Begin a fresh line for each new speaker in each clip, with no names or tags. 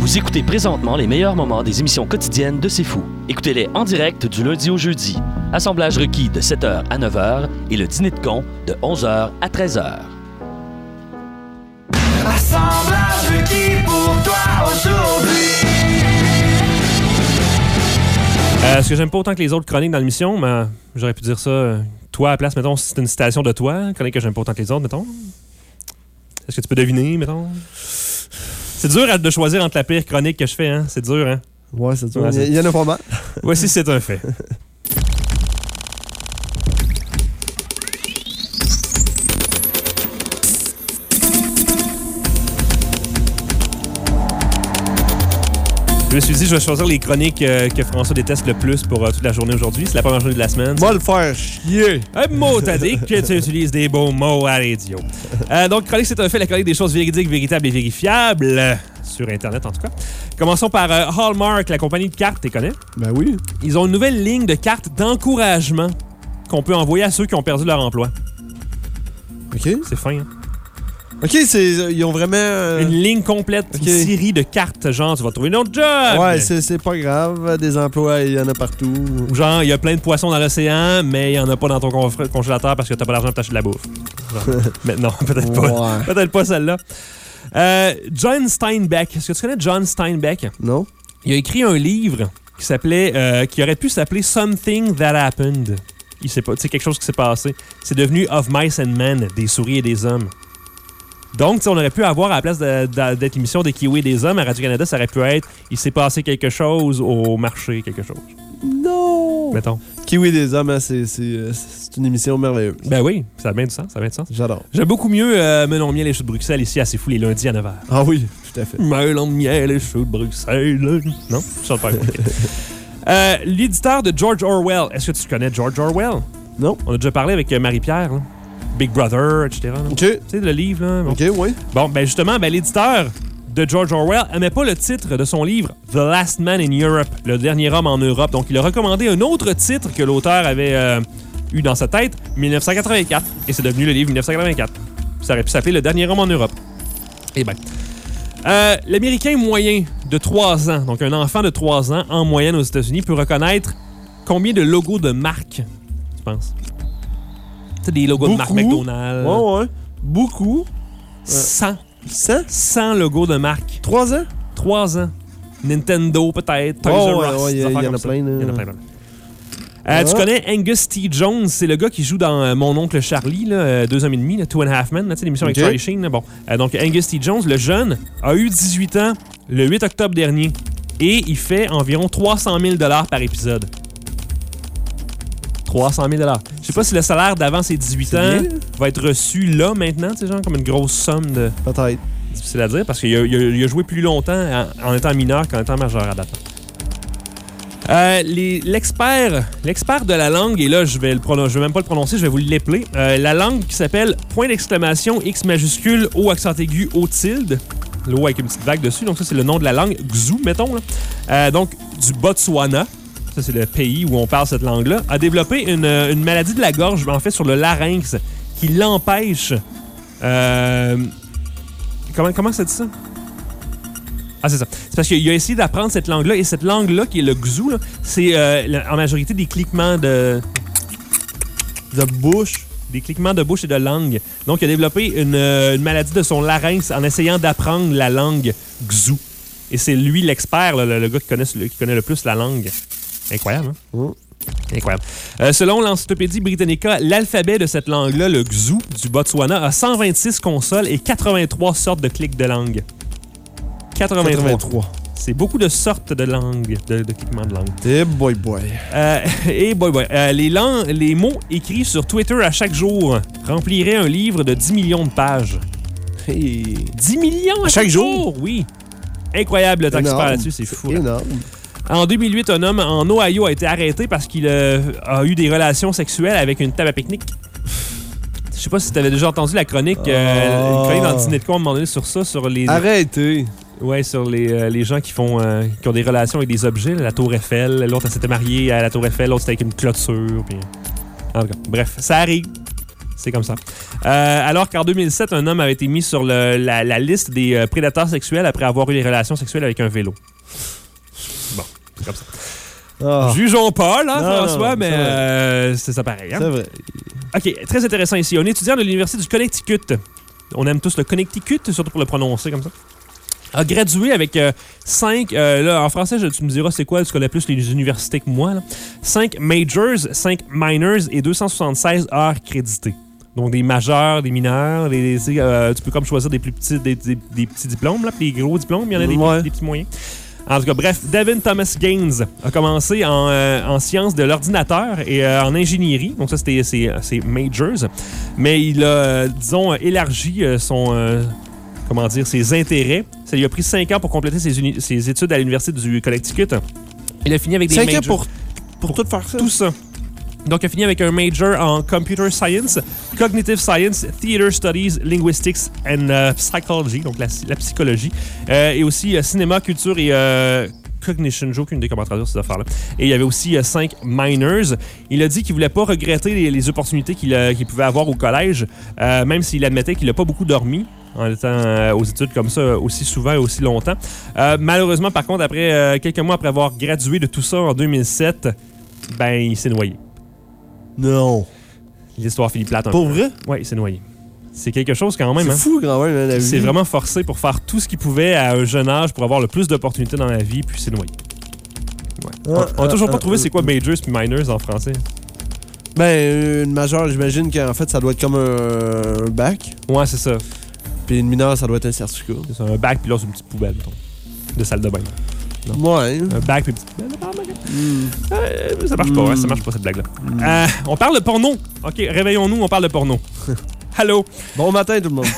Vous écoutez présentement les meilleurs moments des émissions quotidiennes de C'est Fou. Écoutez-les en direct du lundi au jeudi. Assemblage requis de 7h à 9h et le dîner de con de 11h à 13h.
Assemblage requis pour toi aujourd'hui.
Euh, ce que j'aime pas autant que les autres chroniques dans l'émission, mais j'aurais pu dire ça. euh, toi, à la place, mettons, si c'est une citation de toi, chronique que j'aime pas autant que les autres, mettons. Est-ce que tu peux deviner, mettons? C'est dur de choisir entre la pire chronique que je fais, hein? C'est dur, hein?
Ouais, c'est.
Ouais, c'est-
Il y en a pas mal.
Voici, c'est un fait. Je me suis dit, je vais choisir les chroniques euh, que François déteste le plus pour euh, toute la journée aujourd'hui. C'est la première journée de la semaine.
Va le faire chier.
Un mot t'as dit que tu utilises des beaux mots à l'idiot. Euh, donc, chronique, c'est un fait, la chronique des choses véridiques, véritables et vérifiables. Sur Internet, en tout cas. Commençons par Hallmark, la compagnie de cartes, tu connais?
Ben oui.
Ils ont une nouvelle ligne de cartes d'encouragement qu'on peut envoyer à ceux qui ont perdu leur emploi.
OK.
C'est fin, hein?
OK, c'est, ils ont vraiment... euh,
Une ligne complète,
Ok.
une série de cartes, genre, tu vas trouver un autre job!
Ouais, c'est, c'est pas grave. Des emplois, il y en a partout.
Ou genre, il y a plein de poissons dans l'océan, mais il n'y en a pas dans ton conf- congélateur parce que t'as pas l'argent pour t'acheter de la bouffe. Genre. mais non, peut-être pas.
Ouais.
Peut-être pas celle-là. Euh, John Steinbeck. Est-ce que tu connais John Steinbeck?
Non?
Il a écrit un livre qui s'appelait, euh, qui aurait pu s'appeler Something That Happened. Il sait pas, c'est quelque chose qui s'est passé. C'est devenu Of Mice and Men, des souris et des hommes. Donc, on aurait pu avoir à la place d'être l'émission des Kiwis et des hommes à Radio-Canada, ça aurait pu être Il s'est passé quelque chose au marché, quelque chose.
Non!
Mettons.
Kiwi des hommes, hein, c'est, euh, c'est une émission merveilleuse.
Ben oui, ça a bien du sens, ça a bien du sens.
J'adore.
J'aime beaucoup mieux euh, Melon de miel et choux de Bruxelles ici à C'est Fou les lundis à 9h.
Ah oui, tout à fait.
Melon de miel et choux de Bruxelles. Non, je pas. euh, L'éditeur de George Orwell. Est-ce que tu connais George Orwell?
Non.
On a déjà parlé avec euh, Marie-Pierre. là. Big Brother, etc. là.
OK.
Tu sais, le livre. Là, bon.
OK, oui.
Bon, ben justement, ben, l'éditeur de George Orwell aimait pas le titre de son livre The Last Man in Europe, le dernier homme en Europe. Donc, il a recommandé un autre titre que l'auteur avait euh, eu dans sa tête, 1984, et c'est devenu le livre 1984. Ça aurait pu s'appeler Le dernier homme en Europe. Eh ben. Euh, L'Américain moyen de 3 ans, donc un enfant de 3 ans en moyenne aux États-Unis, peut reconnaître combien de logos de marque, tu penses? Sais, des logos de marque. McDonald's.
Ouais, ouais. Beaucoup.
100.
100?
100 logos de marque.
3 ans?
3 ans. Nintendo, peut-être. Toys
Ouais,
R
ouais, ouais, il y en a plein.
Il y en a plein, plein. Euh, Tu
Ah.
connais Angus T. Jones, c'est le gars qui joue dans euh, Mon oncle Charlie, là, euh, deux hommes et demi, là, Two and a Half Men, là, l'émission avec Charlie Sheen. bon. Euh, donc, Angus T. Jones, le jeune, a eu 18 ans le 8 octobre dernier et il fait environ 300 000 par épisode. 300 000 Je sais pas si le salaire d'avant ses 18
C'est
ans
bien.
va être reçu là maintenant, tu sais, genre comme une grosse somme de.
Peut-être.
Difficile à dire parce qu'il a, a- joué plus longtemps en, en étant mineur qu'en étant majeur à date. Euh, L'expert l'expert de la langue, et là, je vais, le je vais même pas le prononcer, je vais vous l'épeler. Euh, la langue qui s'appelle point d'exclamation X majuscule O accent aigu O tilde. L'O avec une petite vague dessus. Donc, ça, c'est le nom de la langue. Xu, mettons. là. Euh, donc, du Botswana. C'est le pays où on parle cette langue-là. A développé une, une maladie de la gorge, en fait, sur le larynx, qui l'empêche. euh, comment, comment ça dit ça? Ah, c'est ça. C'est parce qu'il a essayé d'apprendre cette langue-là, et cette langue-là, qui est le là, c'est euh, en majorité des cliquements de.
De bouche.
Des cliquements de bouche et de langue. Donc, il a développé une, euh, maladie de son larynx en essayant d'apprendre la langue Xu. Et c'est lui l'expert, le, gars qui connaît le plus la langue. Incroyable, hein?
Mm.
Incroyable. Euh, selon l'Encyclopédie Britannica, l'alphabet de cette langue-là, le Xu du Botswana, a 126 consoles et 83 sortes de clics de langue. 83.
83.
C'est beaucoup de sortes de langue, de, de cliquements de langue.
Eh boy boy.
Euh, et boy, boy, euh, les, lang- les mots écrits sur Twitter à chaque jour rempliraient un livre de 10 millions de pages.
Hey.
10 millions à,
chaque jour?
Oui. Incroyable le temps
Énorme.
là-dessus, c'est fou. là. En 2008, un homme en Ohio a été arrêté parce qu'il euh, a eu des relations sexuelles avec une table à pique-nique. Je sais pas si tu avais déjà entendu la chronique, euh,
Ah.
une chronique dans le de con à un moment donné sur ça, sur les,
Arrêtez.
ouais, sur les, euh, les gens qui font euh, qui ont des relations avec des objets, la Tour Eiffel, l'autre s'était mariée à la Tour Eiffel, l'autre c'était avec une clôture. Puis... En tout cas, bref, ça arrive. C'est comme ça. Euh, alors qu'en 2007, un homme avait été mis sur le- la, la liste des prédateurs sexuels après avoir eu des relations sexuelles avec un vélo. C'est comme ça.
Ah,
Jugeons pas, là,
Non, non,
François,
non,
mais
c'est
euh, c'est ça pareil. hein.
c'est vrai.
OK, très intéressant ici. Un étudiant de l'Université du Connecticut, on aime tous le Connecticut, surtout pour le prononcer comme ça, a gradué avec 5, là, en français, je- tu me diras c'est quoi, tu connais plus les universités que moi, 5 majors, 5 minors et 276 heures créditées. Donc des majeurs, des mineurs, des, des- euh, tu peux comme choisir des plus petits, des, petits diplômes, là, puis des gros diplômes, il y en a
Ouais.
des petits moyens. En tout cas, bref, Devin Thomas Gaines a commencé en, euh, en sciences de l'ordinateur et euh, en ingénierie. Donc ça, c'était ses, majors. Mais il a, euh, disons, élargi son... comment dire, ses intérêts. Ça lui a pris cinq ans pour compléter ses, études à l'Université du Connecticut. Il a fini avec des
5 ans
majors.
pour, pour tout faire ça?
Tout ça. Donc, il a fini avec un major en Computer Science, Cognitive Science, Theater Studies, Linguistics and euh, Psychology, donc la, psychologie, euh, et aussi euh, cinéma, culture et euh, cognition. J'ai aucune idée comment traduire ces affaires-là. Et il y avait aussi euh, cinq minors. Il a dit qu'il voulait pas regretter les, opportunités qu'il euh, qu'il pouvait avoir au collège, même s'il admettait qu'il n'a pas beaucoup dormi en étant aux études comme ça aussi souvent et aussi longtemps. Malheureusement, par contre, après quelques mois après avoir gradué de tout ça en 2007, ben il s'est noyé.
Non.
L'histoire finit plate un
Pour
peu.
vrai?
Oui, il s'est noyé. C'est quelque chose quand même.
C'est
hein.
fou quand même, hein, la
Il
vie.
s'est vraiment forcé pour faire tout ce qu'il pouvait à un jeune âge pour avoir le plus d'opportunités dans la vie, puis il s'est noyé. Ouais.
Ah,
on on a
ah,
toujours
ah,
pas trouvé
ah.
c'est quoi majors puis minors en français.
Ben, euh, une majeure, j'imagine qu'en fait, ça doit être comme un, un bac.
Ouais, c'est ça.
Puis une mineure, ça doit être un certificat.
C'est un bac, puis là, c'est une petite poubelle, mettons, de salle de bain.
Ouais.
Un bac, puis une petite poubelle.
Hmm.
euh, ça marche pas, hein, ça marche pas cette blague-là. Euh, on parle de porno. OK, réveillons-nous, on parle de porno. Allô?
Bon matin, tout le monde.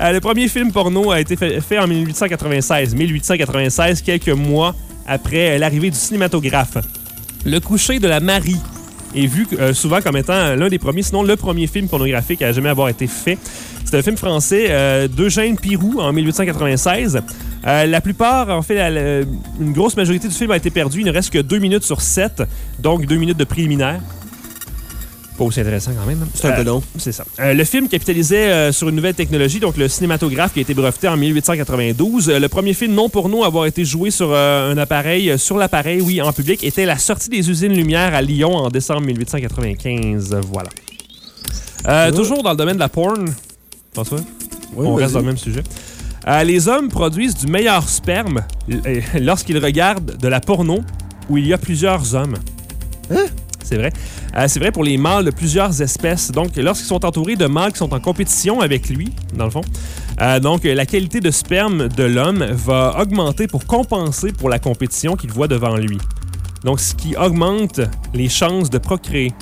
Euh, le premier film porno a été fait, fait en 1896. 1896, quelques mois après l'arrivée du cinématographe. Le coucher de la Marie est vu euh, souvent comme étant l'un des premiers, sinon le premier film pornographique à jamais avoir été fait. C'est un film français euh, d'Eugène Pirou en 1896. Euh, la plupart, en fait, une grosse majorité du film a été perdue. Il ne reste que deux minutes sur sept, donc deux minutes de préliminaire. Pas aussi intéressant quand même. hein.
C'est un peu
Euh,
long.
c'est ça. Euh, le film capitalisait euh, sur une nouvelle technologie, donc le cinématographe qui a été breveté en 1892. Euh, le premier film non porno à avoir été joué sur un appareil, sur l'appareil, oui, en public, était la sortie des usines Lumière à Lyon en décembre 1895. Voilà.
Oh.
Toujours dans le domaine de la porn, François,
Oui,
on reste dans le même sujet. Les hommes produisent du meilleur sperme lorsqu'ils regardent de la porno où il y a plusieurs hommes.
Hein?
C'est vrai. Euh, c'est vrai pour les mâles de plusieurs espèces. Donc, lorsqu'ils sont entourés de mâles qui sont en compétition avec lui, dans le fond, euh, donc la qualité de sperme de l'homme va augmenter pour compenser pour la compétition qu'il voit devant lui. Donc, ce qui augmente les chances de procréer.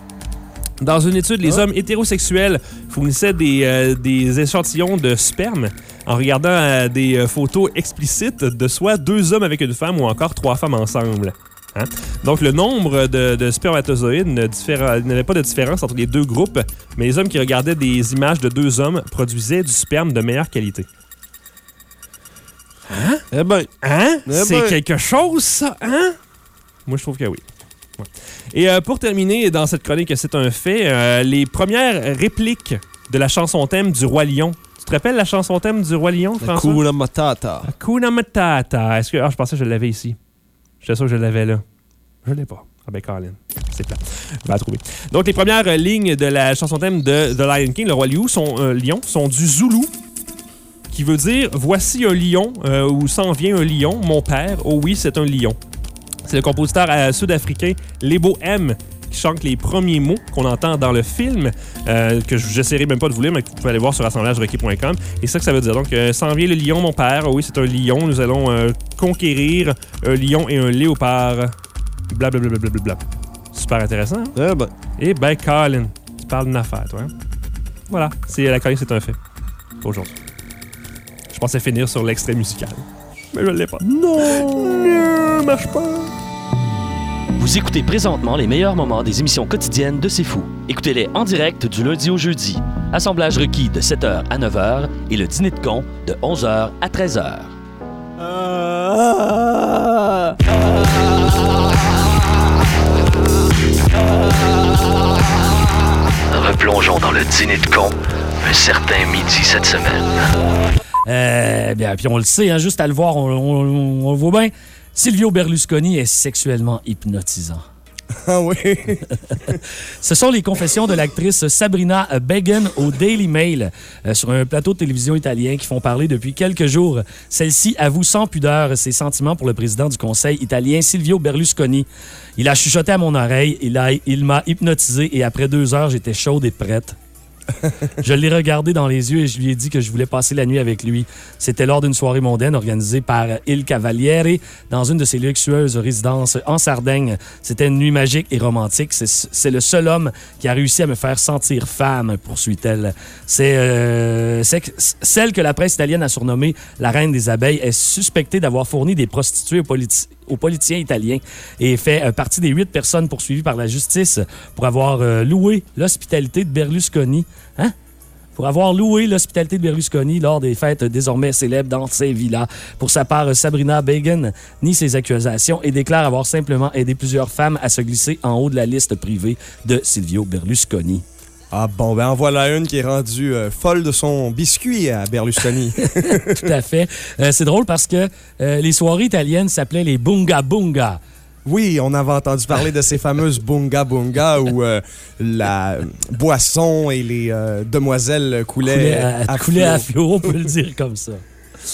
Dans une étude, les
Ah.
hommes hétérosexuels fournissaient des, euh, des échantillons de sperme en regardant euh, des photos explicites de soit deux hommes avec une femme ou encore trois femmes ensemble. Hein? Donc, le nombre de, de spermatozoïdes n'avait pas de différence entre les deux groupes, mais les hommes qui regardaient des images de deux hommes produisaient du sperme de meilleure qualité.
Eh ben,
Hein?
Eh
C'est
ben.
quelque chose, ça, hein? Moi, je trouve que oui. Ouais. Et euh, pour terminer dans cette chronique, c'est un fait, euh, les premières répliques de la chanson thème du Roi Lion. Tu te rappelles la chanson thème du Roi Lion, François?
Kuna Matata.
Hakuna Matata. Est-ce que... Ah, je pensais que je l'avais ici. J'étais sûr que je l'avais là. Je l'ai pas. Ah ben, Colin. C'est plat. On va la trouver. Donc, les premières euh, lignes de la chanson thème de The Lion King, le Roi Lion, sont, euh, lion, sont du Zoulou, qui veut dire « Voici un lion euh, ou s'en vient un lion, mon père. Oh oui, c'est un lion. » C'est le compositeur euh, sud-africain Lebo M qui chante les premiers mots qu'on entend dans le film, euh, que je j'essaierai même pas de vous lire, mais que vous pouvez aller voir sur assemblagerequis.com. Et ça que ça veut dire. Donc, euh, s'en vient le lion, mon père. Oh oui, c'est un lion. Nous allons euh, conquérir un lion et un léopard. Blablabla. Bla, bla, bla, bla. Super intéressant. hein?
Eh ben,
Eh ben, Colin, tu parles d'une affaire, toi. hein? Voilà, c'est la Colin, c'est un fait. Aujourd'hui. Je pensais finir sur l'extrait musical. Mais je l'ai pas.
non!
Non, marche pas.
Vous écoutez présentement les meilleurs moments des émissions quotidiennes de C'est Fou. Écoutez-les en direct du lundi au jeudi. Assemblage requis de 7h à 9h et le dîner de con de 11h à 13h.
Ah,
replongeons dans le dîner de con un certain midi cette semaine.
Euh, bien, puis on le sait, hein, juste à le voir, on, on- on le voit bien. Silvio Berlusconi est sexuellement hypnotisant.
Ah oui.
Ce sont les confessions de l'actrice Sabrina Began au Daily Mail euh, sur un plateau de télévision italien qui font parler depuis quelques jours. Celle-ci avoue sans pudeur ses sentiments pour le président du Conseil italien Silvio Berlusconi. Il a chuchoté à mon oreille, il il m'a hypnotisé et après deux heures, j'étais chaude et prête. Je l'ai regardé dans les yeux et je lui ai dit que je voulais passer la nuit avec lui. C'était lors d'une soirée mondaine organisée par Il Cavaliere dans une de ses luxueuses résidences en Sardaigne. C'était une nuit magique et romantique. C'est- le seul homme qui a réussi à me faire sentir femme, poursuit-elle. C'est euh, celle que la presse italienne a surnommée la reine des abeilles est suspectée d'avoir fourni des prostituées aux, politi- aux politiciens italiens et fait euh, partie des huit personnes poursuivies par la justice pour avoir euh, loué l'hospitalité de Berlusconi. Hein? Pour avoir loué l'hospitalité de Berlusconi lors des fêtes désormais célèbres dans ses villas. Pour sa part, Sabrina Began nie ses accusations et déclare avoir simplement aidé plusieurs femmes à se glisser en haut de la liste privée de Silvio Berlusconi.
Ah bon, ben en voilà une qui est rendue euh, folle de son biscuit à Berlusconi.
Tout à fait. Euh, c'est drôle parce que euh, les soirées italiennes s'appelaient les Bunga Bunga.
oui, on avait entendu parler de ces fameuses bunga bunga où euh, la boisson et les euh, demoiselles coulaient,
à,
à
coulait à
flot,
on peut le dire comme ça.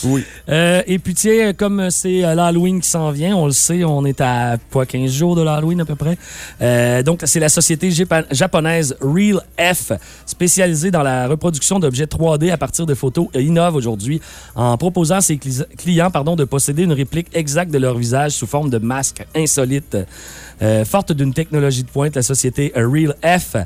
Oui.
Euh, et puis, tiens, comme c'est euh, l'Halloween qui s'en vient, on le sait, on est à quoi, 15 jours de l'Halloween à peu près? Euh, donc, c'est la société japonaise Real F, spécialisée dans la reproduction d'objets 3D à partir de photos, innove aujourd'hui en proposant à ses cli- clients pardon, de posséder une réplique exacte de leur visage sous forme de masque insolite. Euh, forte d'une technologie de pointe, la société Real F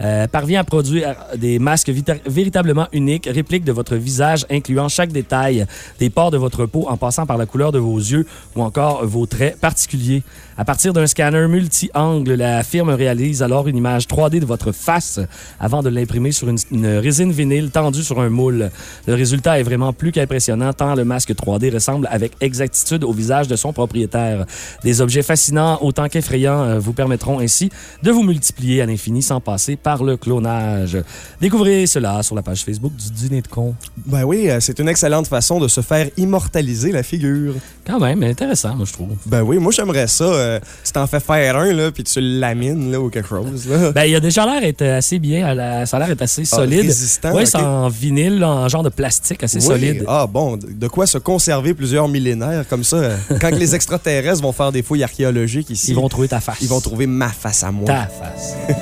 euh, parvient à produire des masques véritablement uniques, répliques de votre visage, incluant chaque détail des pores de votre peau en passant par la couleur de vos yeux ou encore vos traits particuliers. À partir d'un scanner multi-angle, la firme réalise alors une image 3D de votre face avant de l'imprimer sur une, une résine vinyle tendue sur un moule. Le résultat est vraiment plus qu'impressionnant tant le masque 3D ressemble avec exactitude au visage de son propriétaire. Des objets fascinants autant qu'effrayants euh, vous permettront ainsi de vous multiplier à l'infini sans passer par le clonage. Découvrez cela sur la page Facebook du Dîner de con.
Ben oui, euh, c'est une excellente façon de se faire immortaliser la figure.
Quand même, intéressant, moi, je trouve.
Ben oui, moi j'aimerais ça. euh, tu t'en fais faire un, là, puis tu le lamines, là, ou quelque chose. Là.
Ben, il a déjà l'air d'être assez bien, la- ça a l'air d'être assez
Ah,
solide.
résistant,
Oui, c'est en vinyle, là, en genre de plastique, assez
Oui.
solide.
Ah bon, de quoi se conserver plusieurs millénaires comme ça? euh, Quand les extraterrestres vont faire des fouilles archéologiques ici,
Ils vont trouver ta face.
ils vont trouver ma face à moi.
ta face.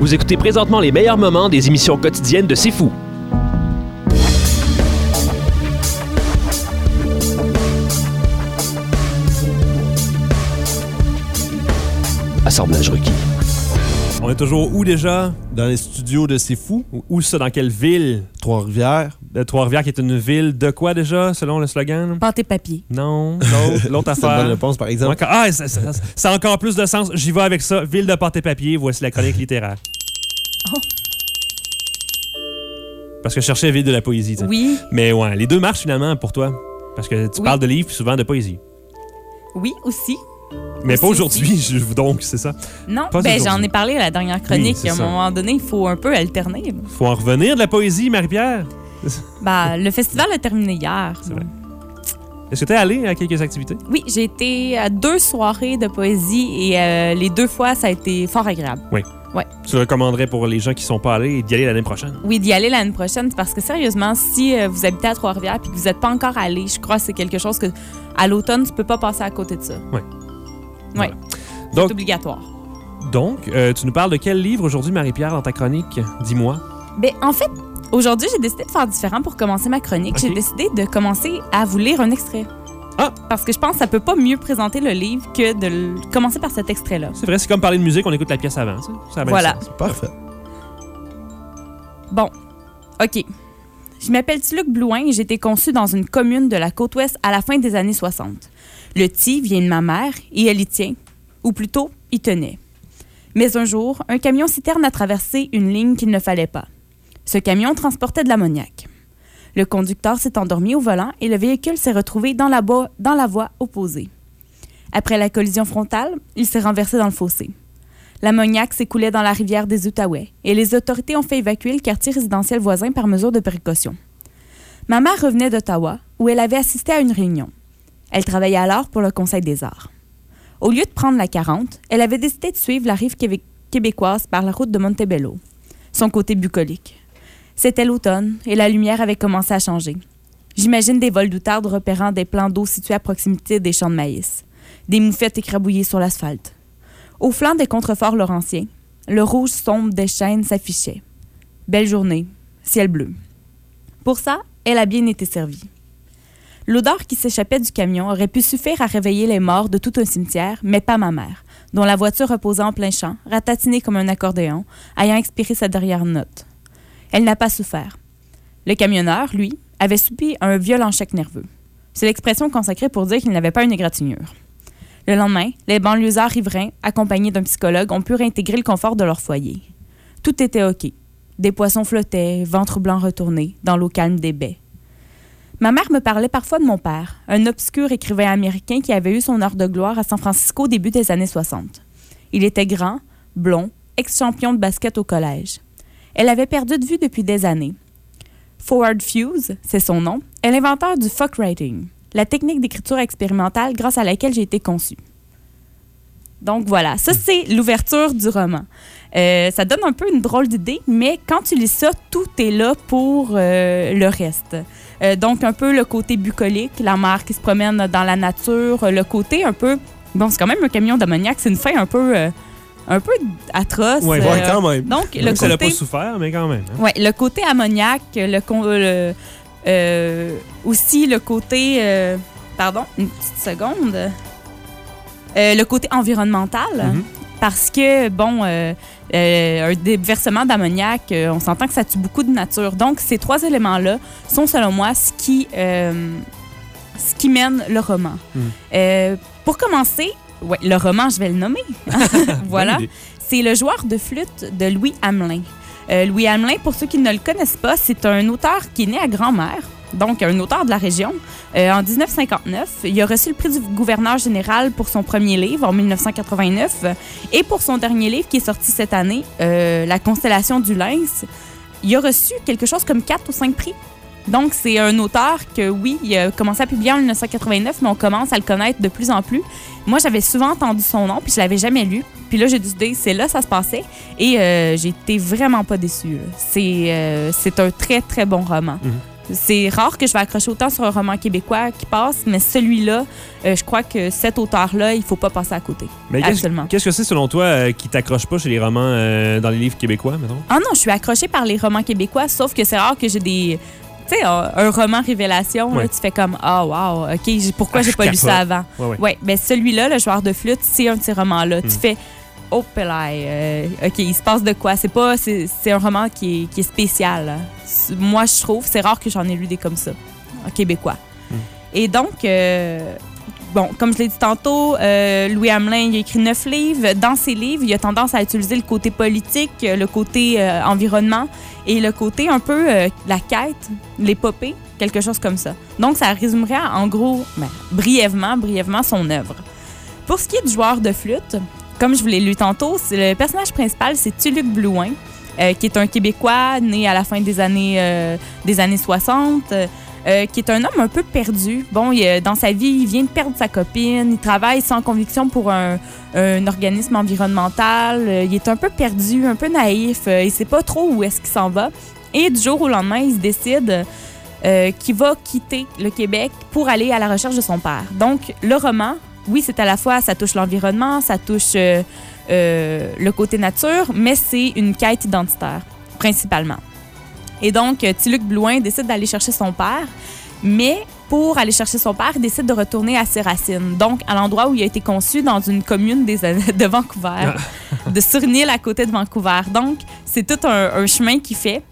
Vous écoutez présentement les meilleurs moments des émissions quotidiennes de C'est Fou. Assemblage requis.
On est toujours où déjà?
Dans les studios de C'est Fou,
Où- ça? Dans quelle ville?
Trois-Rivières.
De Trois-Rivières, qui est une ville de quoi déjà, selon le slogan?
Pâté papier.
Non, l'autre l'autre
C'est une bonne
affaire.
réponse, par exemple.
Ah, ça, ça- ça- ça a encore plus de sens. J'y vais avec ça. Ville de pâte et papier, voici la chronique littéraire.
Oh.
Parce que je cherchais ville de la poésie.
Oui,
Mais ouais, les deux marchent finalement pour toi. Parce que tu
Oui.
parles de livres puis souvent de poésie.
oui aussi.
Mais pas aujourd'hui, donc c'est ça.
Non, ben j'en ai parlé à la dernière chronique.
Oui,
à un
ça.
moment donné, il faut un peu alterner.
Faut en revenir de la poésie, Marie-Pierre.
Bah, le festival a terminé hier.
C'est vrai. Est-ce que t'es allé à quelques activités?
Oui, j'ai été à deux soirées de poésie et euh, les deux fois, ça a été fort agréable.
Tu le recommanderais pour les gens qui sont pas allés d'y aller l'année prochaine?
Oui, d'y aller l'année prochaine, parce que sérieusement, si euh, vous habitez à Trois-Rivières et que vous n'êtes pas encore allé, je crois que c'est quelque chose que à l'automne, tu peux pas passer à côté de ça.
Ouais.
Oui,
Voilà.
c'est
Donc,
obligatoire.
donc euh, tu nous parles de quel livre aujourd'hui, Marie-Pierre, dans ta chronique? Dis-moi.
Ben, en fait, aujourd'hui, j'ai décidé de faire différent pour commencer ma chronique. J'ai décidé de commencer à vous lire un extrait.
Ah!
Parce que je pense que ça peut pas mieux présenter le livre que de le- commencer par cet extrait-là.
C'est vrai, c'est comme parler de musique, on écoute la pièce avant. Ça, Ça
Voilà.
sens.
Parfait.
Bon, OK. Je m'appelle Luc Blouin et j'ai été conçue dans une commune de la côte ouest à la fin des années 60. Le ti vient de ma mère et elle y tient. Ou plutôt, y tenait. Mais un jour, un camion citerne a traversé une ligne qu'il ne fallait pas. Ce camion transportait de l'ammoniac. Le conducteur s'est endormi au volant et le véhicule s'est retrouvé dans la, dans la voie opposée. Après la collision frontale, il s'est renversé dans le fossé. L'ammoniac s'écoulait dans la rivière des Outaouais et les autorités ont fait évacuer le quartier résidentiel voisin par mesure de précaution. Ma mère revenait d'Ottawa, où elle avait assisté à une réunion. Elle travaillait alors pour le Conseil des arts. Au lieu de prendre la 40, elle avait décidé de suivre la rive québé- québécoise par la route de Montebello, son côté bucolique. C'était l'automne et la lumière avait commencé à changer. J'imagine des vols d'outardes repérant des plans d'eau situés à proximité des champs de maïs, des moufettes écrabouillées sur l'asphalte. Au flanc des contreforts laurentiens, le rouge sombre des chênes s'affichait. Belle journée, ciel bleu. Pour ça, elle a bien été servie. L'odeur qui s'échappait du camion aurait pu suffire à réveiller les morts de tout un cimetière, mais pas ma mère, dont la voiture reposait en plein champ, ratatinée comme un accordéon, ayant expiré sa dernière note. Elle n'a pas souffert. Le camionneur, lui, avait subi un violent choc nerveux. C'est l'expression consacrée pour dire qu'il n'avait pas une égratignure. Le lendemain, les banlieusards riverains, accompagnés d'un psychologue, ont pu réintégrer le confort de leur foyer. Tout était OK. Des poissons flottaient, ventre blanc retourné, dans l'eau calme des baies. Ma mère me parlait parfois de mon père, un obscur écrivain américain qui avait eu son heure de gloire à San Francisco au début des années 60. Il était grand, blond, ex-champion de basket au collège. Elle avait perdu de vue depuis des années. Forward Fuse, c'est son nom, est l'inventeur du fuck writing, la technique d'écriture expérimentale grâce à laquelle j'ai été conçue. Donc voilà, ça c'est l'ouverture du roman. Euh, ça donne un peu une drôle d'idée, mais quand tu lis ça, tout est là pour euh, le reste. Euh, donc un peu le côté bucolique, la mère qui se promène dans la nature, le côté un peu... Bon, c'est quand même un camion d'ammoniac, c'est une fin un peu, euh, un peu atroce.
Ouais,
Ouais,
Euh,
quand même.
donc le
Même elle n'a
côté...
pas souffert, mais quand même. hein.
Ouais, le côté ammoniac, le, con- le- euh, aussi le côté, pardon, une petite seconde, le côté environnemental,
Mhm.
Parce que bon, euh, euh, un déversement d'ammoniac, euh, on s'entend que ça tue beaucoup de nature. Donc ces trois éléments-là sont selon moi ce qui, ce qui mène le roman. Euh, pour commencer, ouais, le roman, je vais le nommer. voilà. C'est le joueur de flûte de Louis Hamelin. Louis Hamelin, pour ceux qui ne le connaissent pas, c'est un auteur qui est né à Grand-Mère, donc un auteur de la région. Euh, en 1959, il a reçu le prix du gouverneur général pour son premier livre en 1989 et pour son dernier livre qui est sorti cette année, euh, La constellation du lynx. Il a reçu quelque chose comme 4 ou 5 prix. Donc, c'est un auteur que, oui, il a commencé à publier en 1989, mais on commence à le connaître de plus en plus. Moi, j'avais souvent entendu son nom, puis je l'avais jamais lu. Puis là, j'ai décidé, c'est là ça se passait. Et euh, j'ai été vraiment pas déçue. euh, c'est un très, très bon roman.
Mhm.
C'est rare que je vais accrocher autant sur un roman québécois qui passe, mais celui-là, euh, je crois que cet auteur-là, il faut pas passer à côté.
Mais qu'est-ce
Absolument.
qu'est-ce que c'est selon toi euh, qui t'accroche pas chez les romans euh, dans les livres québécois, mettons?
Ah non, je suis accrochée par les romans québécois, sauf que c'est rare que j'ai des. Tu sais, un, roman révélation, là, tu fais comme Ah, wow, OK, pourquoi
Ah,
j'ai pas lu ça avant?
Ouais, ouais.
Ouais, ben celui-là, le joueur de flûte, c'est un de ces romans-là. Tu
Mm.
fais Oh, euh, OK, il se passe de quoi? C'est pas. C'est un roman qui est, qui est spécial. Moi, je trouve, c'est rare que j'en ai lu des comme ça, en québécois.
Mm.
Et donc. euh, Bon, comme je l'ai dit tantôt, euh, Louis Hamelin il a écrit neuf livres. Dans ses livres, il a tendance à utiliser le côté politique, le côté euh, environnement et le côté un peu la quête, l'épopée, quelque chose comme ça. Donc, ça résumerait en gros, ben, brièvement, brièvement son œuvre. Pour ce qui est du joueur de flûte, comme je vous l'ai lu tantôt, le personnage principal, c'est Tuluc Blouin, euh, qui est un Québécois né à la fin des années, euh, des années 60, euh, qui est un homme un peu perdu. Bon, il, dans sa vie, il vient de perdre sa copine, il travaille sans conviction pour un, un organisme environnemental, il est un peu perdu, un peu naïf, il sait pas trop où est-ce qu'il s'en va. Et du jour au lendemain, il se décide qu'il va quitter le Québec pour aller à la recherche de son père. Donc, le roman, oui, c'est à la fois, ça touche l'environnement, ça touche euh, euh, le côté nature, mais c'est une quête identitaire, principalement. Et donc, euh, Tiluc Blouin décide d'aller chercher son père, mais pour aller chercher son père, il décide de retourner à ses racines, donc à l'endroit où il a été conçu dans une commune des, de Vancouver, de sur une île à côté de Vancouver. Donc, c'est tout un, un chemin qu'il fait.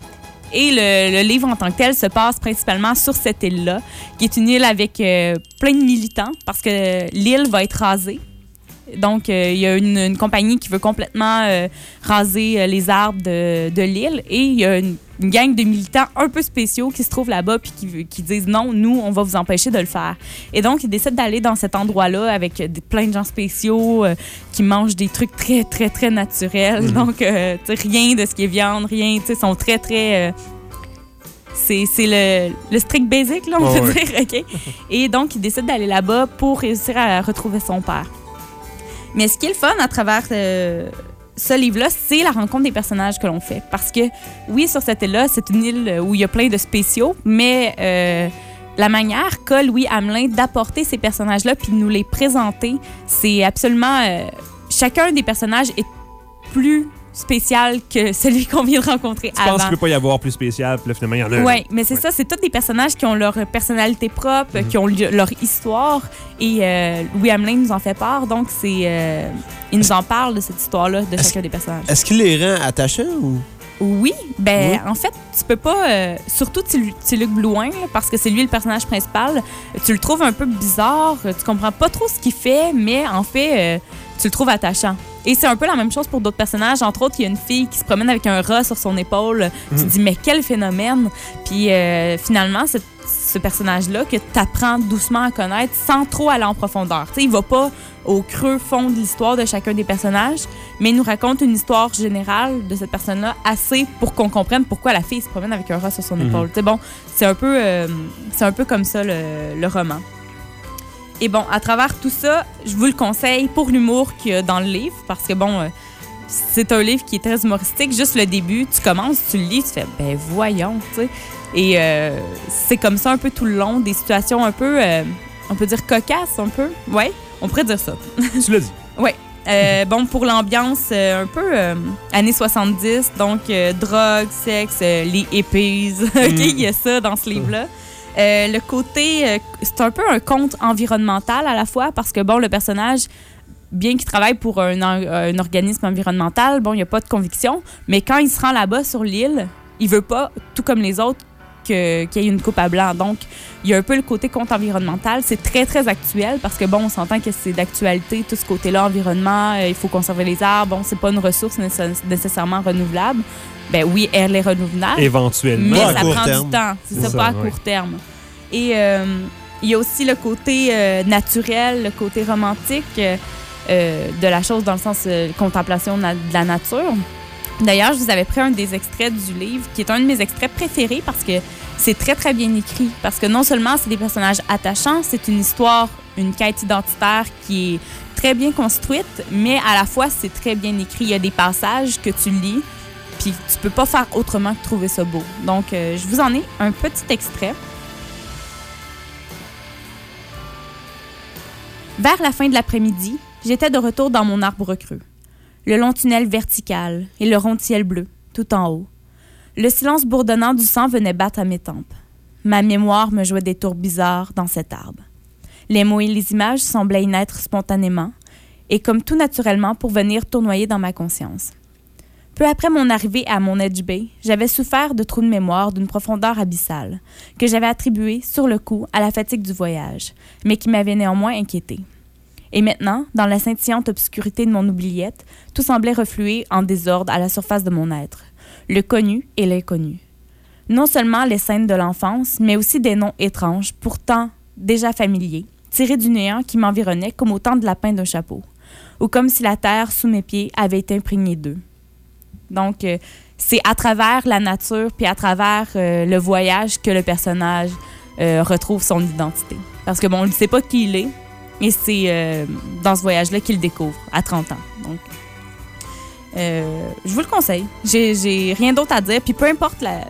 Et le, le livre en tant que tel se passe principalement sur cette île-là, qui est une île avec euh, plein de militants, parce que l'île va être rasée Donc, euh, il y a une, une compagnie qui veut complètement euh, raser euh, les arbres de, de l'île et il y a une, une gang de militants un peu spéciaux qui se trouvent là-bas puis qui, qui disent non, nous, on va vous empêcher de le faire. Et donc, ils décident d'aller dans cet endroit-là avec des, plein de gens spéciaux euh, qui mangent des trucs très, très, très naturels. Donc, tu sais, rien de ce qui est viande, rien, sais, sont très, très. c'est c'est le, le strict basic, là, on
Ouais,
peut dire. OK? Et donc, il décide d'aller là-bas pour réussir à retrouver son père. Mais ce qui est le fun à travers euh, ce livre-là, c'est la rencontre des personnages que l'on fait. Parce que, oui, sur cette île-là, c'est une île où il y a plein de spéciaux, mais euh, la manière qu'a Louis Hamelin d'apporter ces personnages-là puis de nous les présenter, c'est absolument... euh, chacun des personnages est plus spécial que celui qu'on vient de rencontrer
Tu
avant.
penses qu'il peut pas y avoir plus spécial, puis là, finalement, il y en a un.
Oui, mais c'est
Ouais.
ça, c'est tous des personnages qui ont leur personnalité propre,
Mhm.
qui ont leur histoire. Et euh, Louis Hamelin nous en fait part, donc c'est, euh, il nous en parle de cette histoire-là, de chacun des personnages.
Est-ce qu'il les rend attachants ou?
Oui, ben
Oui.
en fait, tu peux pas, euh, surtout Tiluc Blouin, là, parce que c'est lui le personnage principal, tu le trouves un peu bizarre, tu comprends pas trop ce qu'il fait, mais en fait, euh, tu le trouves attachant. Et c'est un peu la même chose pour d'autres personnages. Entre autres, il y a une fille qui se promène avec un rat sur son épaule. Tu te dis, mais quel phénomène! Puis euh, finalement, ce, ce personnage-là que tu apprends doucement à connaître sans trop aller en profondeur. Sais, il va pas au creux fond de l'histoire de chacun des personnages, mais il nous raconte une histoire générale de cette personne-là assez pour qu'on comprenne pourquoi la fille se promène avec un rat sur son
Mhm.
épaule. Bon, c'est un peu, euh, c'est un peu comme ça le, le roman. Et bon, à travers tout ça, je vous le conseille pour l'humour qu'il y a dans le livre, parce que bon, euh, c'est un livre qui est très humoristique. Juste le début, tu commences, tu le lis, tu fais, ben voyons, tu sais. Et euh, c'est comme ça un peu tout le long, des situations un peu, euh, on peut dire cocasses, un peu. Ouais, on pourrait dire ça.
Tu l'as dit.
Euh, bon, pour l'ambiance, un peu années 70, donc drogue, sexe, les hippies. OK, il y a ça dans ce livre-là. Euh, le côté, euh, c'est un peu un conte environnemental à la fois parce que, bon, le personnage, bien qu'il travaille pour un, un organisme environnemental, bon, il n'y a pas de conviction, mais quand il se rend là-bas sur l'île, il veut pas, tout comme les autres, qu'il y ait une coupe à blanc. Donc, il y a un peu le côté compte environnemental. C'est très, très actuel parce que, bon, on s'entend que c'est d'actualité, tout ce côté-là, environnement, euh, il faut conserver les arbres. Bon, c'est pas une ressource nécess- nécessairement renouvelable. Ben oui, elle est renouvelable.
Éventuellement.
Mais ça prend
terme.
du temps. C'est ça,
ça,
pas à
ouais.
court terme. Et euh, il y a aussi le côté euh, naturel, le côté romantique euh, de la chose dans le sens contemplation de la nature. D'ailleurs, je vous avais pris un des extraits du livre, qui est un de mes extraits préférés parce que c'est très, très bien écrit. Parce que non seulement c'est des personnages attachants, c'est une histoire, une quête identitaire qui est très bien construite, mais à la fois, c'est très bien écrit. Il y a des passages que tu lis, puis tu peux pas faire autrement que trouver ça beau. Donc, euh, je vous en ai un petit extrait. Vers la fin de l'après-midi, j'étais de retour dans mon arbre creux. Le long tunnel vertical et le rond ciel bleu, tout en haut. Le silence bourdonnant du sang venait battre à mes tempes. Ma mémoire me jouait des tours bizarres dans cet arbre. Les mots et les images semblaient y naître spontanément, et comme tout naturellement pour venir tournoyer dans ma conscience. Peu après mon arrivée à mon Bay, j'avais souffert de trous de mémoire d'une profondeur abyssale, que j'avais attribué sur le coup à la fatigue du voyage, mais qui m'avait néanmoins inquiété. Et maintenant, dans la scintillante obscurité de mon oubliette, tout semblait refluer en désordre à la surface de mon être, le connu et l'inconnu. Non seulement les scènes de l'enfance, mais aussi des noms étranges, pourtant déjà familiers, tirés du néant qui m'environnait comme autant de lapins d'un chapeau, ou comme si la terre sous mes pieds avait été imprégnée d'eux. Donc, euh, c'est à travers la nature puis à travers euh, le voyage que le personnage euh, retrouve son identité. Parce que, bon, on ne sait pas qui il est, et c'est dans ce voyage-là qu'il découvre, à 30 ans. Donc, je vous le conseille. J'ai rien d'autre à dire. Puis peu importe la.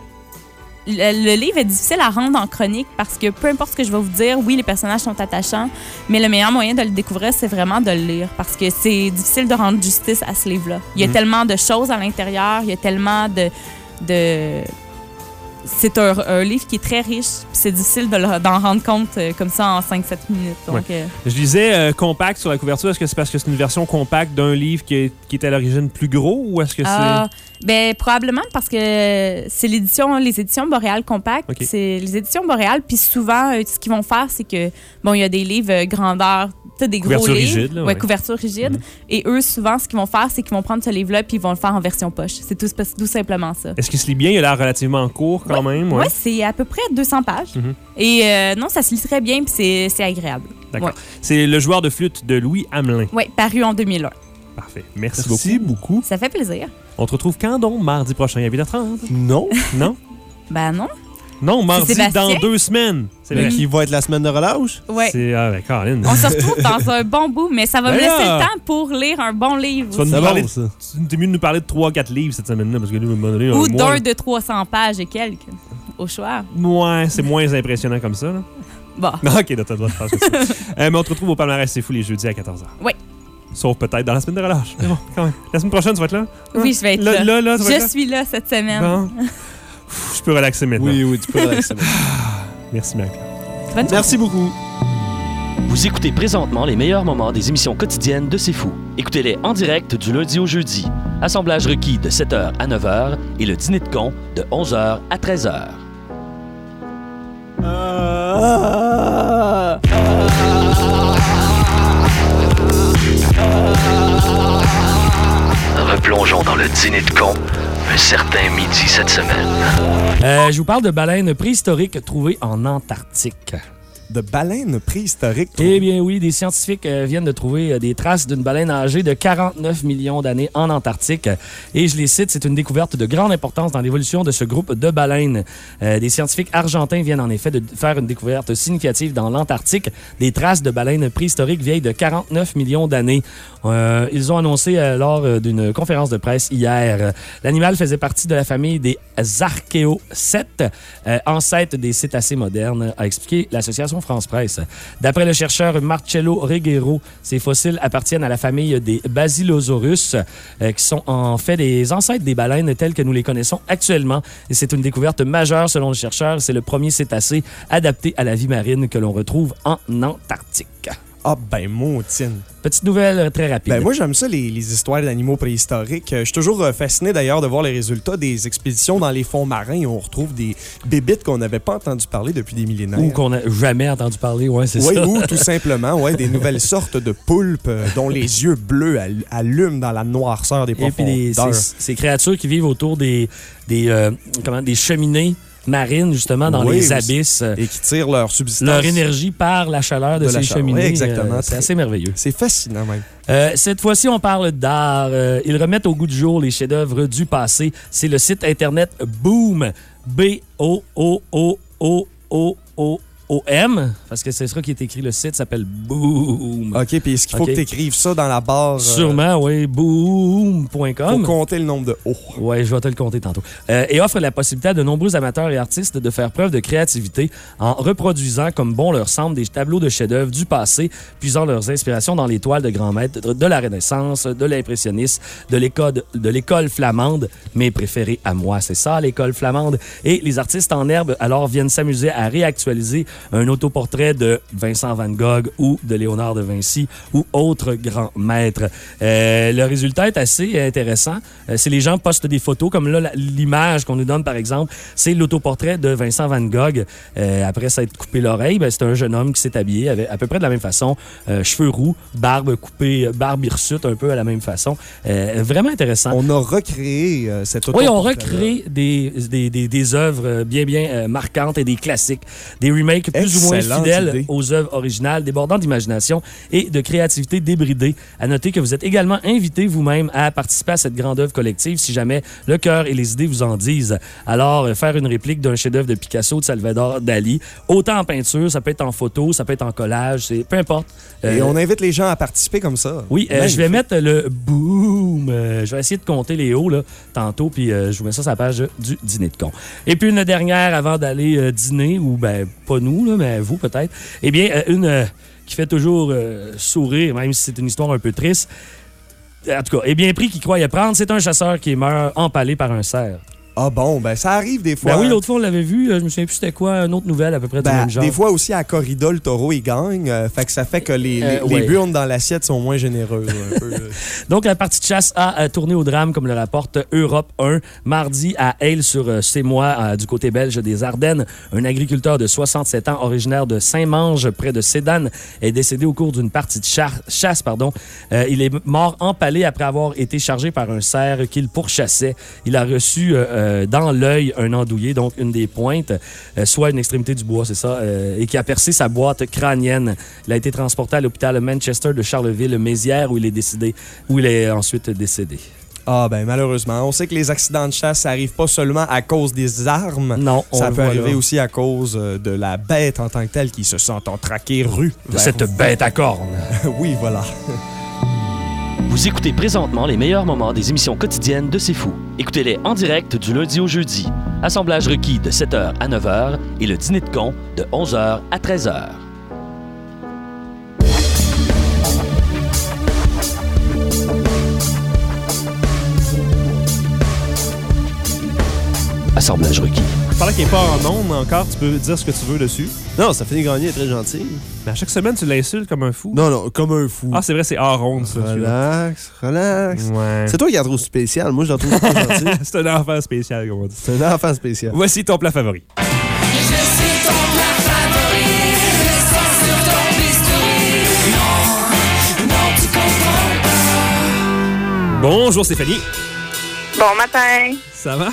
Le, livre est difficile à rendre en chronique parce que peu importe ce que je vais vous dire, oui, les personnages sont attachants, mais le meilleur moyen de le découvrir, c'est vraiment de le lire parce que c'est difficile de rendre justice à ce livre-là. Il y a
Mhm.
tellement de choses à l'intérieur, il y a tellement de. de... C'est un, un livre qui est très riche, c'est difficile de le- d'en rendre compte euh, comme ça en 5-7 minutes. Donc, euh,
Je disais euh, compact sur la couverture. Est-ce que c'est parce que c'est une version compacte d'un livre qui est, qui est à l'origine plus gros ou est-ce que
Ah, ben probablement parce que c'est l'édition, les éditions Boréal Compact. C'est les éditions Boréal. Puis souvent, ce qu'ils vont faire, c'est que bon, il y a des livres grandeur des gros
Couverture
livres.
rigide, là,
ouais,
ouais. Mm-hmm.
couverture rigide. Et eux, souvent, ce qu'ils vont faire, c'est qu'ils vont prendre ce livre-là puis ils vont le faire en version poche. C'est tout, tout simplement ça.
Est-ce qu'il se lit bien? Il a l'air relativement court quand même?
Ouais,
Ouais.
c'est à peu près 200 pages.
Mhm.
Et euh, non, ça se lit très bien puis c'est c'est agréable.
D'accord. C'est le joueur de flûte de Louis Hamelin.
Oui, paru en 2001.
Parfait. Merci,
Merci
beaucoup.
beaucoup.
Ça fait plaisir.
On te retrouve quand donc? Mardi prochain à 8h30?
Non.
Non?
Ben non.
Non, mardi dans deux semaines. C'est
Mais
vrai.
qui va être la semaine de relâche?
Ouais.
C'est ah, ben, Caroline.
On se retrouve dans un bon bout, mais ça va me
Ben
laisser
là!
le temps pour lire un bon livre.
Tu vas
aussi.
nous
C'est
parler
ça.
tu- T'es mieux de nous parler de 3-4 livres cette semaine-là parce que nous, donné,
Ou d'un de 300 pages et quelques, au choix.
Ouais, c'est moins impressionnant comme ça. Là.
Bon.
ok, là, t'as le droit de faire ça. Euh, mais on te retrouve au palmarès C'est fou les jeudis à 14h.
Oui.
Sauf peut-être dans la semaine de relâche. Mais bon, quand même. La semaine prochaine, tu vas être là?
Oui, je vais être
Là,
là.
là, là, tu vas être
Je suis là cette semaine.
Bon. Pff, Je peux relaxer maintenant.
Oui, oui, tu peux relaxer.
Merci, Mac.
Merci beaucoup.
Vous écoutez présentement les meilleurs moments des émissions quotidiennes de C'est Fou. Écoutez-les en direct du lundi au jeudi. Assemblage requis de 7h à 9h et le dîner de con de 11h à 13h. Replongeons dans le dîner de con certain midi cette semaine.
Euh, je vous parle de baleines préhistoriques trouvées en Antarctique.
De baleines préhistoriques.
Eh bien oui, des scientifiques euh, viennent de trouver euh, des traces d'une baleine âgée de 49 millions d'années en Antarctique. Et je les cite, c'est une découverte de grande importance dans l'évolution de ce groupe de baleines. Euh, des scientifiques argentins viennent en effet de faire une découverte significative dans l'Antarctique, des traces de baleines préhistoriques vieilles de 49 millions d'années. Ils ont annoncé lors d'une conférence de presse hier. L'animal faisait partie de la famille des archéocètes, euh, ancêtres des cétacés modernes, a expliqué l'association France Presse. D'après le chercheur Marcello Reguero, ces fossiles appartiennent à la famille des Basilosaurus, euh, qui sont en fait des ancêtres des baleines telles que nous les connaissons actuellement. Et c'est une découverte majeure selon le chercheur. C'est le premier cétacé adapté à la vie marine que l'on retrouve en Antarctique.
Ah ben, moutine.
Petite nouvelle euh, très rapide.
Ben moi, j'aime ça, les, les histoires d'animaux préhistoriques. Euh, Je suis toujours euh, fasciné d'ailleurs de voir les résultats des expéditions dans les fonds marins où on retrouve des bébites qu'on n'avait pas entendu parler depuis des millénaires.
Ou qu'on n'a jamais entendu parler, ouais, c'est ça.
ou tout simplement, ouais, des nouvelles sortes de poulpes dont les yeux bleus al- allument dans la noirceur des
Et puis des-
profondeurs.
ces, ces créatures qui vivent autour des, des, euh, comment, des cheminées marines, justement, dans
Oui,
les abysses. euh,
Et qui tirent leur subsistance.
Leur énergie par la chaleur de, ces cheminées.
Oui, exactement.
euh, c'est assez merveilleux.
C'est fascinant même.
Euh, cette fois-ci, on parle d'art. Euh, ils remettent au goût du jour les chefs-d'œuvre du passé. C'est le site internet Boom. B-O-O-O-O-O-O-M. Parce que c'est ça qui est écrit. Le site s'appelle Boom.
OK, puis est-ce qu'il faut
Ok.
que tu écrives ça dans la barre? euh,
Sûrement, oui. Boom.com.
Faut compter le nombre de O.
Oui, je vais te le compter tantôt. Euh, et offre la possibilité à de nombreux amateurs et artistes de faire preuve de créativité en reproduisant, comme bon leur semble, des tableaux de chefs-d'œuvre du passé, puisant leurs inspirations dans les toiles de grands maîtres de la Renaissance, de l'impressionnisme, de l'école de l'école flamande, mes préférés à moi, c'est ça, l'école flamande. Et les artistes en herbe alors viennent s'amuser à réactualiser un autoportrait de Vincent Van Gogh ou de Léonard de Vinci ou autres grands maîtres. Euh, le résultat est assez intéressant. Euh, si les gens postent des photos, comme là, l'image qu'on nous donne, par exemple, c'est l'autoportrait de Vincent Van Gogh. Euh, après s'être coupé l'oreille, ben, c'est un jeune homme qui s'est habillé avec, à peu près de la même façon. Euh, cheveux roux, barbe coupée, barbe hirsute, un peu à la même façon. Euh, vraiment intéressant.
On a recréé cette
Oui, on recrée des, des, des, des œuvres bien, bien marquantes et des classiques. Des remakes plus ou moins
idée.
aux œuvres originales, débordant d'imagination et de créativité débridée. À noter que vous êtes également invité vous-même à participer à cette grande œuvre collective si jamais le cœur et les idées vous en disent. Alors, euh, faire une réplique d'un chef-d'œuvre de Picasso, de Salvador Dali, autant en peinture, ça peut être en photo, ça peut être en collage, c'est peu importe.
Et
Euh,
on invite les gens à participer comme ça.
oui, euh, je vais mettre le boom. Euh, je vais essayer de compter les hauts là, tantôt, puis je vous mets ça sur la page du dîner de con. Et puis une dernière avant d'aller dîner, ou ben pas nous, vous peut-être. Eh bien, euh, une euh, qui fait toujours euh, sourire, même si c'est une histoire un peu triste. En tout cas, est bien pris qu'il croyait prendre, c'est un chasseur qui meurt empalé par un cerf.
Ah bon, ben ça arrive des fois.
Ben oui, l'autre fois, on l'avait vu. euh, Je me souviens plus c'était quoi, une autre nouvelle à peu près du
Ben,
même genre.
des fois aussi à corrida, le taureau il gagne. euh, fait que ça fait que les, les,
Euh,
les burnes dans l'assiette sont moins généreuses. un peu, là.
Donc, la partie de chasse a tourné au drame, comme le rapporte Europe 1. Mardi, à Aile, sur Sémois, du côté belge des Ardennes, un agriculteur de 67 ans, originaire de Saint-Mange, près de Sédan, est décédé au cours d'une partie de cha- chasse. Pardon. Euh, il est mort empalé après avoir été chargé par un cerf qu'il pourchassait. Il a reçu euh, euh, dans l'œil un andouillé, donc une des pointes, euh, soit une extrémité du bois, c'est ça, euh, et qui a percé sa boîte crânienne. Il a été transporté à l'hôpital Manchester de Charleville-Mézières où il est décédé, où il est ensuite décédé.
Ah ben malheureusement, on sait que les accidents de chasse, ça arrive pas seulement à cause des armes.
Non, on
Ça peut arriver
là.
aussi à cause euh, de la bête en tant que telle qui se sent entraquer rue.
de cette bête à cornes.
oui, voilà.
Vous écoutez présentement les meilleurs moments des émissions quotidiennes de C'est Fou. Écoutez-les en direct du lundi au jeudi. Assemblage requis de 7h à 9h et le dîner de con de 11h à 13h. Assemblage requis.
Pendant qu'il n'est pas en ondes encore, tu peux dire ce que tu veux dessus.
Non, Stéphanie Gagné est très gentille.
Mais à chaque semaine, tu l'insultes comme un fou.
Non, non, comme un fou.
Ah, c'est vrai, c'est hors onde, ça. celui-là.
relax, relax.
Ouais.
C'est toi qui la trouve spéciale. Moi, je la trouve très gentille.
C'est un enfant spécial, comme on dit.
C'est un enfant spécial.
Voici ton plat favori.
Je suis ton plat favori, le sang sur ton bistouri. Non, non, tu comprends
Bonjour, Stéphanie.
Bon matin.
Ça va?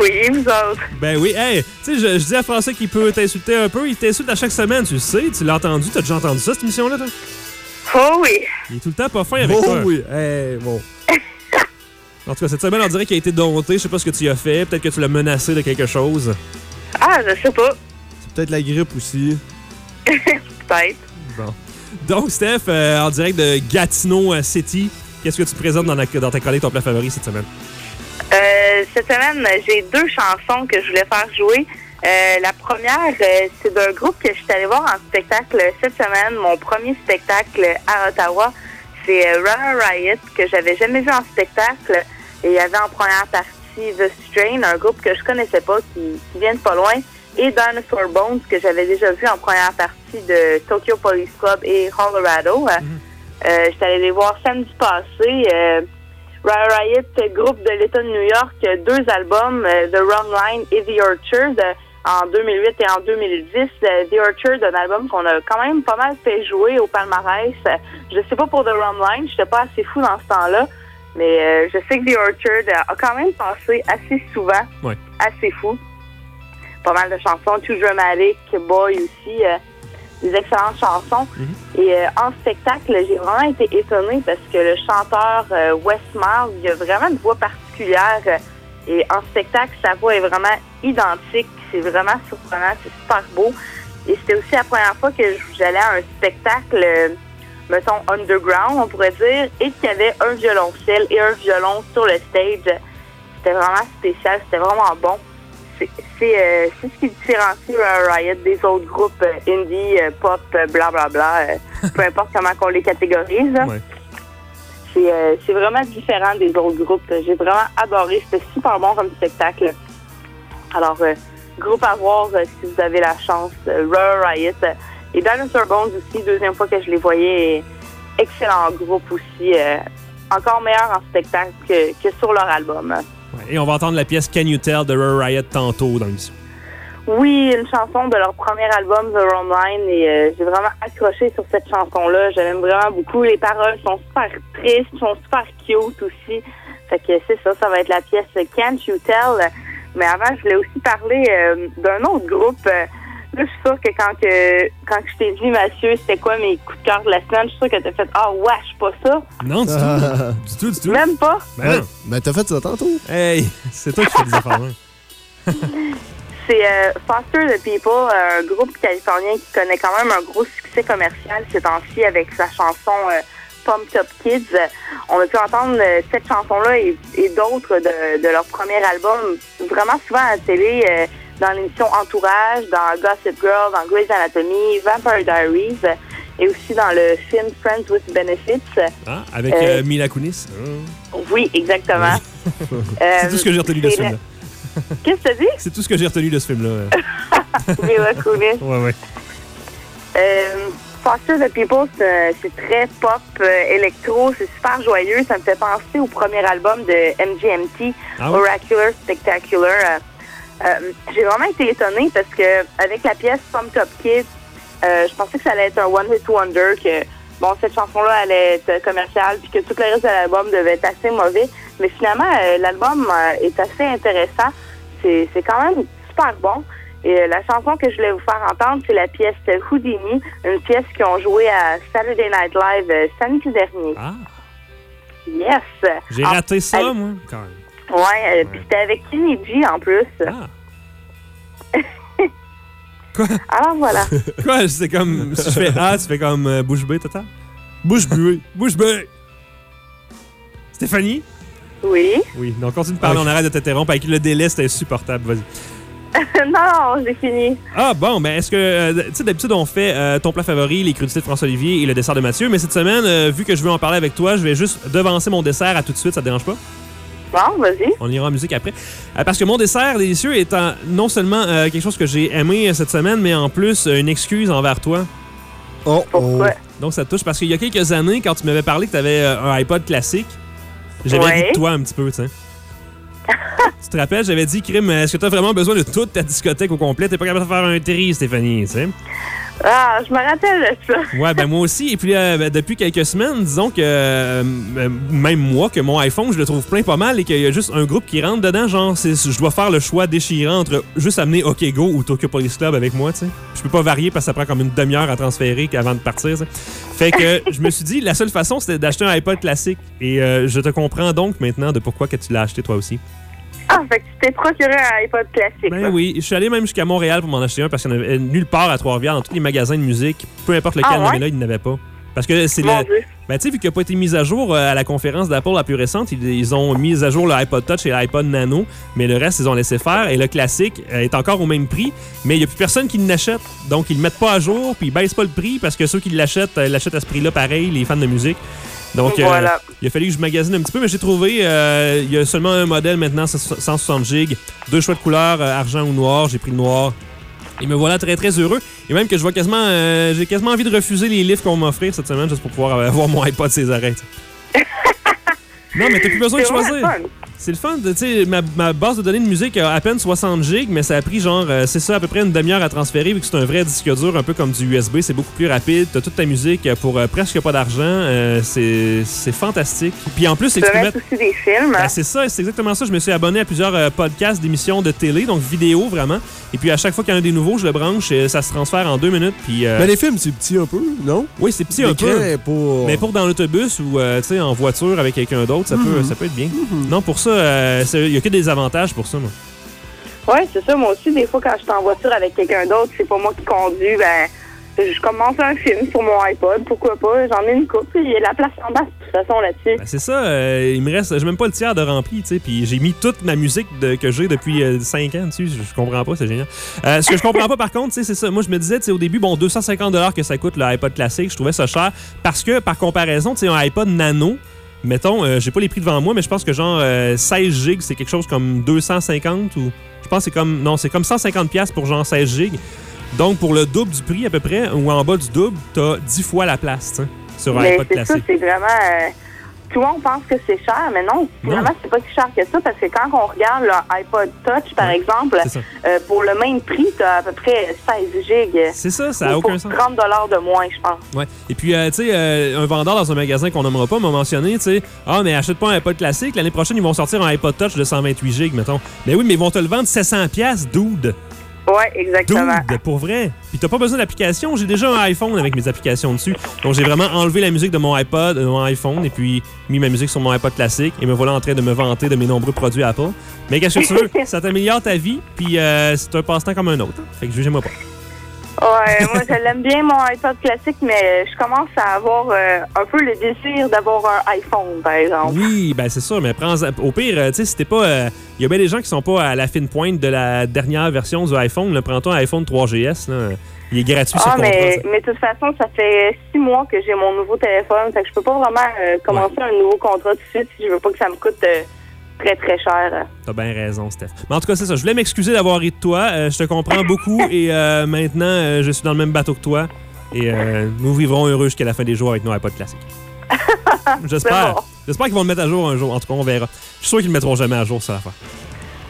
Oui, vous autres.
Ben oui, hey, tu sais, je, je dis à François qu'il peut t'insulter un peu. Il t'insulte à chaque semaine, tu le sais. Tu l'as entendu. T'as déjà entendu ça, cette émission-là, toi?
Oh oui.
Il est tout le temps pas fin avec
Oh
toi.
oui, hey, bon.
En tout cas, cette semaine, on dirait qu'il a été dompté. Je sais pas ce que tu as fait. Peut-être que tu l'as menacé de quelque chose.
Ah, je sais pas.
C'est peut-être la grippe aussi.
Peut-être.
Bon. Donc, Steph, euh, en direct de Gatineau euh, City, qu'est-ce que tu présentes dans, la- dans ta chronique, ton plat favori cette semaine?
Euh, cette semaine, j'ai deux chansons que je voulais faire jouer. Euh, la première, euh, c'est d'un groupe que je suis allée voir en spectacle cette semaine. Mon premier spectacle à Ottawa, c'est euh, Runner Riot, que j'avais jamais vu en spectacle. Et il y avait en première partie The Strain, un groupe que je connaissais pas, qui, qui vient de pas loin, et Dinosaur Bones, que j'avais déjà vu en première partie de Tokyo Police Club et Colorado. Euh, J'étais allée les voir samedi passé. Riot groupe de l'État de New York, deux albums, euh, The Wrong Line et The Orchard, en 2008 et en 2010. Euh, The Orchard, un album qu'on a quand même pas mal fait jouer au palmarès. Je sais pas pour The Wrong Line, j'étais pas assez fou dans ce temps-là, mais euh, je sais que The Orchard a quand même passé assez souvent,
Ouais.
assez fou. Pas mal de chansons, Too Dramatic, Boy aussi, des excellentes chansons. Et euh, en spectacle, j'ai vraiment été étonnée parce que le chanteur euh, Wes Miles, il a vraiment une voix particulière. euh, et en spectacle, sa voix est vraiment identique. C'est vraiment surprenant. C'est super beau. Et c'était aussi la première fois que j'allais à un spectacle, euh, mettons, underground, on pourrait dire, et qu'il y avait un violoncelle et un violon sur le stage. C'était vraiment spécial. C'était vraiment bon. C'est euh, c'est ce qui différencie euh, Riot des autres groupes euh, indie, euh, pop, blablabla, euh, peu importe comment qu'on les catégorise.
Ouais.
C'est vraiment différent des autres groupes. J'ai vraiment adoré. C'était super bon comme spectacle. Alors, groupe à voir si vous avez la chance. Raw Riot. et Dinosaur Bones aussi, deuxième fois que je les voyais. Excellent groupe aussi. encore meilleur en spectacle que, que sur leur album.
Et on va entendre la pièce Can You Tell de Riot tantôt dans l'émission.
Oui, une chanson de leur premier album, The Wrong Line, et euh, j'ai vraiment accroché sur cette chanson-là. Je l'aime vraiment beaucoup. Les paroles sont super tristes, sont super cute aussi. Fait que c'est ça, ça va être la pièce Can't You Tell. Mais avant, je voulais aussi parler euh, d'un autre groupe. Euh, Là, je suis sûre que quand que quand je t'ai dit, Mathieu, c'était quoi mes coups de cœur de la semaine, je suis sûre que t'as fait Ah, wesh, pas ça.
Non, du tout. Du tout, du tout.
Même pas.
Ben
ouais.
non.
Ben, t'as fait ça tantôt.
Hey, c'est toi qui fais des affaires. hein.
C'est euh, Foster the People, un groupe californien qui connaît quand même un gros succès commercial ces temps-ci avec sa chanson euh, Pump Top Kids. On a pu entendre euh, cette chanson-là et, et d'autres de, de leur premier album vraiment souvent à la télé, euh, dans l'émission Entourage, dans Gossip Girl, dans Grey's Anatomy, Vampire Diaries euh, et aussi dans le film Friends with Benefits.
Ah, avec
Euh,
euh, Mila Kunis.
Oui, exactement.
C'est tout ce que j'ai retenu de ce film-là.
Qu'est-ce que t'as dit?
C'est tout ce que j'ai retenu de ce film-là.
Mila Kunis.
ouais, ouais.
Euh, Foster the People, c'est c'est très pop, euh, électro, c'est super joyeux. Ça me fait penser au premier album de MGMT,
Ah ouais?
Oracular Spectacular. Euh, J'ai vraiment été étonnée parce que avec la pièce Pump Top Kid, euh, je pensais que ça allait être un One Hit Wonder, que bon cette chanson-là allait être commerciale, puis que tout le reste de l'album devait être assez mauvais. Mais finalement, euh, l'album euh, est assez intéressant. C'est c'est quand même super bon. Et la chanson que je voulais vous faire entendre, c'est la pièce Houdini, une pièce qu'ils ont jouée à Saturday Night Live samedi dernier.
Ah,
Yes!
j'ai raté ça,
elle-
moi, quand même.
Ouais, euh, puis c'était avec G en plus.
Ah. Quoi?
Alors voilà.
Quoi? C'est comme. Si je fais A, tu fais comme euh, bouche bée, total? Bouche bée. Bouche bée. Stéphanie?
oui.
Oui. Donc, continue de parler, on arrête de t'interrompre. Avec le délai, c'était insupportable. Vas-y.
non, j'ai fini.
Ah, bon, ben, est-ce que. euh, tu sais, d'habitude, on fait euh, ton plat favori, les crudités de François-Olivier et le dessert de Mathieu. Mais cette semaine, euh, vu que je veux en parler avec toi, je vais juste devancer mon dessert à tout de suite. Ça te dérange pas?
Bon, vas-y.
On ira en musique après. Euh, parce que mon dessert délicieux est en- non seulement euh, quelque chose que j'ai aimé euh, cette semaine, mais en plus euh, une excuse envers toi.
Oh, oh.
Pourquoi?
Donc ça te touche parce qu'il y a quelques années, quand tu m'avais parlé que tu avais un iPod classique, j'avais
Ouais.
ri de toi un petit peu, tu sais. tu te rappelles, j'avais dit, Krim, est-ce que tu as vraiment besoin de toute ta discothèque au complet? T'es pas capable de faire un tri, Stéphanie, tu sais.
Ah, je me rappelle de ça.
Ouais, ben moi aussi. Et puis, euh, ben, depuis quelques semaines, disons que, euh, même moi, que mon iPhone, je le trouve plein pas mal et qu'il y a juste un groupe qui rentre dedans. Genre, je dois faire le choix déchirant entre juste amener OK Go ou Tokyo Police Club avec moi, tu sais. Je peux pas varier parce que ça prend comme une demi-heure à transférer avant de partir. Fait que je me suis dit, la seule façon, c'était d'acheter un iPod classique. Et euh, je te comprends donc maintenant de pourquoi que tu l'as acheté toi aussi.
Ah, fait que tu t'es procuré un iPod classique.
Ben
là.
oui, je suis allé même jusqu'à Montréal pour m'en acheter un parce qu'il n'y en avait nulle part à Trois-Rivières, dans tous les magasins de musique, peu importe lequel,
Ah ouais?
mais là, il n'avait pas. Parce que c'est.
Dieu.
Ben, tu sais, vu qu'il n'a pas été mis à jour euh, à la conférence d'Apple la plus récente, ils, ils ont mis à jour le iPod Touch et l'iPod Nano, mais le reste, ils ont laissé faire. Et le classique euh, est encore au même prix, mais il n'y a plus personne qui l'achète. Donc, ils le mettent pas à jour, puis ils baissent pas le prix parce que ceux qui l'achètent, euh, l'achètent à ce prix-là pareil, les fans de musique. Donc, euh, il a fallu que je magasine un petit peu, mais j'ai trouvé, euh, il y a seulement un modèle maintenant, c'est 160 gigs, deux choix de couleurs, euh, argent ou noir. J'ai pris le noir. Et me voilà très très heureux. Et même que je vois quasiment, euh, j'ai quasiment envie de refuser les livres qu'on m'offrir cette semaine juste pour pouvoir avoir mon iPod ses arrêts. non, mais t'as plus besoin de choisir.
fun.
C'est le fun. de- Tu sais, ma, ma base de données de musique a à peine 60 gigs, mais ça a pris genre, euh, c'est ça, à peu près une demi-heure à transférer, vu que c'est un vrai disque dur, un peu comme du USB. C'est beaucoup plus rapide. T'as toute ta musique pour euh, presque pas d'argent. Euh, c'est c'est fantastique. Puis en plus, c'est
mettre aussi des films.
Ben, c'est ça, c'est exactement ça. Je me suis abonné à plusieurs euh, podcasts d'émissions de télé, donc vidéo vraiment. Et puis à chaque fois qu'il y en a des nouveaux, je le branche, et ça se transfère en deux minutes. Puis euh,
Mais les films, c'est petit un peu, non?
oui, c'est petit un peu.
pas...
Mais pour dans l'autobus ou euh, tu sais, en voiture avec quelqu'un d'autre, ça,
Mhm.
peut, ça peut être bien. Non, pour ça, euh, il y a que des avantages pour ça, moi.
Oui, c'est ça. Moi aussi, des fois, quand je suis en voiture avec quelqu'un d'autre, c'est pas moi qui conduis, ben, je commence un film sur mon iPod. Pourquoi pas? J'en ai une coupe. Il y a la place en bas, de toute façon, là-dessus.
Ben, c'est ça, euh, il me reste, j'ai même pas le tiers de rempli, tu sais, puis j'ai mis toute ma musique de- que j'ai depuis 5 ans dessus, je, je comprends pas, c'est génial. Euh, ce que je comprends pas par contre, tu sais, c'est ça, moi je me disais, tu sais, au début, bon, 250 que ça coûte le iPod classique, je trouvais ça cher, parce que par comparaison, tu sais, un iPod nano, mettons, euh, j'ai pas les prix devant moi, mais je pense que genre euh, 16 gigs, c'est quelque chose comme 250 ou, je pense que c'est comme, non, c'est comme 150 pièces pour genre 16 gigs. Donc pour le double du prix à peu près, ou en bas du double, t'as 10 fois la place, tu sais, sur un
Mais
iPod classique.
c'est vraiment. Le monde pense que c'est cher, mais non, vraiment, c'est pas si cher que ça parce que quand on regarde le iPod Touch, par
Ouais,
exemple, euh, pour le même prix, t'as à peu près 16 gigs.
C'est ça, ça a
Ou
aucun sens.
30 de moins, je pense.
Ouais. Et puis, euh, tu sais, euh, un vendeur dans un magasin qu'on nommera pas m'a mentionné, tu sais, ah, mais achète pas un iPod classique, l'année prochaine, ils vont sortir un iPod Touch de 128 gigs, mettons. Mais oui, mais ils vont te le vendre 700 pièces, dude.
Ouais, exactement.
Dude, pour vrai. Puis t'as pas besoin d'application, j'ai déjà un iPhone avec mes applications dessus. Donc j'ai vraiment enlevé la musique de mon iPod, de mon iPhone, et puis mis ma musique sur mon iPod classique, et me voilà en train de me vanter de mes nombreux produits Apple. Mais qu'est-ce que tu veux? Ça t'améliore ta vie, puis euh, c'est un passe-temps comme un autre. Fait que jugez-moi pas.
Ouais, moi, je l'aime bien, mon iPod classique, mais je commence à avoir euh, un peu le désir d'avoir un iPhone, par exemple.
Oui, ben c'est ça, mais prends au pire, euh, tu sais, si t'es pas. Il y a bien des gens qui sont pas à la fine pointe de la dernière version du iPhone. là. Prends-toi un iPhone 3GS, là. Il est gratuit
Ah,
contrat.
mais, mais de toute façon, ça fait six mois que j'ai mon nouveau téléphone. Fait que je peux pas vraiment euh, commencer un nouveau contrat tout de suite si je veux pas que ça me coûte euh, très, très cher.
T'as bien raison, Steph. Mais en tout cas, c'est ça. Je voulais m'excuser d'avoir ri de toi. Euh, je te comprends beaucoup et euh, maintenant, euh, je suis dans le même bateau que toi. Et euh, nous vivrons heureux jusqu'à la fin des jours avec nos iPod classiques. J'espère.
Bon.
J'espère qu'ils vont le mettre à jour un jour. En tout cas, on verra. Je suis sûr qu'ils le mettront jamais à jour, ça l'affaire.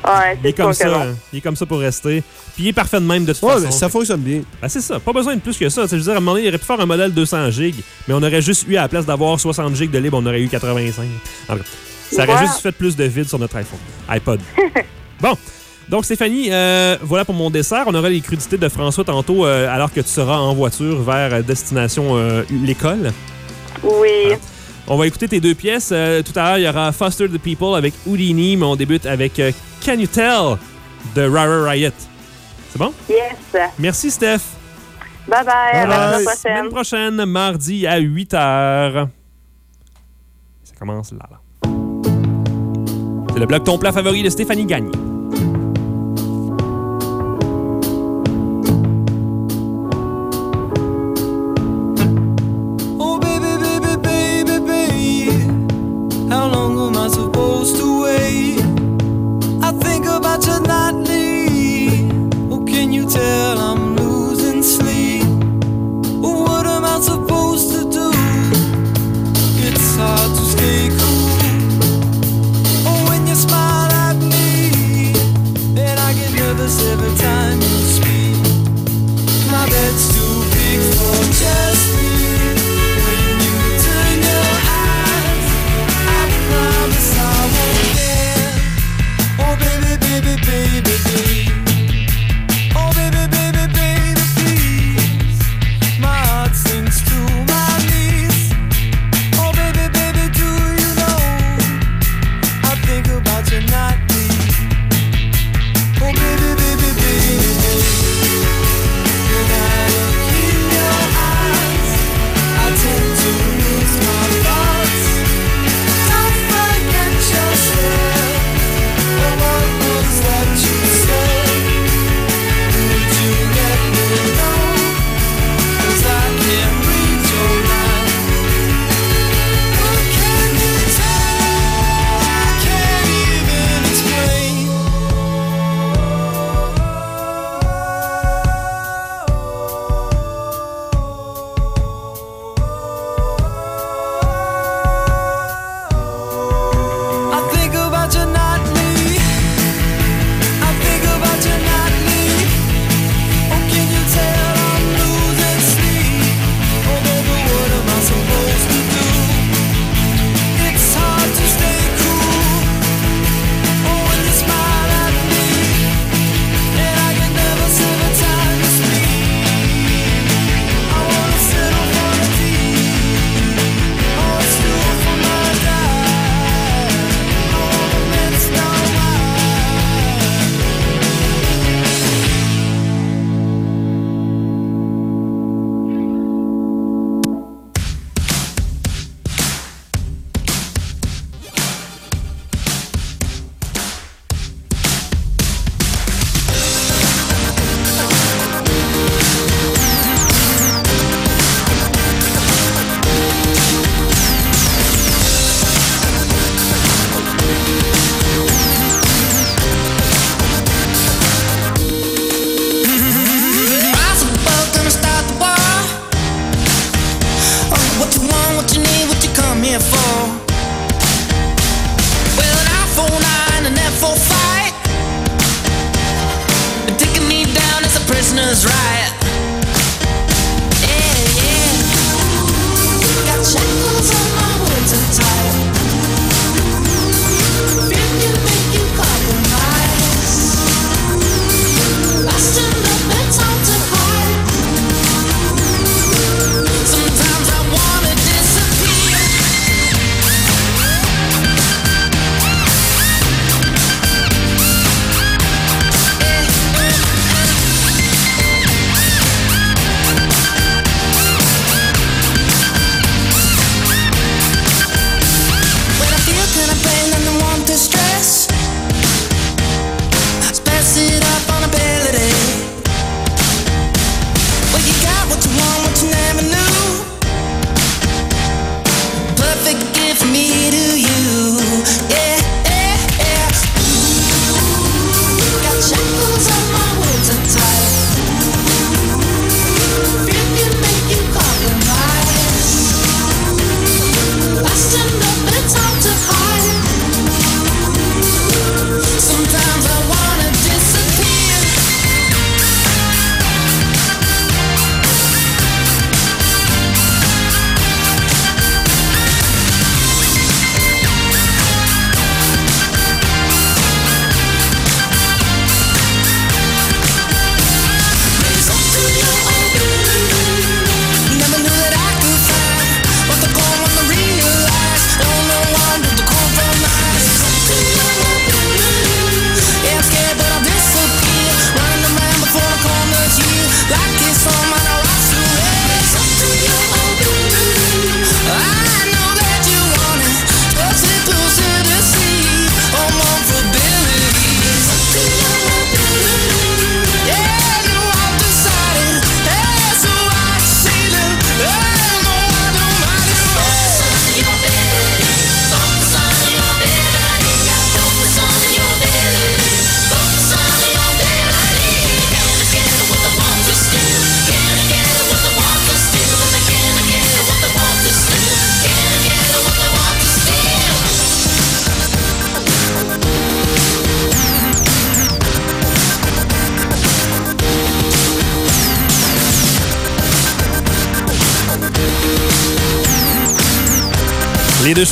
Ouais,
Il est comme ça. hein. Il est comme ça pour rester. Puis il est parfait de même de toute
Ouais,
façon.
mais ça fonctionne bien.
Ben, c'est ça. Pas besoin de plus que ça. Tu sais, Je veux dire, à un moment donné, il aurait pu faire un modèle 200 GB, mais on aurait juste eu, à la place d'avoir 60 GB de libre, on aurait eu 85. En tout cas, ça aurait
Voilà.
juste fait plus de vide sur notre iPhone. iPod. bon. Donc, Stéphanie, euh, voilà pour mon dessert. On aura les crudités de François tantôt, euh, alors que tu seras en voiture vers euh, destination euh, l'école.
Oui.
On va écouter tes deux pièces. Euh, tout à l'heure, il y aura Foster the People avec Houdini, mais on débute avec euh, Can You Tell de Rara Riot. C'est bon?
Yes.
Merci, Steph.
Bye bye. À la
Bye.
semaine
Semaine
prochaine.
prochaine, mardi à 8 h. Ça commence là, là. Le bloc Ton plat favori de Stéphanie Gagne.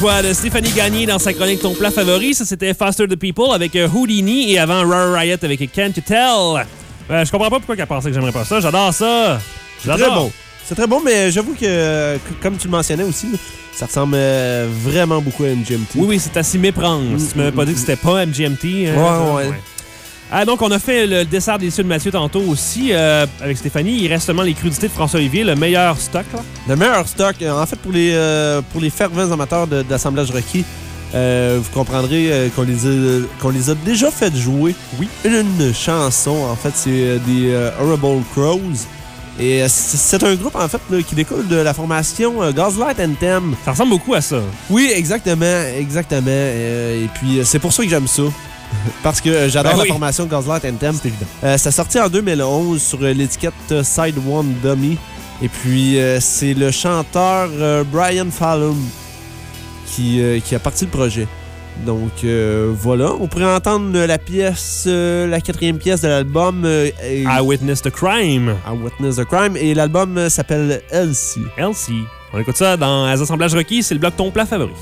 Choix de Stéphanie Gagné dans sa chronique Ton plat favori, ça c'était Faster the People avec euh, Houdini et avant Rare Riot avec Can't You Tell? Euh, je comprends pas pourquoi qu'elle pensait que j'aimerais pas ça. J'adore ça.
C'est très bon. C'est très bon, mais j'avoue que, que- comme tu le mentionnais aussi, ça ressemble euh, vraiment beaucoup à MGMT.
Oui, oui, c'est s'y méprendre. Si tu m'avais pas dit que c'était pas MGMT. hein,
Ouais, ouais.
Ah, donc, on a fait le dessert délicieux de Mathieu tantôt aussi euh, avec Stéphanie. Il reste seulement les crudités de François-Olivier, le meilleur stock. Là.
Le meilleur stock, euh, en fait, pour les, euh, pour les fervents amateurs d'assemblage requis, euh, vous comprendrez qu'on les, a- qu'on les a déjà fait jouer.
Oui.
Une chanson, en fait, c'est des Horrible Crows. Et c'est un groupe, en fait, là, qui découle de la formation euh, Gaslight Anthem.
Ça ressemble beaucoup à ça.
Oui, exactement, exactement. Euh, et puis, c'est pour ça que j'aime ça. Parce que euh, j'adore
Ben
la
oui.
formation Gaslight Anthem.
C'est évident.
Euh, ça sorti en 2011 sur euh, l'étiquette Side One Dummy. Et puis, euh, c'est le chanteur euh, Brian Fallon qui, qui a parti le projet. Donc, voilà. On pourrait entendre la pièce, la quatrième pièce de l'album
I Witness the Crime.
I Witness the Crime. Et l'album s'appelle Elsie.
Elsie. On écoute ça dans les assemblages requis. C'est le bloc Ton plat favori.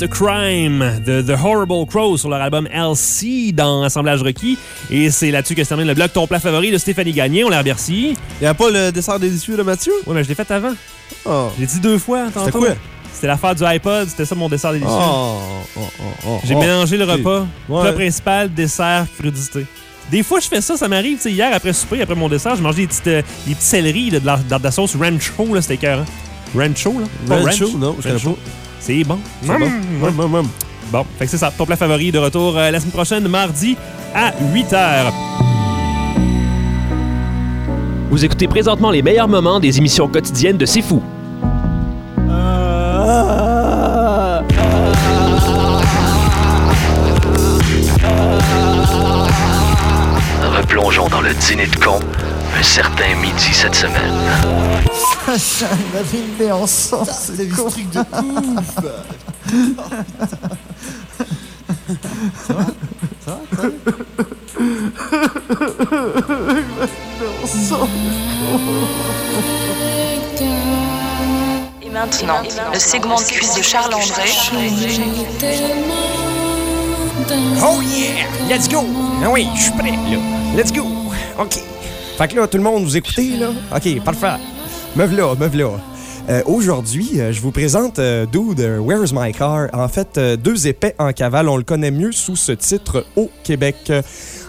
A Crime
de The Horrible Crows sur leur album LC dans Assemblage requis. Et c'est là-dessus que se termine le bloc Ton plat favori de Stéphanie Gagné. On l'a remercie.
Il n'y a pas le dessert délicieux de Mathieu?
Ouais, mais je l'ai fait avant.
Oh.
Je l'ai dit deux fois.
C'était quoi?
C'était l'affaire du iPod. C'était ça mon dessert délicieux.
Oh, oh, oh, oh,
J'ai mélangé le repas.
Ouais.
Plat principal, dessert, crudité. Des fois, je fais ça, ça m'arrive. Tu sais, hier, après souper, après mon dessert, j'ai mangé des petites, euh, des céleris là, de, la, de la sauce rancho, c'était écœurant. Rancho, là?
Rancho?
ranch?
Non, je connais pas.
C'est bon.
Hum, hum, hum.
Bon. Fait que c'est ça. Ton plat favori de retour euh, la semaine prochaine, mardi à 8h.
Vous écoutez présentement les meilleurs moments des émissions quotidiennes de C'est Fou.
Replongeons dans le dîner de con un certain midi cette semaine.
Il a filmé ensemble, c'est con.
Et maintenant, le segment de cuisse de Charles André.
Oh yeah! Let's go! Ah oui, je suis prêt, là. Let's go! OK. Fait que là, tout le monde, vous écoutez, là? OK, parfait. Me v'là, me v'là. Euh, Aujourd'hui, euh, je vous présente euh, Dude, Where's My Car? En fait, Deux épais en cavale. On le connaît mieux sous ce titre au Québec.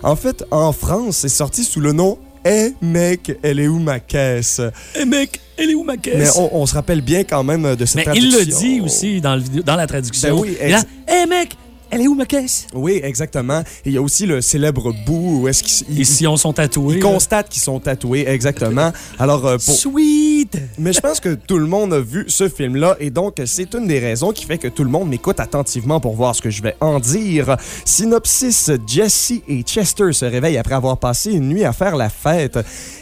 En fait, en France, c'est sorti sous le nom Eh mec, elle est où ma caisse?
Eh mec, elle est où ma caisse?
Mais on, on se rappelle bien quand même de cette
Mais il le dit aussi dans, le dans la traduction.
Ben oui,
Hey mec, elle est où ma caisse?
Oui, exactement. Et il y a aussi le célèbre bout où est-ce qu'ils
Et si on sont tatoués.
ils
là.
constatent qu'ils sont tatoués, exactement. Alors, euh, pour...
Sweet!
Mais je pense que tout le monde a vu ce film-là et donc c'est une des raisons qui fait que tout le monde m'écoute attentivement pour voir ce que je vais en dire. Synopsis, Jesse et Chester se réveillent après avoir passé une nuit à faire la fête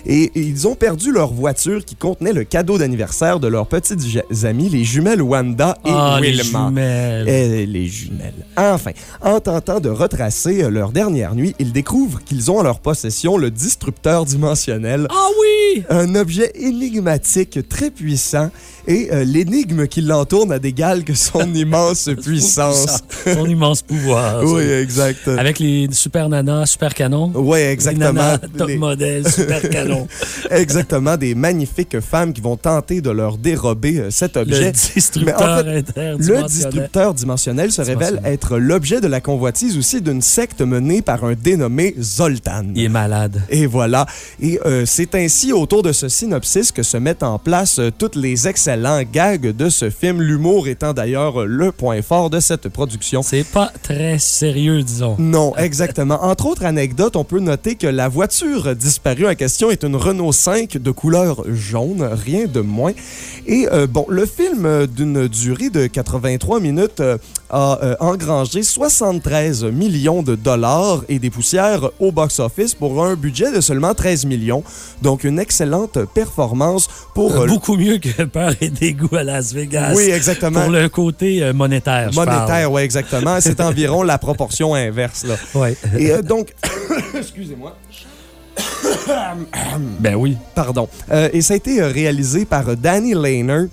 et ils ont perdu leur voiture qui contenait le cadeau d'anniversaire de leurs petites amies, les jumelles Wanda et
Ah, les
Wilma.
jumelles.
Eh, les jumelles. Enfin, en tentant de retracer euh, leur dernière nuit, ils découvrent qu'ils ont en leur possession le disrupteur dimensionnel.
Ah oui!
Un objet énigmatique très puissant et euh, l'énigme qui l'entoure n'a d'égal que son immense puissance.
Son immense pouvoir.
oui, exact.
Avec les super nanas, super canons.
Oui,
Les
exactement.
nanas top
Les-
modèle, super canon.
exactement, des magnifiques femmes qui vont tenter de leur dérober euh, cet
Le
objet.
disrupteur
Mais en fait, Le disrupteur dimensionnel se révèle être l'objet de la convoitise aussi d'une secte menée par un dénommé Zoltan.
Il est malade.
Et voilà. Et euh, c'est ainsi autour de ce synopsis que se mettent en place tous les excellents gags de ce film, l'humour étant d'ailleurs le point fort de cette production.
C'est pas très sérieux, disons.
Non, exactement. Entre autres anecdotes, on peut noter que la voiture disparue en question est une Renault 5 de couleur jaune, rien de moins. Et euh, bon, le film d'une durée de 83 minutes euh, a euh, engrangé 73 millions de dollars et des poussières au box-office pour un budget de seulement 13 millions. Donc une excellente performance pour...
Beaucoup mieux que Peur et dégoût à Las Vegas.
Oui, exactement.
Pour le côté euh, monétaire.
Monétaire, oui, exactement. C'est environ la proportion inverse. Là.
Ouais.
Et euh, donc, excusez-moi.
Ben oui.
Pardon. Euh, et ça a été réalisé par Danny Lehner.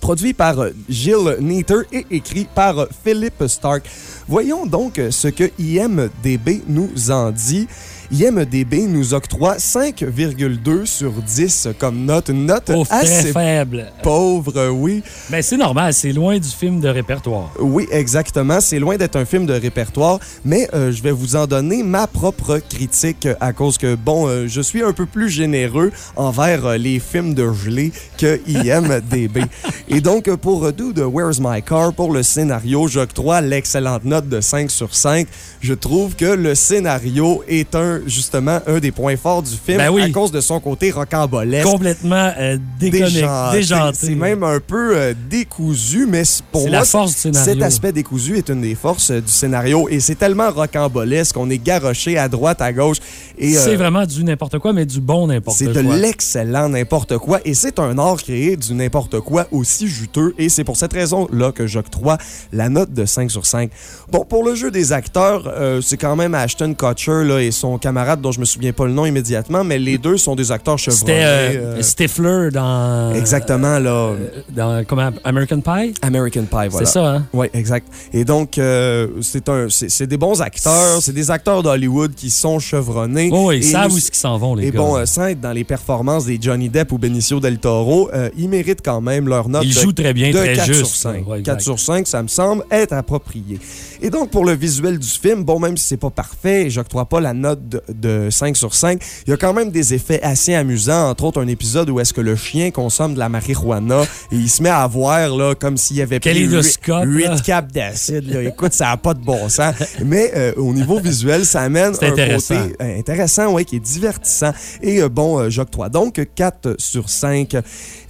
Produit par Gilles Neater et écrit par euh, Philip Stark. Voyons donc ce que IMDB nous en dit. IMDB nous octroie 5,2 sur 10 comme note. Une note
Pauvre, très
assez
faible.
pauvre, oui.
Ben c'est normal, c'est loin du film de répertoire.
Oui, exactement. C'est loin d'être un film de répertoire, mais euh, je vais vous en donner ma propre critique euh, à cause que, bon, euh, je suis un peu plus généreux envers euh, les films de gelée que IMDB. Et donc, pour euh, Dude, Where's My Car, pour le scénario, j'octroie l'excellente note de 5 sur 5. Je trouve que le scénario est un, justement, un des points forts du film
Ben oui.
à cause de son côté rocambolesque.
Complètement euh, déconnecté,
Déjanté. C'est même un peu euh, décousu, mais pour
C'est
moi,
la force du scénario.
cet aspect décousu est une des forces euh, du scénario et c'est tellement rocambolesque qu'on est garoché à droite, à gauche. et euh,
C'est vraiment du n'importe quoi, mais du bon n'importe
c'est
quoi.
de l'excellent n'importe quoi et c'est un art créé du n'importe quoi aussi juteux et c'est pour cette raison-là que j'octroie la note de 5 sur 5. Bon, pour le jeu des acteurs, c'est quand même Ashton Kutcher là, et son camarade dont je me souviens pas le nom immédiatement, mais les deux sont des acteurs chevronnés.
C'était euh,
euh,
Stifler dans.
Exactement, là.
euh, dans comment, American Pie?
American Pie, voilà.
C'est ça, hein?
Oui, exact. Et donc, euh, c'est des bons acteurs, c'est des acteurs d'Hollywood qui sont chevronnés.
Oh, ils
Et
savent où qu'ils s'en vont, les
Et
gars.
bon, euh, sans être dans les performances des Johnny Depp ou Benicio del Toro, ils méritent quand même leur note
Ils jouent très bien,
de
très
4
juste,
sur 5.
là. Ouais,
4
exact.
sur 5, ça me semble être approprié. Et donc, pour le visuel du film, bon, même si c'est pas parfait, et j'octroie pas la note de, de 5 sur 5, il y a quand même des effets assez amusants, entre autres un épisode où est-ce que le chien consomme de la marijuana et il se met à voir là, comme s'il y avait pris
Kaléidoscope,
8
là?
caps d'acide. Écoute, ça n'a pas de bon sens. Mais euh, au niveau visuel, ça amène un
intéressant.
côté euh, intéressant, oui, qui est divertissant. Et euh, bon, euh, j'octroie donc 4 sur 5.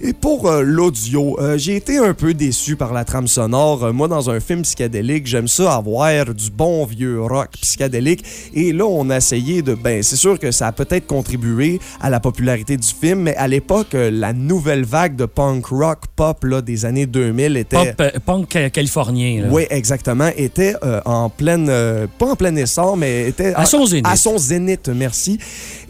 Et pour l'audio, j'ai été un peu déçu par la trame sonore. Moi, dans un film psychédélique, j'aime ça avoir du bon vieux rock psychédélique. Et là, on a essayé essayé de... Ben, c'est sûr que ça a peut-être contribué à la popularité du film, mais à l'époque, euh, la nouvelle vague de punk rock pop là, des années 2000 était...
Pop, euh, punk californien. là.
Oui, exactement. Était euh, en pleine, euh, pas en plein essor, mais était
À son zénith.
À son zénith, merci.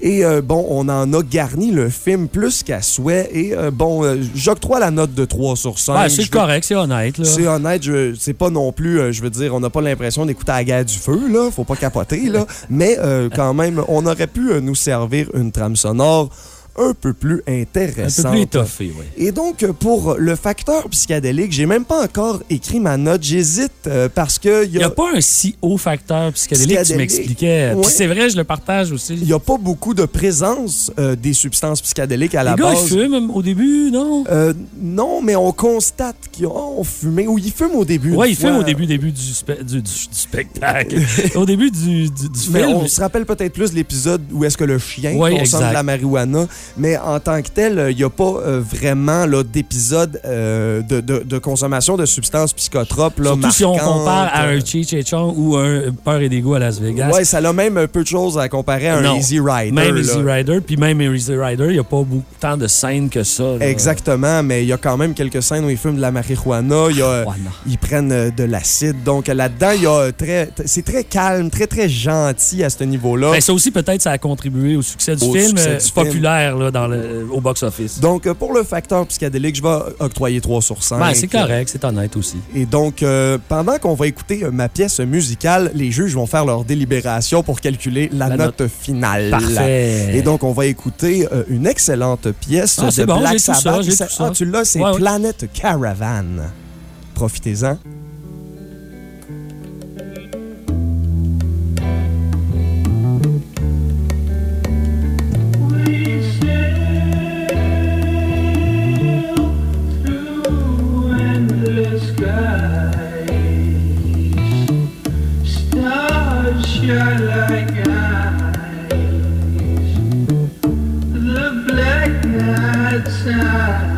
Et euh, bon, on en a garni le film plus qu'à souhait. Et euh, bon, euh, j'octroie la note de 3 sur 5.
Ouais, c'est correct, c'est honnête.
C'est honnête, c'est pas non plus, je veux dire, on n'a pas l'impression d'écouter à la guerre du feu, là. Faut pas capoter, là. Mais quand même, on aurait pu nous servir une trame sonore un peu plus
Un
intéressante.
peu plus oui.
Et donc, pour le facteur psychédélique, j'ai même pas encore écrit ma note. J'hésite euh, parce que
Il n'y a pas un si haut facteur psychédélique, tu
Psychédélique.
m'expliquais.
Ouais.
Puis c'est vrai, je le partage aussi.
il y a pas beaucoup de présence euh, des substances psychédéliques à la
Les gars,
base.
ils fument au début, non?
Euh, non, mais on constate qu'ils ont fumé ou ils fument au début.
Oui, ils fument au début, début du, spe- du, du- du spectacle. au début du,
Mais
film.
on se rappelle peut-être plus l'épisode où est-ce que le chien
Ouais,
consomme de la marijuana. Mais en tant que tel, euh, il n'y a pas euh, vraiment d'épisode euh, de, de- de consommation de substances psychotropes. Là,
Surtout si on compare à un Cheech et Chong ou un Peur et dégoût à Las Vegas.
Ouais, ça a même un peu de choses à comparer à un. Easy Rider.
Même
là.
Easy Rider, puis même Easy Rider, il n'y a pas beaucoup tant de scènes que ça. là.
Exactement, mais il y a quand même quelques scènes où ils fument de la marijuana, y a- ils prennent euh, de l'acide. Donc là-dedans, il y a très, c'est très calme, très très gentil à ce niveau-là.
Ben, ça aussi, peut-être, ça a contribué au succès du
Au
film.
succès
euh,
du
C'est
film.
Populaire là, dans le, au box-office.
Donc euh, pour le facteur psychédélique, je vais octroyer 3 sur 5.
Ben, c'est correct, c'est honnête aussi.
Et donc, euh, pendant qu'on va écouter euh, ma pièce musicale, les juges vont faire leur délibération pour calculer la,
La
note, finale.
Parfait.
Et donc, on va écouter euh, une excellente pièce
Ah,
de
bon,
Black Sabbath. Ça-. Ah, tu l'as, c'est
Ouais, ouais.
Planet Caravan. Profitez-en.
Like eyes. The black night side.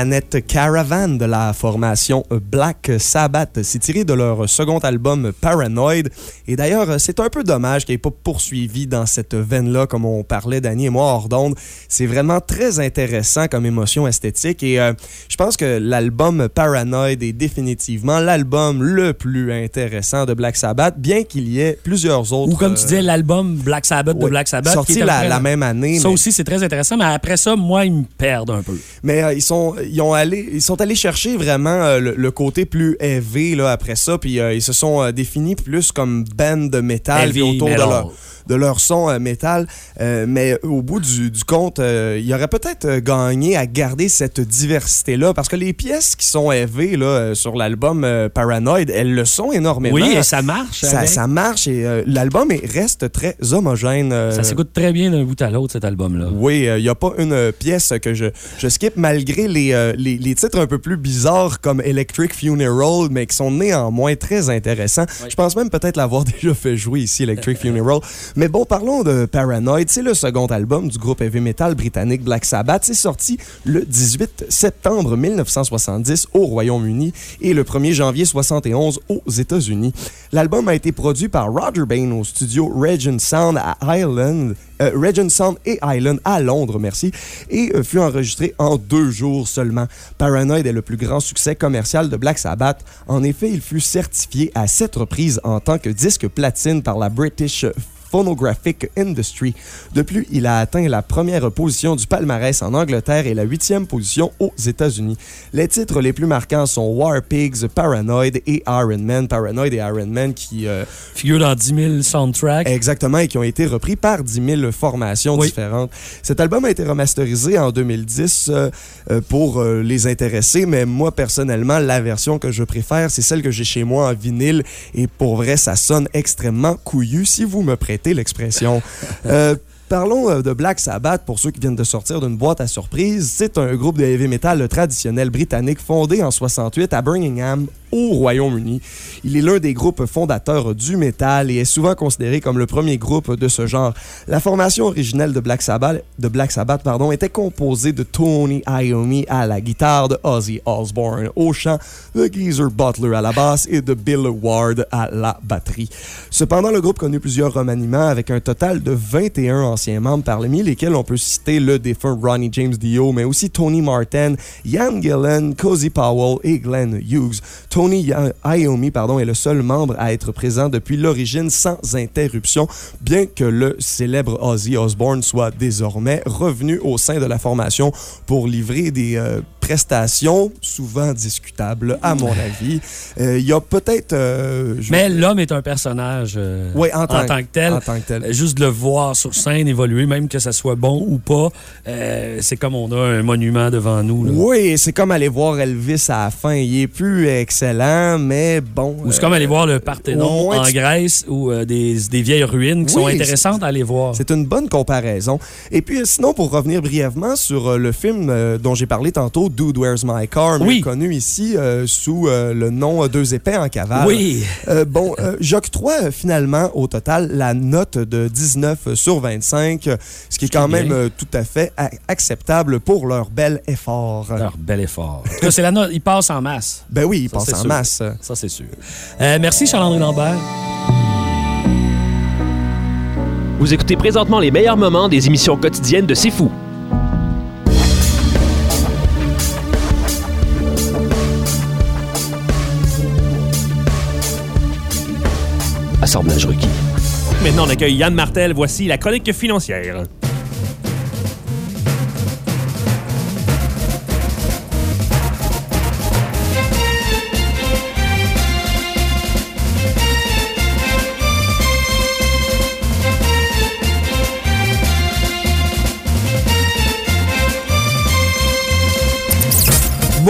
Planet Caravan de la formation Black Sabbath, c'est tiré de leur second album Paranoid. Et d'ailleurs, c'est un peu dommage qu'il n'ait pas poursuivi dans cette veine-là, comme on parlait, Danny et moi, hors d'onde. C'est vraiment très intéressant comme émotion esthétique. Et euh, je pense que l'album Paranoid est définitivement l'album le plus intéressant de Black Sabbath, bien qu'il y ait plusieurs autres.
Ou comme tu
euh,
disais, l'album Black Sabbath de
oui,
Black Sabbath.
sorti
qui est
la, la même année.
Ça
mais-
aussi, c'est très intéressant, mais après ça, moi, ils me perdent un peu.
Mais euh, ils, sont, ils, ont allé, ils sont allés chercher vraiment euh, le, le côté plus heavy là, après ça, puis euh, ils se sont euh, définis plus comme band de métal autour de leur, de leur son euh, métal. Euh, mais au bout du, du compte, euh, il aurait peut-être gagné à garder cette diversité-là, parce que les pièces qui sont heavy là, sur l'album Paranoid, elles le sont énormément.
Oui, et ça marche.
Ça, marche et l'album est- reste très homogène.
Ça s'écoute très bien d'un bout à l'autre, cet album-là.
oui, il n'y a pas une pièce que je, je skip malgré les, les, les titres un peu plus bizarres comme Electric Funeral, mais qui sont néanmoins très intéressants. Je pense même peut-être l'avoir déjà fait jouer ici, Electric Funeral. Mais bon, parlons de Paranoid. C'est le second album du groupe heavy metal britannique Black Sabbath. C'est sorti le 18 septembre 1970 au Royaume-Uni et le 1er janvier 71 aux États-Unis. L'album a été produit par Roger Bain au studio Regent Sound à Ireland, euh, Regent Sound et Island à Londres, merci, et euh, fut enregistré en deux jours seulement. Paranoid est le plus grand succès commercial de Black Sabbath. En effet, il fut certifié à sept reprises en tant que disque platine par la British Phonographic Industry. De plus, il a atteint la première position du palmarès en Angleterre et la huitième position aux États-Unis. Les titres les plus marquants sont War Pigs, Paranoid et Iron Man. Paranoid et Iron Man qui... euh,
Figure dans 10 000 soundtracks.
Exactement, et qui ont été repris par 10 000 formations
Oui.
différentes. Cet album a été remasterisé en 2010 euh, euh, pour euh, les intéressés, mais moi, personnellement, la version que je préfère, c'est celle que j'ai chez moi en vinyle, et pour vrai, ça sonne extrêmement couillu, si vous me prêtez l'expression. Euh, Parlons euh, de Black Sabbath pour ceux qui viennent de sortir d'une boîte à surprise. C'est un groupe de heavy metal traditionnel britannique fondé en 68 à Birmingham, au Royaume-Uni. Il est l'un des groupes fondateurs du métal et est souvent considéré comme le premier groupe de ce genre. La formation originelle de Black Sabbath, de Black Sabbath pardon, était composée de Tony Iommi à la guitare, de Ozzy Osbourne au chant, de Geezer Butler à la basse et de Bill Ward à la batterie. Cependant, le groupe connut plusieurs remaniements avec un total de 21 anciens membres, parmi lesquels on peut citer le défunt Ronnie James Dio, mais aussi Tony Martin, Ian Gillan, Cozy Powell et Glenn Hughes. Ya- Iommi pardon, est le seul membre à être présent depuis l'origine sans interruption, bien que le célèbre Ozzy Osbourne soit désormais revenu au sein de la formation pour livrer des euh, prestations souvent discutables, à mon avis. Euh, Il y a peut-être... euh,
Mais l'homme est un personnage euh,
Oui, en tant-
que tel.
en tant que tel.
Euh, Juste de le voir sur scène évoluer, même que ça soit bon ou pas, euh, c'est comme on a un monument devant nous. là.
Oui, c'est comme aller voir Elvis à la fin. Il est plus excellent, mais bon.
Ou c'est
euh,
comme aller voir le Parthénon en
tu-
Grèce ou euh, des, des vieilles ruines qui sont intéressantes à aller voir.
C'est une bonne comparaison. Et puis, euh, sinon, pour revenir brièvement sur euh, le film euh, dont j'ai parlé tantôt, Dude, Where's My Car, mieux
Oui.
connu ici euh, sous euh, le nom euh, Deux épais en cavale.
Oui.
Euh, bon, euh, j'octroie euh, finalement au total la note de 19 sur 25, euh, ce qui est quand même euh, tout à fait acceptable pour leur bel effort.
Leur bel effort. En c'est la note. Ils passent en masse.
Ben oui, ils passent
c'est
en
sûr.
masse.
Ça, c'est sûr. Euh, merci, Charles-André Lambert.
Vous écoutez présentement les meilleurs moments des émissions quotidiennes de C'est Fou. Assemblage requis.
Maintenant, on accueille Yann Martel. Voici la chronique financière.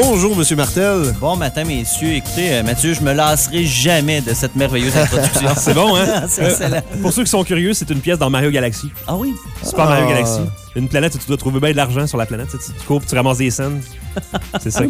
Bonjour, Monsieur Martel.
Bon matin, messieurs. Écoutez, euh, Mathieu, je me lasserai jamais de cette merveilleuse introduction.
C'est bon, hein?
C'est
Euh,
excellent.
pour ceux qui sont curieux, c'est une pièce dans Mario Galaxy.
Ah oui?
Super
Ah.
Mario Galaxy. Une planète où tu dois trouver bien de l'argent sur la planète. Tu, tu cours, puis tu ramasses des scènes. C'est ça.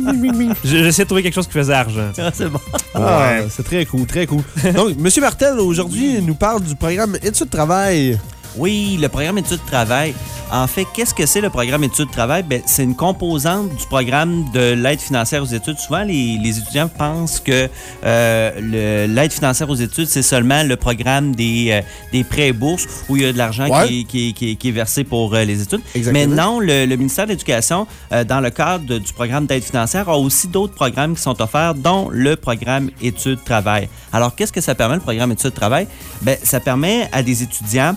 J'essaie de trouver quelque chose qui faisait argent.
Ah, c'est bon.
Ah, c'est très cool, très cool. Donc, Monsieur Martel, aujourd'hui, nous parle du programme Études de travail.
Oui, le programme études de travail. En fait, qu'est-ce que c'est le programme études-travail? Ben, c'est une composante du programme de l'aide financière aux études. Souvent, les, les étudiants pensent que euh, l'aide financière aux études, c'est seulement le programme des, euh, des prêts et bourses où il y a de l'argent
Ouais.
qui, qui- qui- qui est versé pour euh, les études.
Exactement.
Mais non, le, le ministère de l'Éducation, dans le cadre du programme d'aide financière, a aussi d'autres programmes qui sont offerts, dont le programme études-travail. Alors, qu'est-ce que ça permet, le programme études-travail? Ben, ça permet à des étudiants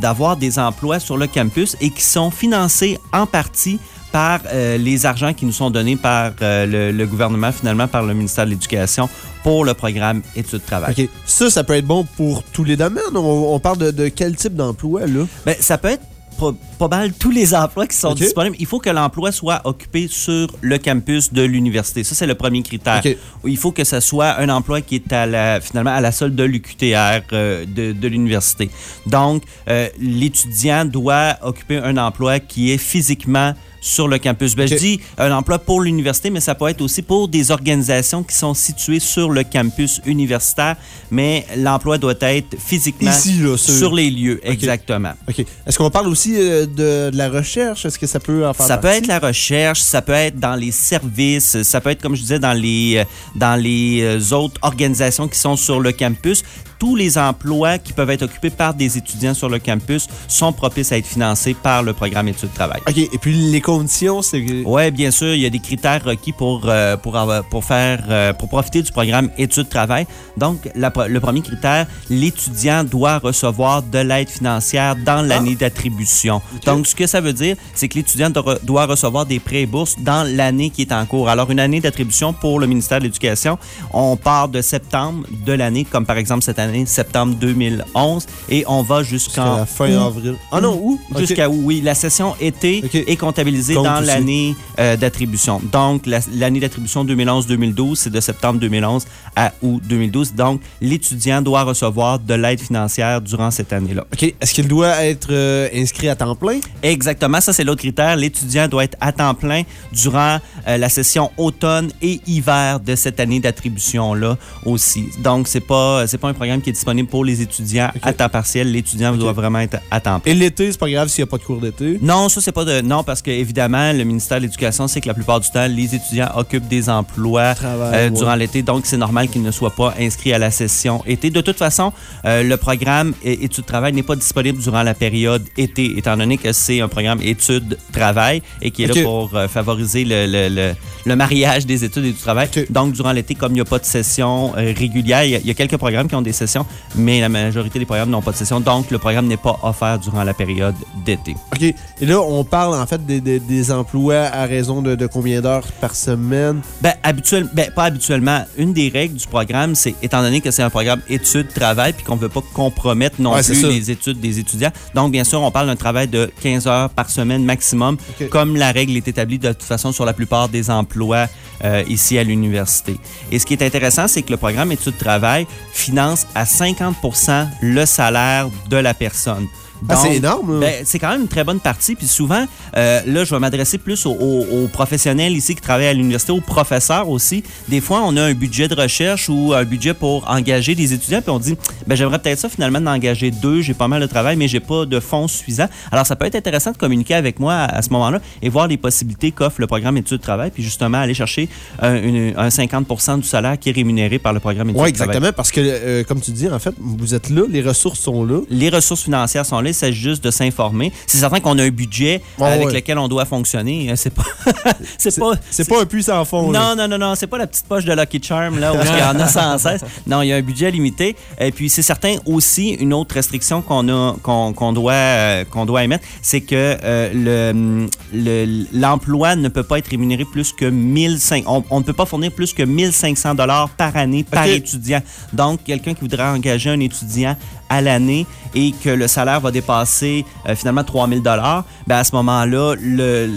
d'avoir des emplois sur le campus et qui sont financés en partie par euh, les argents qui nous sont donnés par euh, le, le gouvernement, finalement par le ministère de l'Éducation pour le programme études-travail.
OK. Ça, ça peut être bon pour tous les domaines. On, on parle de, de quel type d'emploi, là?
Ben, ça peut être pas, pas mal tous les emplois qui sont disponibles. Il faut que l'emploi soit occupé sur le campus de l'université. Ça, c'est le premier critère. Il faut que ce soit un emploi qui est à la, finalement à la solde de l'UQTR euh, de, de l'université. Donc, euh, l'étudiant doit occuper un emploi qui est physiquement sur le campus. Ben. Je dis un emploi pour l'université, mais ça peut être aussi pour des organisations qui sont situées sur le campus universitaire, mais l'emploi doit être physiquement
Ici, là, sur-
sur les lieux. Exactement.
OK. Est-ce qu'on parle aussi euh, de, de la recherche? Est-ce que ça peut en faire
Ça peut être la recherche, ça peut être dans les services, ça peut être, comme je disais, dans les, euh, dans les euh, autres organisations qui sont sur le campus. Tous les emplois qui peuvent être occupés par des étudiants sur le campus sont propices à être financés par le programme études-travail.
OK. Et puis les conditions, c'est... que-
Oui, bien sûr, il y a des critères requis pour, euh, pour, avoir- pour, faire, euh, pour profiter du programme études-travail. Donc, la le premier critère, l'étudiant doit recevoir de l'aide financière dans l'année d'attribution. Donc, ce que ça veut dire, c'est que l'étudiant doit recevoir des prêts et bourses dans l'année qui est en cours. Alors, une année d'attribution pour le ministère de l'Éducation, on part de septembre de l'année, comme par exemple cette année, septembre 2011, et on va jusqu'en
la fin
août
avril. Ah non, où?
Jusqu'à où, oui. La session été
OK.
est comptabilisée
Compte
dans
aussi.
l'année euh, d'attribution. Donc, la- l'année d'attribution 2011-2012, c'est de septembre 2011 à août 2012. Donc, l'étudiant doit recevoir de l'aide financière durant cette année-là.
OK. Est-ce qu'il doit être euh, inscrit à temps plein?
Exactement, ça c'est l'autre critère. L'étudiant doit être à temps plein durant euh, la session automne et hiver de cette année d'attribution-là aussi. Donc, c'est pas, c'est pas un programme qui est disponible pour les étudiants à temps partiel. L'étudiant doit vraiment être à temps plein.
Et l'été, c'est pas grave s'il n'y a pas de cours d'été?
Non, ça c'est pas de non parce que évidemment le ministère de l'Éducation sait que la plupart du temps les étudiants occupent des emplois
Travail,
euh,
ouais.
durant l'été, donc c'est normal qu'ils ne soient pas inscrits à la session été. De toute façon, euh, le programme é- études-travail n'est pas disponible durant la période été, étant donné que c'est un programme études-travail et qui est là pour euh, favoriser le, le- le- le mariage des études et du travail. Donc durant l'été, comme il n'y a pas de session euh, régulière, il y, a, il y a quelques programmes qui ont des sessions, mais la majorité des programmes n'ont pas de session, donc le programme n'est pas offert durant la période d'été.
OK. Et là, on parle en fait des, des- des emplois à raison de, de combien d'heures par semaine?
Ben, habituel, ben, pas habituellement. Une des règles du programme, c'est, étant donné que c'est un programme études-travail, puis qu'on veut pas compromettre non
Ouais,
plus les études des étudiants. Donc, bien sûr, on parle d'un travail de 15 heures par semaine maximum, comme la règle est établie de toute façon sur la plupart des emplois euh, ici à l'université. Et ce qui est intéressant, c'est que le programme études-travail finance à 50% le salaire de la personne.
Ah, c'est énorme, là.
ben, c'est quand même une très bonne partie. Puis souvent, euh, là, je vais m'adresser plus aux, aux- aux professionnels ici qui travaillent à l'université, aux professeurs aussi. Des fois, on a un budget de recherche ou un budget pour engager des étudiants, puis on dit, ben, j'aimerais peut-être ça finalement d'engager deux. J'ai pas mal de travail, mais j'ai pas de fonds suffisants. Alors, ça peut être intéressant de communiquer avec moi à, à ce moment-là et voir les possibilités qu'offre le programme études-travail, puis justement aller chercher un, une- un 50% du salaire qui est rémunéré par le programme
Oui,
études-travail.
exactement, parce que, euh, comme tu dis, en fait, vous êtes là, les ressources sont là.
les ressources financières sont là, s'agit juste de s'informer. C'est certain qu'on a un budget avec
ouais.
lequel on doit fonctionner. hein, C'est pas, c'est pas,
C'est pas un puits sans fond.
non, non, non, non, c'est pas la petite poche de Lucky Charm là où il y en a sans cesse. Non, il y a un budget limité. Et puis c'est certain aussi une autre restriction qu'on a, qu'on qu'on doit, euh, qu'on doit émettre, c'est que euh, le le- l'emploi ne peut pas être rémunéré plus que 1500. On, on ne peut pas fournir plus que 1500 dollars par année par étudiant. Donc quelqu'un qui voudrait engager un étudiant à l'année et que le salaire va dépasser euh, finalement 3000 dollars, ben à ce moment-là, le,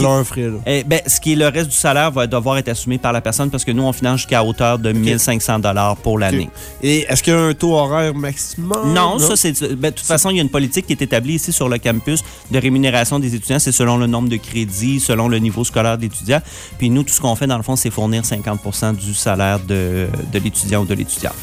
leur frais,
eh, ben, ce qui est le reste du salaire va devoir être assumé par la personne parce que nous, on finance jusqu'à hauteur de 1500 dollars pour l'année.
Et est-ce qu'il y a un taux horaire maximum?
Non, ça, c'est. ben, de toute façon, il y a une politique qui est établie ici sur le campus de rémunération des étudiants. C'est selon le nombre de crédits, selon le niveau scolaire de l'étudiant. Puis nous, tout ce qu'on fait, dans le fond, c'est fournir 50% du salaire de, de l'étudiant ou de l'étudiante.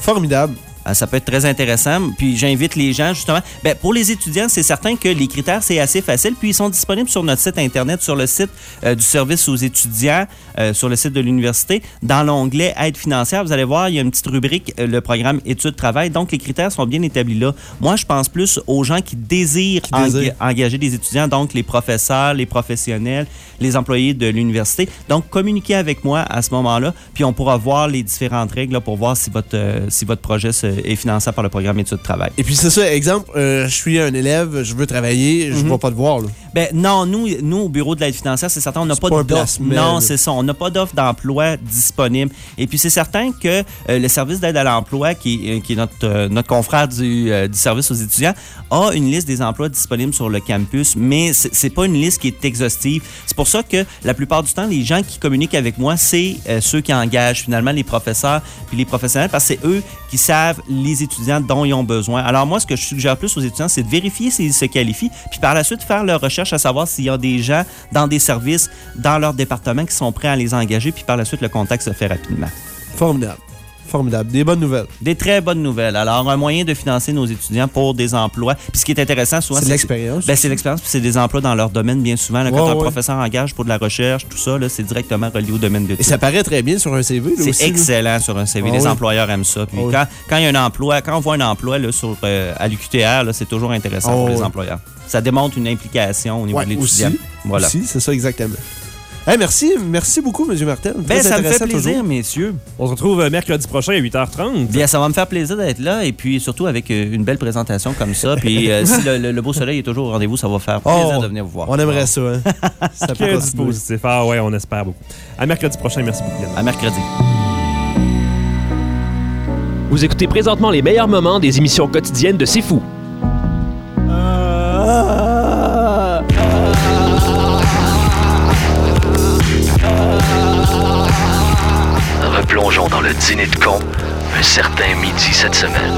Formidable.
Euh, ça peut être très intéressant. Puis j'invite les gens, justement. Ben, pour les étudiants, c'est certain que les critères, c'est assez facile. Puis ils sont disponibles sur notre site Internet, sur le site euh, du service aux étudiants, euh, sur le site de l'université. Dans l'onglet Aide financière, vous allez voir, il y a une petite rubrique, euh, le programme Études-Travail. Donc les critères sont bien établis là. Moi, je pense plus aux gens qui désirent,
Qui désirent.
enga- engager des étudiants, donc les professeurs, les professionnels, les employés de l'université. Donc, communiquez avec moi à ce moment-là, puis on pourra voir les différentes règles là, pour voir si votre, si votre projet se- est financé par le programme Études-Travail.
Et puis c'est ça, exemple, euh, je suis un élève, je veux travailler, je
Mhm.
vais pas te voir. Là.
Ben non, nous, nous au bureau de l'aide financière, c'est certain, on n'a pas, d'offre. Non, c'est ça, on n'a pas d'offre d'emploi disponible. Et puis c'est certain que euh, le service d'aide à l'emploi, qui, est- qui est notre, euh, notre confrère du, euh, du service aux étudiants, a une liste des emplois disponibles sur le campus, mais c'est pas une liste qui est exhaustive. C'est pour ça que la plupart du temps, les gens qui communiquent avec moi, c'est euh, ceux qui engagent finalement les professeurs puis les professionnels, parce que c'est eux qui savent les étudiants dont ils ont besoin. Alors moi, ce que je suggère plus aux étudiants, c'est de vérifier s'ils se qualifient, puis par la suite faire leur recherche à savoir s'il y a des gens dans des services, dans leur département qui sont prêts à les engager, puis par la suite, le contact se fait rapidement.
Formidable. Formidable. Des bonnes nouvelles.
Des très bonnes nouvelles. Alors, un moyen de financer nos étudiants pour des emplois. Puis ce qui est intéressant souvent,
C'est l'expérience.
Ben, c'est l'expérience, puis c'est des emplois dans leur domaine bien souvent. là. quand
Ouais,
un
ouais.
professeur engage pour de la recherche, tout ça, c'est directement relié au domaine de
Et ça paraît très bien sur un CV.
C'est
là.
excellent sur un CV.
Ah
les
oui.
employeurs aiment ça. Puis
Ah
quand, quand il y a un emploi, quand on voit un emploi là, sur, euh, à l'UQTR, c'est toujours intéressant
Ah
pour les employeurs. Ça démontre une implication au niveau
Ouais,
de l'étudiant. Voilà.
C'est ça exactement. Hey, merci, merci beaucoup, M. Martel.
Ben,
Très
ça me fait plaisir,
toujours.
messieurs.
On se retrouve euh, mercredi prochain à 8h30.
Bien, ça va me faire plaisir d'être là et puis surtout avec euh, une belle présentation comme ça. Puis euh, si le, le- le beau soleil est toujours au rendez-vous, ça va faire plaisir
Oh,
de venir vous voir.
On aimerait ça. Hein? ça peut
Que du positif. Ah ouais, on espère beaucoup. À mercredi prochain. Merci beaucoup. Yann.
À mercredi.
Vous écoutez présentement les meilleurs moments des émissions quotidiennes de C'est Fou.
Replongeons dîner de con un certain midi cette semaine.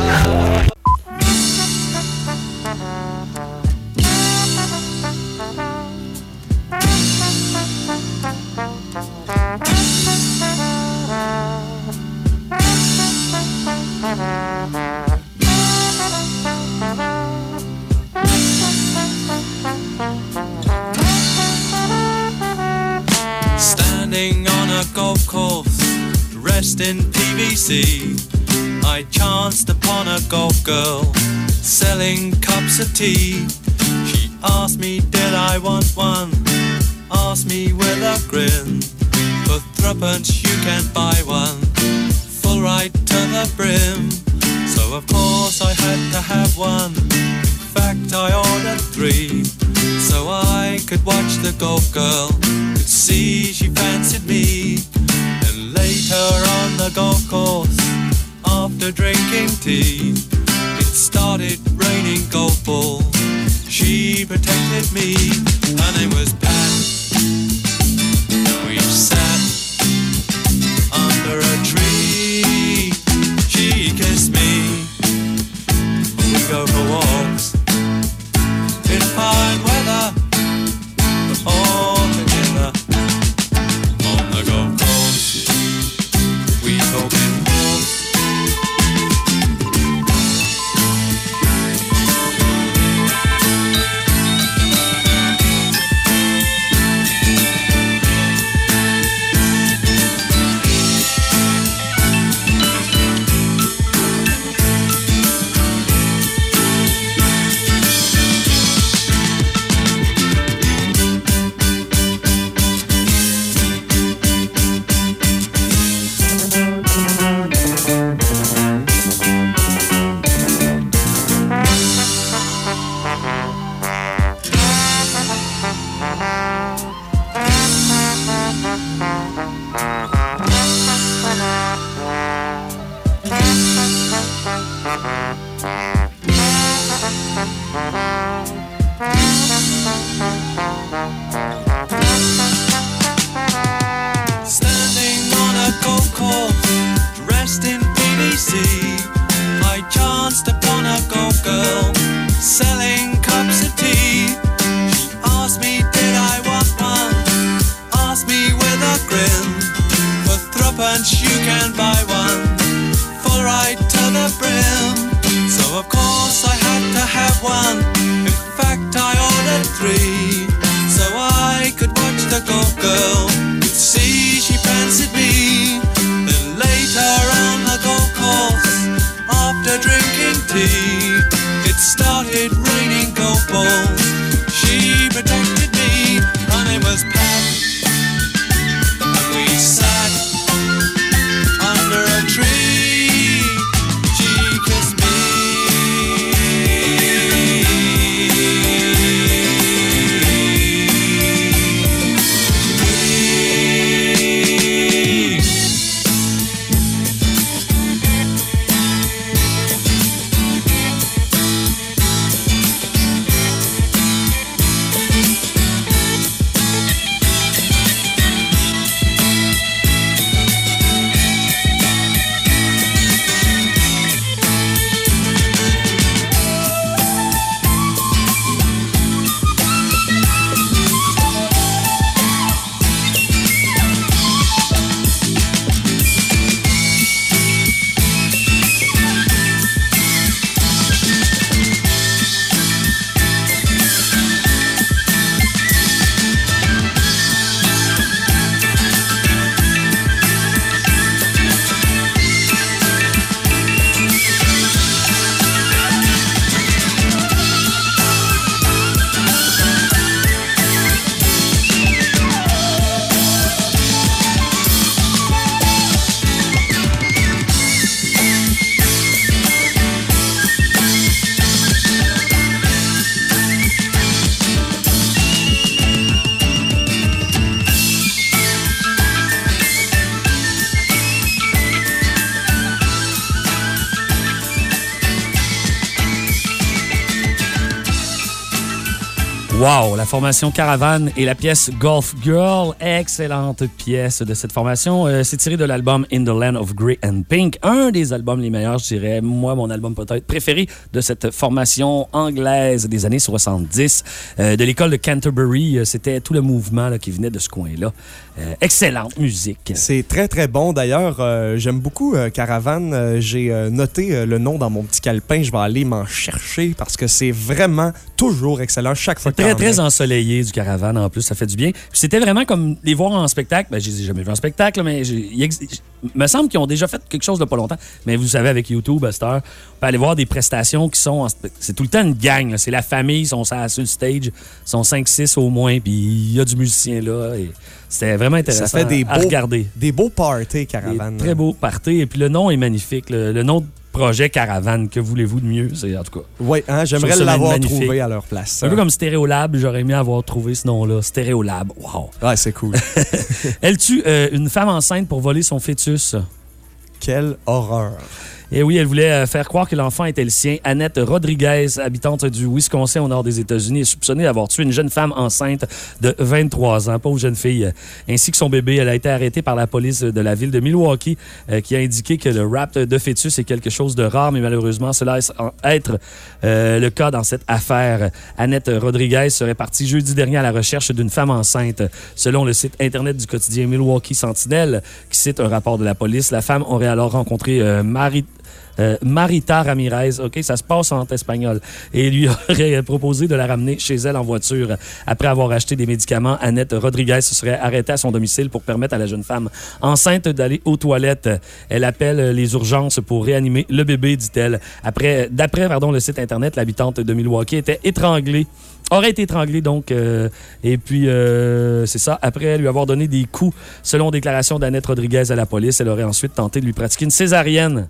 Standing on a golf course, dressed in PVC, I chanced upon a golf girl selling cups of tea. She asked me, Did I want one? Asked me with a grin. For threepence, you can buy one, full right to the brim. So, of course, I had to have one. In fact, I ordered three. So I could watch the golf girl, could see she fancied me. Later on the golf course, after drinking tea, it started raining golf balls. She protected me, her name was Pat.
Formation Caravane et la pièce Golf Girl, excellente pièce de cette formation. Euh, c'est tiré de l'album In the Land of Grey and Pink, un des albums les meilleurs, je dirais, moi, mon album peut-être préféré de cette formation anglaise des années 70. Euh, de l'école de Canterbury, euh, c'était tout le mouvement là, qui venait de ce coin-là. Euh, excellente musique.
C'est très, très bon. D'ailleurs, euh, j'aime beaucoup euh, Caravane. J'ai noté le nom dans mon petit calepin. Je vais aller m'en chercher parce que c'est vraiment toujours excellent chaque fois que
Très, très
mets.
Ensoleillé du caravane en plus, ça fait du bien. C'était vraiment comme les voir en spectacle. Ben, je les ai jamais vus en spectacle, mais il me semble qu'ils ont déjà fait quelque chose de pas longtemps. Mais vous savez, avec YouTube, à cette heure, on peut aller voir des prestations qui sont. C'est tout le temps une gang. C'est la famille, ils sont sur sur le stage, ils sont 5-6 au moins, puis il y a du musicien là. et C'était vraiment intéressant
Ça fait des
à
beaux,
regarder.
des beaux parties,
Des
Caravane.
très beau party. Et puis le nom est magnifique. Le, le nom projet Caravane, que voulez-vous de mieux? C'est en tout cas.
Oui, hein, j'aimerais l'avoir trouvé à leur place.
Un peu comme Stéréolab, j'aurais aimé avoir trouvé ce nom-là. Stéréolab. Wow.
Ouais, c'est cool.
Elle tue euh, une femme enceinte pour voler son fœtus.
Quelle horreur.
Et oui, elle voulait euh, faire croire que l'enfant était le sien. Annette Rodriguez, habitante du Wisconsin au nord des États-Unis, est soupçonnée d'avoir tué une jeune femme enceinte de 23 ans, pauvre jeune fille, ainsi que son bébé. Elle a été arrêtée par la police de la ville de Milwaukee, euh, qui a indiqué que le rapt de fœtus est quelque chose de rare, mais malheureusement, cela laisse être euh, le cas dans cette affaire. Annette Rodriguez serait partie jeudi dernier à la recherche d'une femme enceinte. Selon le site Internet du quotidien Milwaukee Sentinel, qui cite un rapport de la police, la femme aurait alors rencontré Marie... euh, Marita Ramirez, OK, ça se passe en espagnol, et lui aurait proposé de la ramener chez elle en voiture. Après avoir acheté des médicaments, Annette Rodriguez se serait arrêtée à son domicile pour permettre à la jeune femme enceinte d'aller aux toilettes. Elle appelle les urgences pour réanimer le bébé, dit-elle. Après, d'après, pardon, le site internet, l'habitante de Milwaukee était étranglée aurait été étranglée, donc. euh, et puis, euh, c'est ça. Après lui avoir donné des coups, selon déclaration d'Annette Rodriguez à la police, elle aurait ensuite tenté de lui pratiquer une césarienne.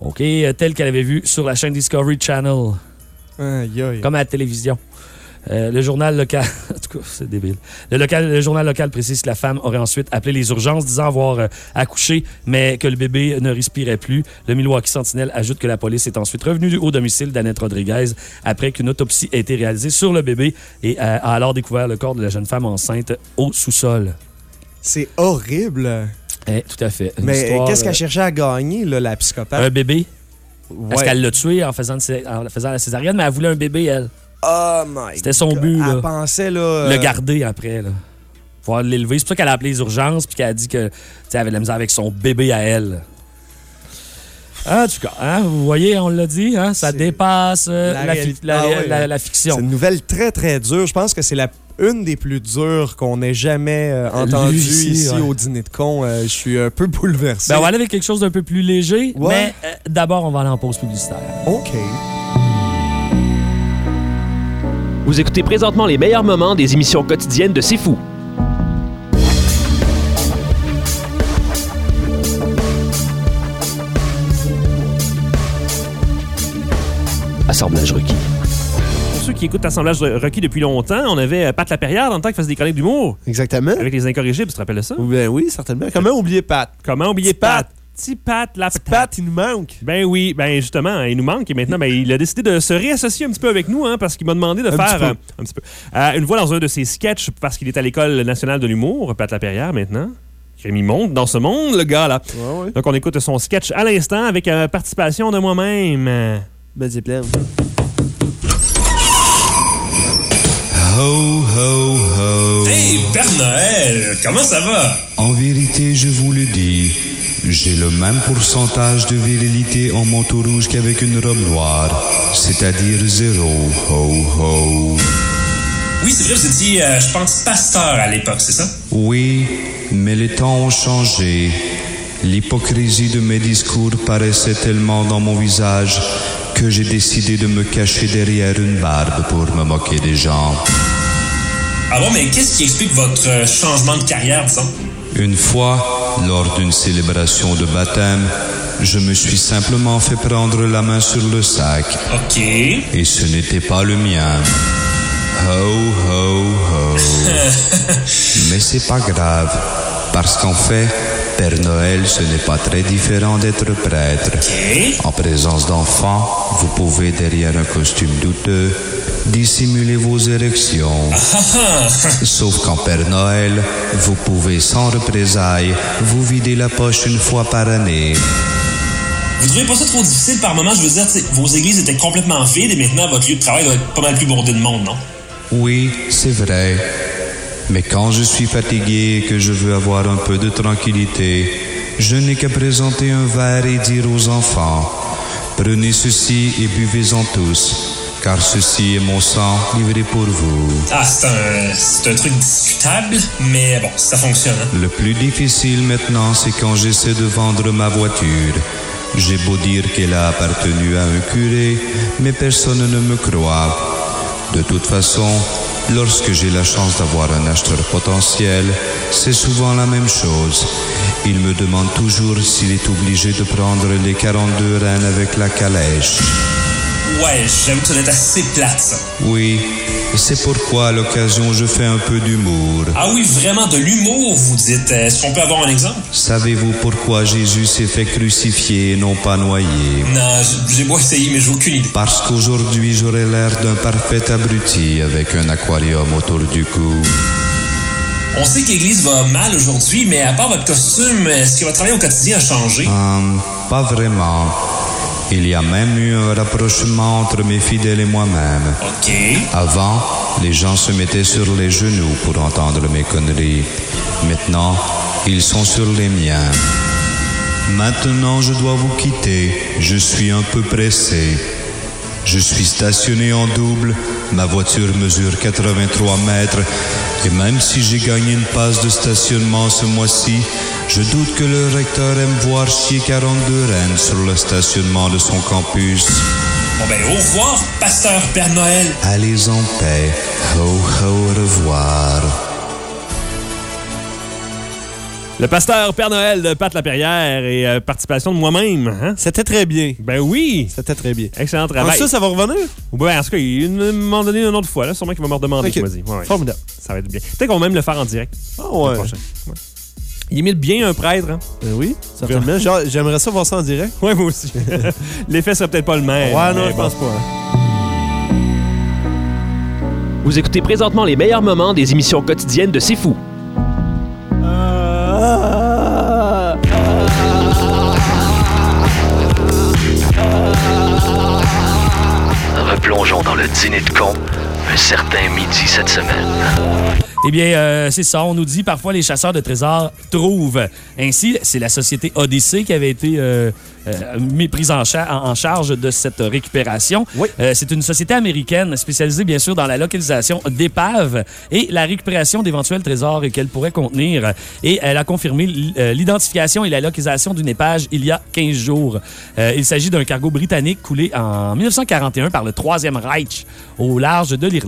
OK, euh, telle qu'elle avait vue sur la chaîne Discovery Channel,
Aïe, aïe.
comme à la télévision. Euh, le journal local. en tout cas, c'est débile. Le, local, le journal local précise que la femme aurait ensuite appelé les urgences disant avoir euh, accouché, mais que le bébé ne respirait plus. Le Milwaukee Sentinel ajoute que la police est ensuite revenue au domicile d'Annette Rodriguez après qu'une autopsie ait été réalisée sur le bébé et euh, a alors découvert le corps de la jeune femme enceinte au sous-sol.
C'est horrible.
Eh, tout à fait. Une
Mais
histoire,
qu'est-ce
euh,
qu'elle cherchait à gagner, là, la psychopathe?
Un bébé? Parce
Ouais.
qu'elle l'a tué en faisant, en faisant la césarienne, mais elle voulait un bébé, elle.
Oh my
C'était son
God.
but, là.
Elle pensait, là...
le
euh,
garder après. Là. Pouvoir l'élever. C'est pour ça qu'elle a appelé les urgences puis qu'elle a dit que tu sais, elle avait de la misère avec son bébé à elle. En tout cas, hein, vous voyez, on l'a dit, hein, ça dépasse euh,
La Ah ouais,
la fiction.
C'est une nouvelle très, très dure. Je pense que c'est la une des plus dures qu'on ait jamais euh, entendues
ici,
ici,
ouais.
au dîner de con. Euh, je suis un peu bouleversé.
Ben, on va aller avec quelque chose d'un peu plus léger,
Ouais.
mais euh, d'abord, on va aller en pause publicitaire.
OK.
Vous écoutez présentement les meilleurs moments des émissions quotidiennes de C'est Fou. Assemblage requis.
Ceux qui écoutent Assemblage requis depuis longtemps, on avait euh, Pat Laperrière dans le temps qui faisait des chroniques d'humour.
Exactement.
Avec les incorrigibles, tu te rappelles de ça?
Ben oui, certainement. Comment oublier Pat?
Comment oublier Pat? Petit Pat la
Pat, il nous manque.
Ben oui, ben justement, il nous manque et maintenant, ben, il a décidé de se réassocier un petit peu avec nous hein, parce qu'il m'a demandé de
Un
faire
petit
euh, un petit peu, euh, une voix dans un de ses sketchs parce qu'il est à l'École nationale de l'humour, Pat Laperrière maintenant. Il monte dans ce monde, le gars là.
Ouais, ouais.
Donc on écoute son sketch à l'instant avec euh, participation de moi-même.
Ben, c'est plein.
Ho, ho, ho.
Hey, Père Noël, comment ça va?
En vérité, je vous le dis, j'ai le même pourcentage de virilité en manteau rouge qu'avec une robe noire, c'est-à-dire zéro. Ho, ho.
Oui, c'est vrai, vous étiez, euh, je pense, pasteur à l'époque, c'est ça?
Oui, mais les temps ont changé. L'hypocrisie de mes discours paraissait tellement dans mon visage que j'ai décidé de me cacher derrière une barbe pour me moquer des gens.
Ah bon, mais qu'est-ce qui explique votre euh, changement de carrière, disons?
Une fois, lors d'une célébration de baptême, je me suis simplement fait prendre la main sur le sac.
OK.
Et ce n'était pas le mien. Ho, ho, ho. Mais c'est pas grave, parce qu'en fait, Père Noël, ce n'est pas très différent d'être prêtre. En présence d'enfants, vous pouvez, derrière un costume douteux, dissimuler vos érections. Sauf qu'en Père Noël, vous pouvez sans représailles vous vider la poche une fois par année.
Vous trouvez pas ça trop difficile par moment? Je veux dire, vos églises étaient complètement vides et maintenant votre lieu de travail doit être pas mal plus bondé de monde, non?
Oui, c'est vrai. Mais quand je suis fatigué et que je veux avoir un peu de tranquillité, je n'ai qu'à présenter un verre et dire aux enfants, prenez ceci et buvez-en tous, car ceci est mon sang livré pour vous.
Ah, c'est un, c'est un truc discutable, mais bon, ça fonctionne, hein?
Le plus difficile maintenant, c'est quand j'essaie de vendre ma voiture. J'ai beau dire qu'elle a appartenu à un curé, mais personne ne me croit. De toute façon, lorsque j'ai la chance d'avoir un acheteur potentiel, c'est souvent la même chose. Il me demande toujours s'il est obligé de prendre les 42 reines avec la calèche.
Ouais, j'avoue que ça doit être assez plate, ça.
Oui, c'est pourquoi à l'occasion je fais un peu d'humour.
Ah oui, vraiment de l'humour, vous dites. Est-ce qu'on peut avoir un exemple?
Savez-vous pourquoi Jésus s'est fait crucifier et non pas noyer
Non, j'ai beau essayer, mais j'ai aucune idée.
Parce qu'aujourd'hui j'aurais l'air d'un parfait abruti avec un aquarium autour du cou.
On sait que l'Église va mal aujourd'hui, mais à part votre costume, est-ce que votre travail au quotidien a changé?
Hum, pas vraiment. Il y a même eu un rapprochement entre mes fidèles et moi-même. Avant, les gens se mettaient sur les genoux pour entendre mes conneries. Maintenant, ils sont sur les miens. Maintenant, je dois vous quitter. Je suis un peu pressé. Je suis stationné en double. Ma voiture mesure 83 mètres. Et même si j'ai gagné une passe de stationnement ce mois-ci, je doute que le recteur aime voir chier 42 reines sur le stationnement de son campus.
Bon ben, au revoir, pasteur Père Noël.
Allez en paix. Ho, ho, au revoir.
Le pasteur Père Noël de Pat Laperrière et euh, participation de moi-même. Hein?
C'était très bien.
Ben oui.
C'était très bien.
Excellent travail.
ça, ça va revenir?
Ben, en tout cas, il demandé donné une autre fois. Là. Sûrement qu'il va me redemander.
Ok.
qu'il m'a dit. Ouais, ouais.
Formidable.
Ça va être bien. Peut-être qu'on va même le faire en direct.
Ah
le
ouais.
prochain. Ouais. Il imite bien un prêtre. Hein?
Ben oui, certainement. J'aimerais ça voir ça en direct.
Ouais, moi aussi. L'effet serait peut-être pas le même.
Ouais, non, je
bon.
pense pas. hein.
Vous écoutez présentement les meilleurs moments des émissions quotidiennes de C'est Fou.
Replongeons dans le dîner de con un certain midi cette semaine.
Eh bien, euh, c'est ça. On nous dit parfois les chasseurs de trésors trouvent. Ainsi, c'est la société Odyssey qui avait été euh, euh, mis- prise en, cha- en- charge de cette récupération. Euh, c'est une société américaine spécialisée, bien sûr, dans la localisation d'épaves et la récupération d'éventuels trésors qu'elle pourrait contenir. Et elle a confirmé l'identification et la localisation d'une épave il y a 15 jours. Euh, il s'agit d'un cargo britannique coulé en 1941 par le Troisième Reich au large de l'Irlande.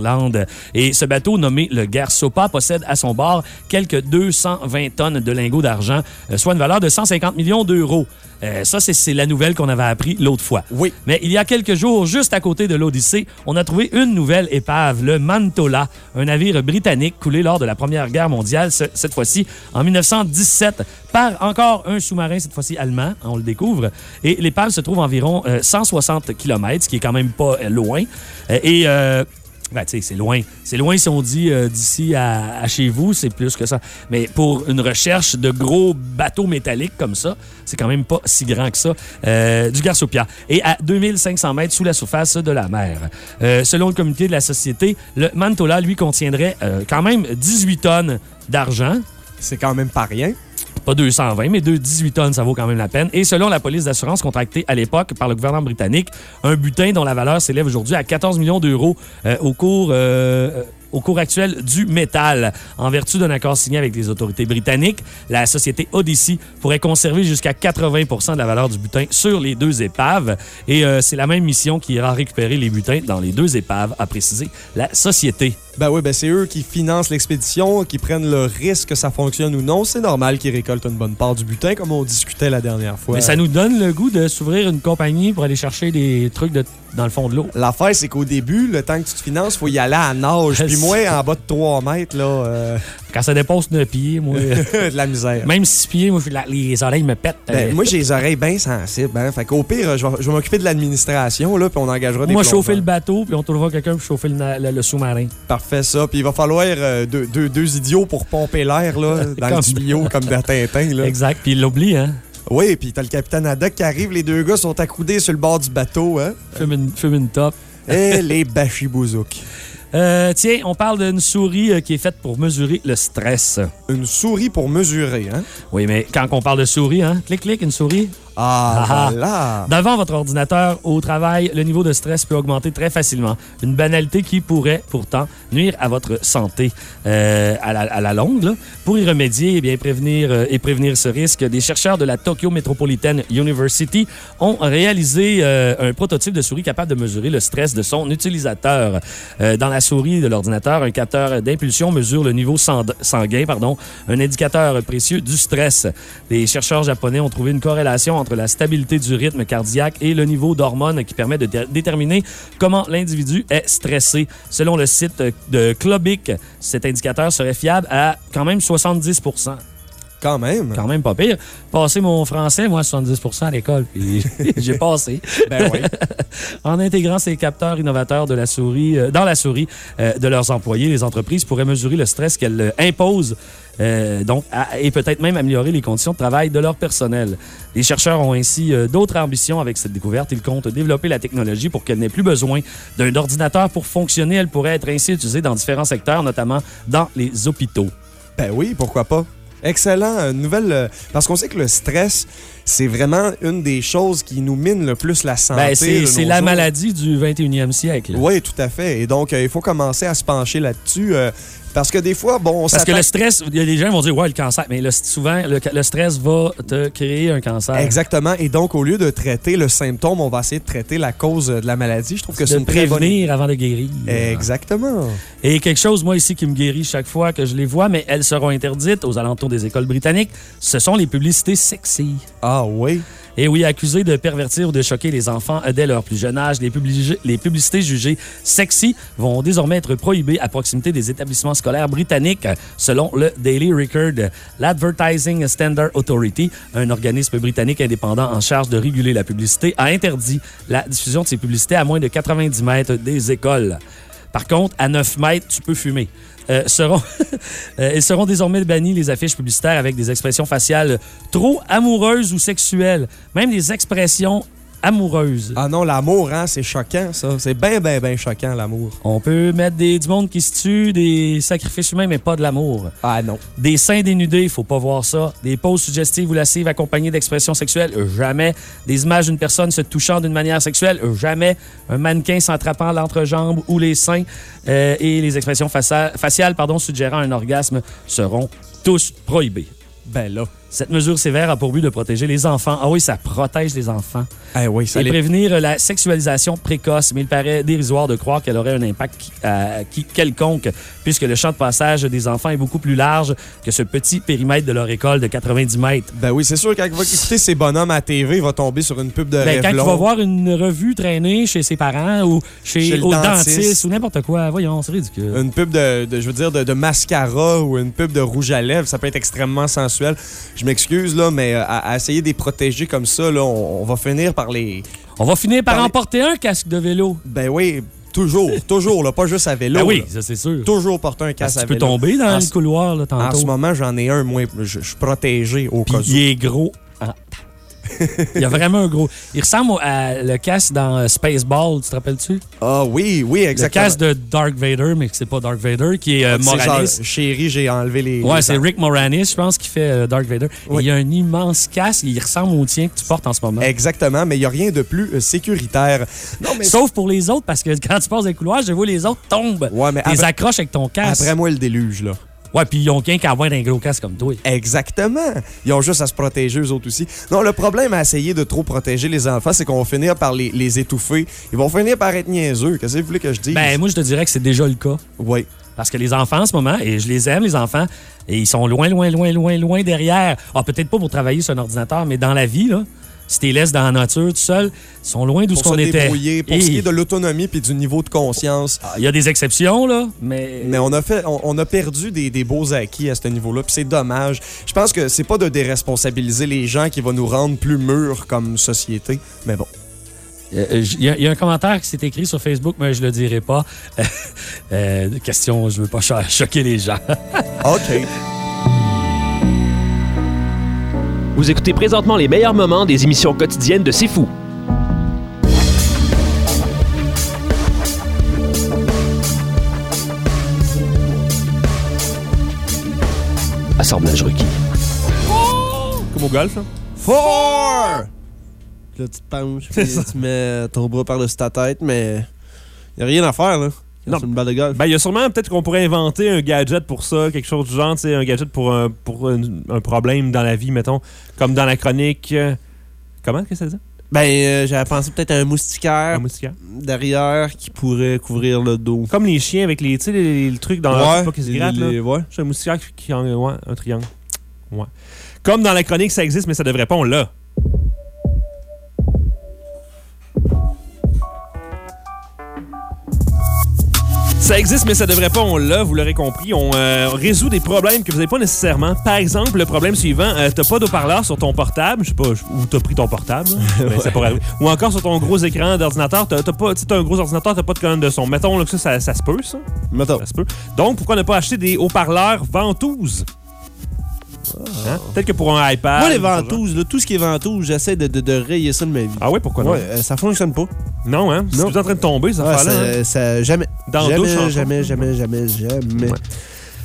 Et ce bateau nommé le Garsopa possède à son bord quelques 220 tonnes de lingots d'argent, euh, soit une valeur de 150 millions d'euros. Euh, ça, c'est- la nouvelle qu'on avait appris l'autre fois.
Oui.
Mais il y a quelques jours, juste à côté de l'Odyssée, on a trouvé une nouvelle épave, le Mantola, un navire britannique coulé lors de la Première Guerre mondiale, ce- cette fois-ci en 1917, par encore un sous-marin, cette fois-ci allemand, on le découvre. Et l'épave se trouve environ euh, 160 km, ce qui est quand même pas euh, loin. Euh, et... ben, c'est loin. C'est loin si on dit euh, d'ici à, chez vous, c'est plus que ça. Mais pour une recherche de gros bateaux métalliques comme ça, c'est quand même pas si grand que ça, euh, du Garsopia. Et à 2500 mètres sous la surface de la mer. Euh, selon le comité de la société, le Mantola, lui, contiendrait quand même 18 tonnes d'argent.
C'est quand même pas rien.
Pas 220, mais de 18 tonnes, ça vaut quand même la peine. Et selon la police d'assurance contractée à l'époque par le gouvernement britannique, un butin dont la valeur s'élève aujourd'hui à 14 millions d'euros euh, au cours... euh, au cours actuel du métal. En vertu d'un accord signé avec les autorités britanniques, la société Odyssey pourrait conserver jusqu'à 80% de la valeur du butin sur les deux épaves. Et euh, c'est la même mission qui ira récupérer les butins dans les deux épaves, a précisé la société.
Ben oui, ben c'est eux qui financent l'expédition, qui prennent le risque que ça fonctionne ou non. C'est normal qu'ils récoltent une bonne part du butin, comme on discutait la dernière fois.
Mais ça nous donne le goût de s'ouvrir une compagnie pour aller chercher des trucs de- dans le fond de l'eau.
L'affaire, c'est qu'au début, le temps que tu te finances, faut y aller à nage. Puis moi, en bas de 3 mètres, là... euh,
Quand ça dépasse 9 pieds, moi.
de la misère.
Même 6 pieds, moi, la- les oreilles me pètent.
Ben,
Euh,
moi, j'ai les oreilles bien sensibles. Hein? Fait qu'au pire, je vais, m'occuper de l'administration, là, puis on engagera des
moi, chauffer le bateau, puis on trouvera quelqu'un pour chauffer le, na- le- le sous-marin.
Parfait, ça. Puis il va falloir euh, deux, deux- deux idiots pour pomper l'air, là, dans le tuyau, comme dans Tintin, là.
Exact. Puis il l'oublie, hein?
Oui, puis t'as le capitaine Haddock qui arrive, les deux gars sont accoudés sur le bord du bateau, hein.
Fume une, fume une top.
Et les bachibouzouk.
Euh, tiens, on parle d'une souris euh, qui est faite pour mesurer le stress.
Une souris pour mesurer, hein?
Oui, mais quand on parle de souris, hein? Clic, clic, une souris.
Ah,
Ah,
voilà!
Devant votre ordinateur, au travail, le niveau de stress peut augmenter très facilement. Une banalité qui pourrait pourtant nuire à votre santé euh, à, la, à la longue. là. Pour y remédier eh bien, prévenir, euh, et prévenir ce risque, des chercheurs de la Tokyo Metropolitan University ont réalisé euh, un prototype de souris capable de mesurer le stress de son utilisateur. Euh, dans la souris de l'ordinateur, un capteur d'impulsion mesure le niveau sang- sanguin, pardon, un indicateur précieux du stress. Les chercheurs japonais ont trouvé une corrélation entre la stabilité du rythme cardiaque et le niveau d'hormones qui permet de dé- déterminer comment l'individu est stressé. Selon le site de Clubic, cet indicateur serait fiable à quand même 70
Quand même.
Quand même pas pire. Passé mon français, moi, 70% à l'école, puis j'ai passé.
Ben oui.
en intégrant ces capteurs innovateurs de la souris, euh, dans la souris euh, de leurs employés, les entreprises pourraient mesurer le stress qu'elles euh, imposent euh, donc, à- et peut-être même améliorer les conditions de travail de leur personnel. Les chercheurs ont ainsi euh, d'autres ambitions avec cette découverte. Ils comptent développer la technologie pour qu'elle n'ait plus besoin d'un ordinateur pour fonctionner. Elle pourrait être ainsi utilisée dans différents secteurs, notamment dans les hôpitaux.
Ben oui, pourquoi pas? Excellent. euh, Nouvelle. euh, parce qu'on sait que le stress, c'est vraiment une des choses qui nous mine le plus la santé.
Ben, c'est la
jours.
maladie du 21e siècle.
Oui, tout à fait. Et donc, euh, il faut commencer à se pencher là-dessus. euh, parce que des fois, bon, on
Parce que le stress, il y a des gens vont dire, ouais, le cancer. Mais le- souvent, le, le stress va te créer un cancer.
Exactement. Et donc, au lieu de traiter le symptôme, on va essayer de traiter la cause de la maladie. Je trouve que c'est une bonne
prévenir avant de guérir.
Exactement.
Et quelque chose, moi, ici, qui me guérit chaque fois que je les vois, mais elles seront interdites aux alentours des écoles britanniques, ce sont les publicités sexy.
Ah oui?
Et oui, accusées de pervertir ou de choquer les enfants dès leur plus jeune âge, les, les publicités jugées sexy vont désormais être prohibées à proximité des établissements scolaires britanniques, selon le Daily Record. L'Advertising Standard Authority, un organisme britannique indépendant en charge de réguler la publicité, a interdit la diffusion de ces publicités à moins de 90 mètres des écoles. Par contre, à 9 mètres, tu peux fumer. Euh, seront, euh, seront désormais bannis les affiches publicitaires avec des expressions faciales trop amoureuses ou sexuelles. Même des expressions amoureuse.
Ah non, l'amour, hein, c'est choquant, ça. C'est bien, bien, bien choquant, l'amour.
On peut mettre des, du monde qui se tue, des sacrifices humains, mais pas de l'amour.
Ah non.
Des seins dénudés, faut pas voir ça. Des poses suggestives ou lascives accompagnées d'expressions sexuelles, euh, jamais. Des images d'une personne se touchant d'une manière sexuelle, euh, jamais. Un mannequin s'entrapant l'entrejambe ou les seins euh, et les expressions facia- faciales pardon, suggérant un orgasme seront tous prohibés.
Ben là.
Cette mesure sévère a pour but de protéger les enfants. Ah oui, ça protège les enfants.
Eh oui, ça
Et
les-
prévenir la sexualisation précoce, mais il paraît dérisoire de croire qu'elle aurait un impact qui- euh, qui- quelconque, puisque le champ de passage des enfants est beaucoup plus large que ce petit périmètre de leur école de 90 mètres.
Ben oui, c'est sûr, quand il va écouter ces bonhommes à TV, il va tomber sur une pub de
Ben, quand il va voir une revue traîner chez ses parents ou chez,
Chez le
au
dentiste.
dentiste. ou n'importe quoi, voyons, c'est ridicule.
Une pub de, de- je veux dire, de, de mascara ou une pub de rouge à lèvres, ça peut être extrêmement sensuel. Je m'excuse, là, mais euh, à, à essayer de les protéger comme ça, là, on, on va finir par les...
On va finir par
Par les-
emporter un casque de vélo.
Ben oui, toujours, toujours, là, pas juste à vélo.
Ben oui,
là.
ça c'est sûr.
Toujours porter un casque
que
à
tu peux
vélo.
tomber dans
En
le couloir là, tantôt.
En ce moment, j'en ai un, moi, je, je suis protégé au
Puis
cas où.
il est gros. Ah. Il y a vraiment un gros. Il ressemble à le casque dans euh, Spaceball, tu te rappelles-tu?
Ah oui, oui,
Le
exactement.
casque de Dark Vader, mais que c'est pas Dark Vader, qui est euh,
genre,
Moranis.
chérie, j'ai enlevé les...
Ouais, c'est. Rick Moranis, je pense, qui fait euh, Dark Vader. Et Il y a un immense casque, il ressemble au tien que tu portes en ce moment.
Exactement, mais il n'y a rien de plus euh, sécuritaire. Non, mais
Sauf pour les autres, parce que quand tu passes dans les couloirs, je vois les autres tombent.
Ouais, mais
les
après-
accroches avec ton casque.
après moi, le déluge, là.
Ouais, puis ils ont qu'un qu'à avoir un gros casque comme toi.
Exactement. Ils ont juste à se protéger, eux autres aussi. Non, le problème à essayer de trop protéger les enfants, c'est qu'on va finir par les, les étouffer. Ils vont finir par être niaiseux. Qu'est-ce que vous voulez que je dise?
Ben, moi, je te dirais que c'est déjà le cas.
Oui.
Parce que les enfants, en ce moment, et je les aime, les enfants, et ils sont loin, loin, loin, loin, loin derrière. Ah, peut-être pas pour travailler sur un ordinateur, mais dans la vie, là, si tu les laisses dans la nature tout seul, ils sont loin d'où qu'on était.
débrouiller, pour
Et-
ce qui est de l'autonomie puis du niveau de conscience.
Il y a des exceptions, là, mais.
Mais on a fait, on, on a perdu des, des beaux acquis à ce niveau-là, puis c'est dommage. Je pense que c'est pas de déresponsabiliser les gens qui va nous rendre plus mûrs comme société, mais bon.
Euh, Il y, a- il y a un commentaire qui s'est écrit sur Facebook, mais je le dirai pas. Euh, question, je veux pas cho- choquer les gens.
OK.
Vous écoutez présentement les meilleurs moments des émissions quotidiennes de C'est Fou. Assemblage requis.
Comme au golf, là.
Four! Là, tu te penches, puis tu mets ton bras par-dessus ta tête, mais il a rien à faire, là.
Non.
Une balle de golf.
Ben, il y a sûrement peut-être qu'on pourrait inventer un gadget pour ça, quelque chose du genre, tu sais, un gadget pour, un, pour un, un problème dans la vie, mettons, comme dans la chronique. euh, Comment que ça dit?
Ben, euh, j'avais pensé peut-être à un moustiquaire,
Un moustiquaire.
derrière qui pourrait couvrir le dos.
Comme les chiens avec les, les, les- les trucs dans leur pas qui se
les-
grattent, là.
les- ouais.
C'est un moustiquaire qui, qui en ouais, un triangle. Ouais. Comme dans la chronique, ça existe, mais ça devrait pas, on l'a. Ça existe, mais ça devrait pas, on l'a, vous l'aurez compris. On euh, résout des problèmes que vous n'avez pas nécessairement. Par exemple, le problème suivant, euh, t'as pas d'eau-parleur sur ton portable, je sais pas, où t'as pris ton portable, là. Ben, ça pourrait arriver. ou encore sur ton gros écran d'ordinateur, t'as pas, t'as un gros ordinateur, t'as pas de colonne de son. Mettons là, que ça, ça, ça se peut, ça.
Mettons.
Ça se peut. Donc, pourquoi ne pas acheter des haut-parleurs ventouses? Hein? Peut-être que pour un iPad.
Moi, les ventouses, là, tout ce qui est ventouse, j'essaie de, de, de rayer ça de ma vie.
Ah ouais, pourquoi non?
Ouais, euh, ça fonctionne pas.
Non, hein? C'est
Non.
tout en train de tomber, ça
Ouais,
affaire-là.
ça,
hein?
ça- jamais.
Dans
jamais,
douche,
jamais, jamais, jamais, jamais,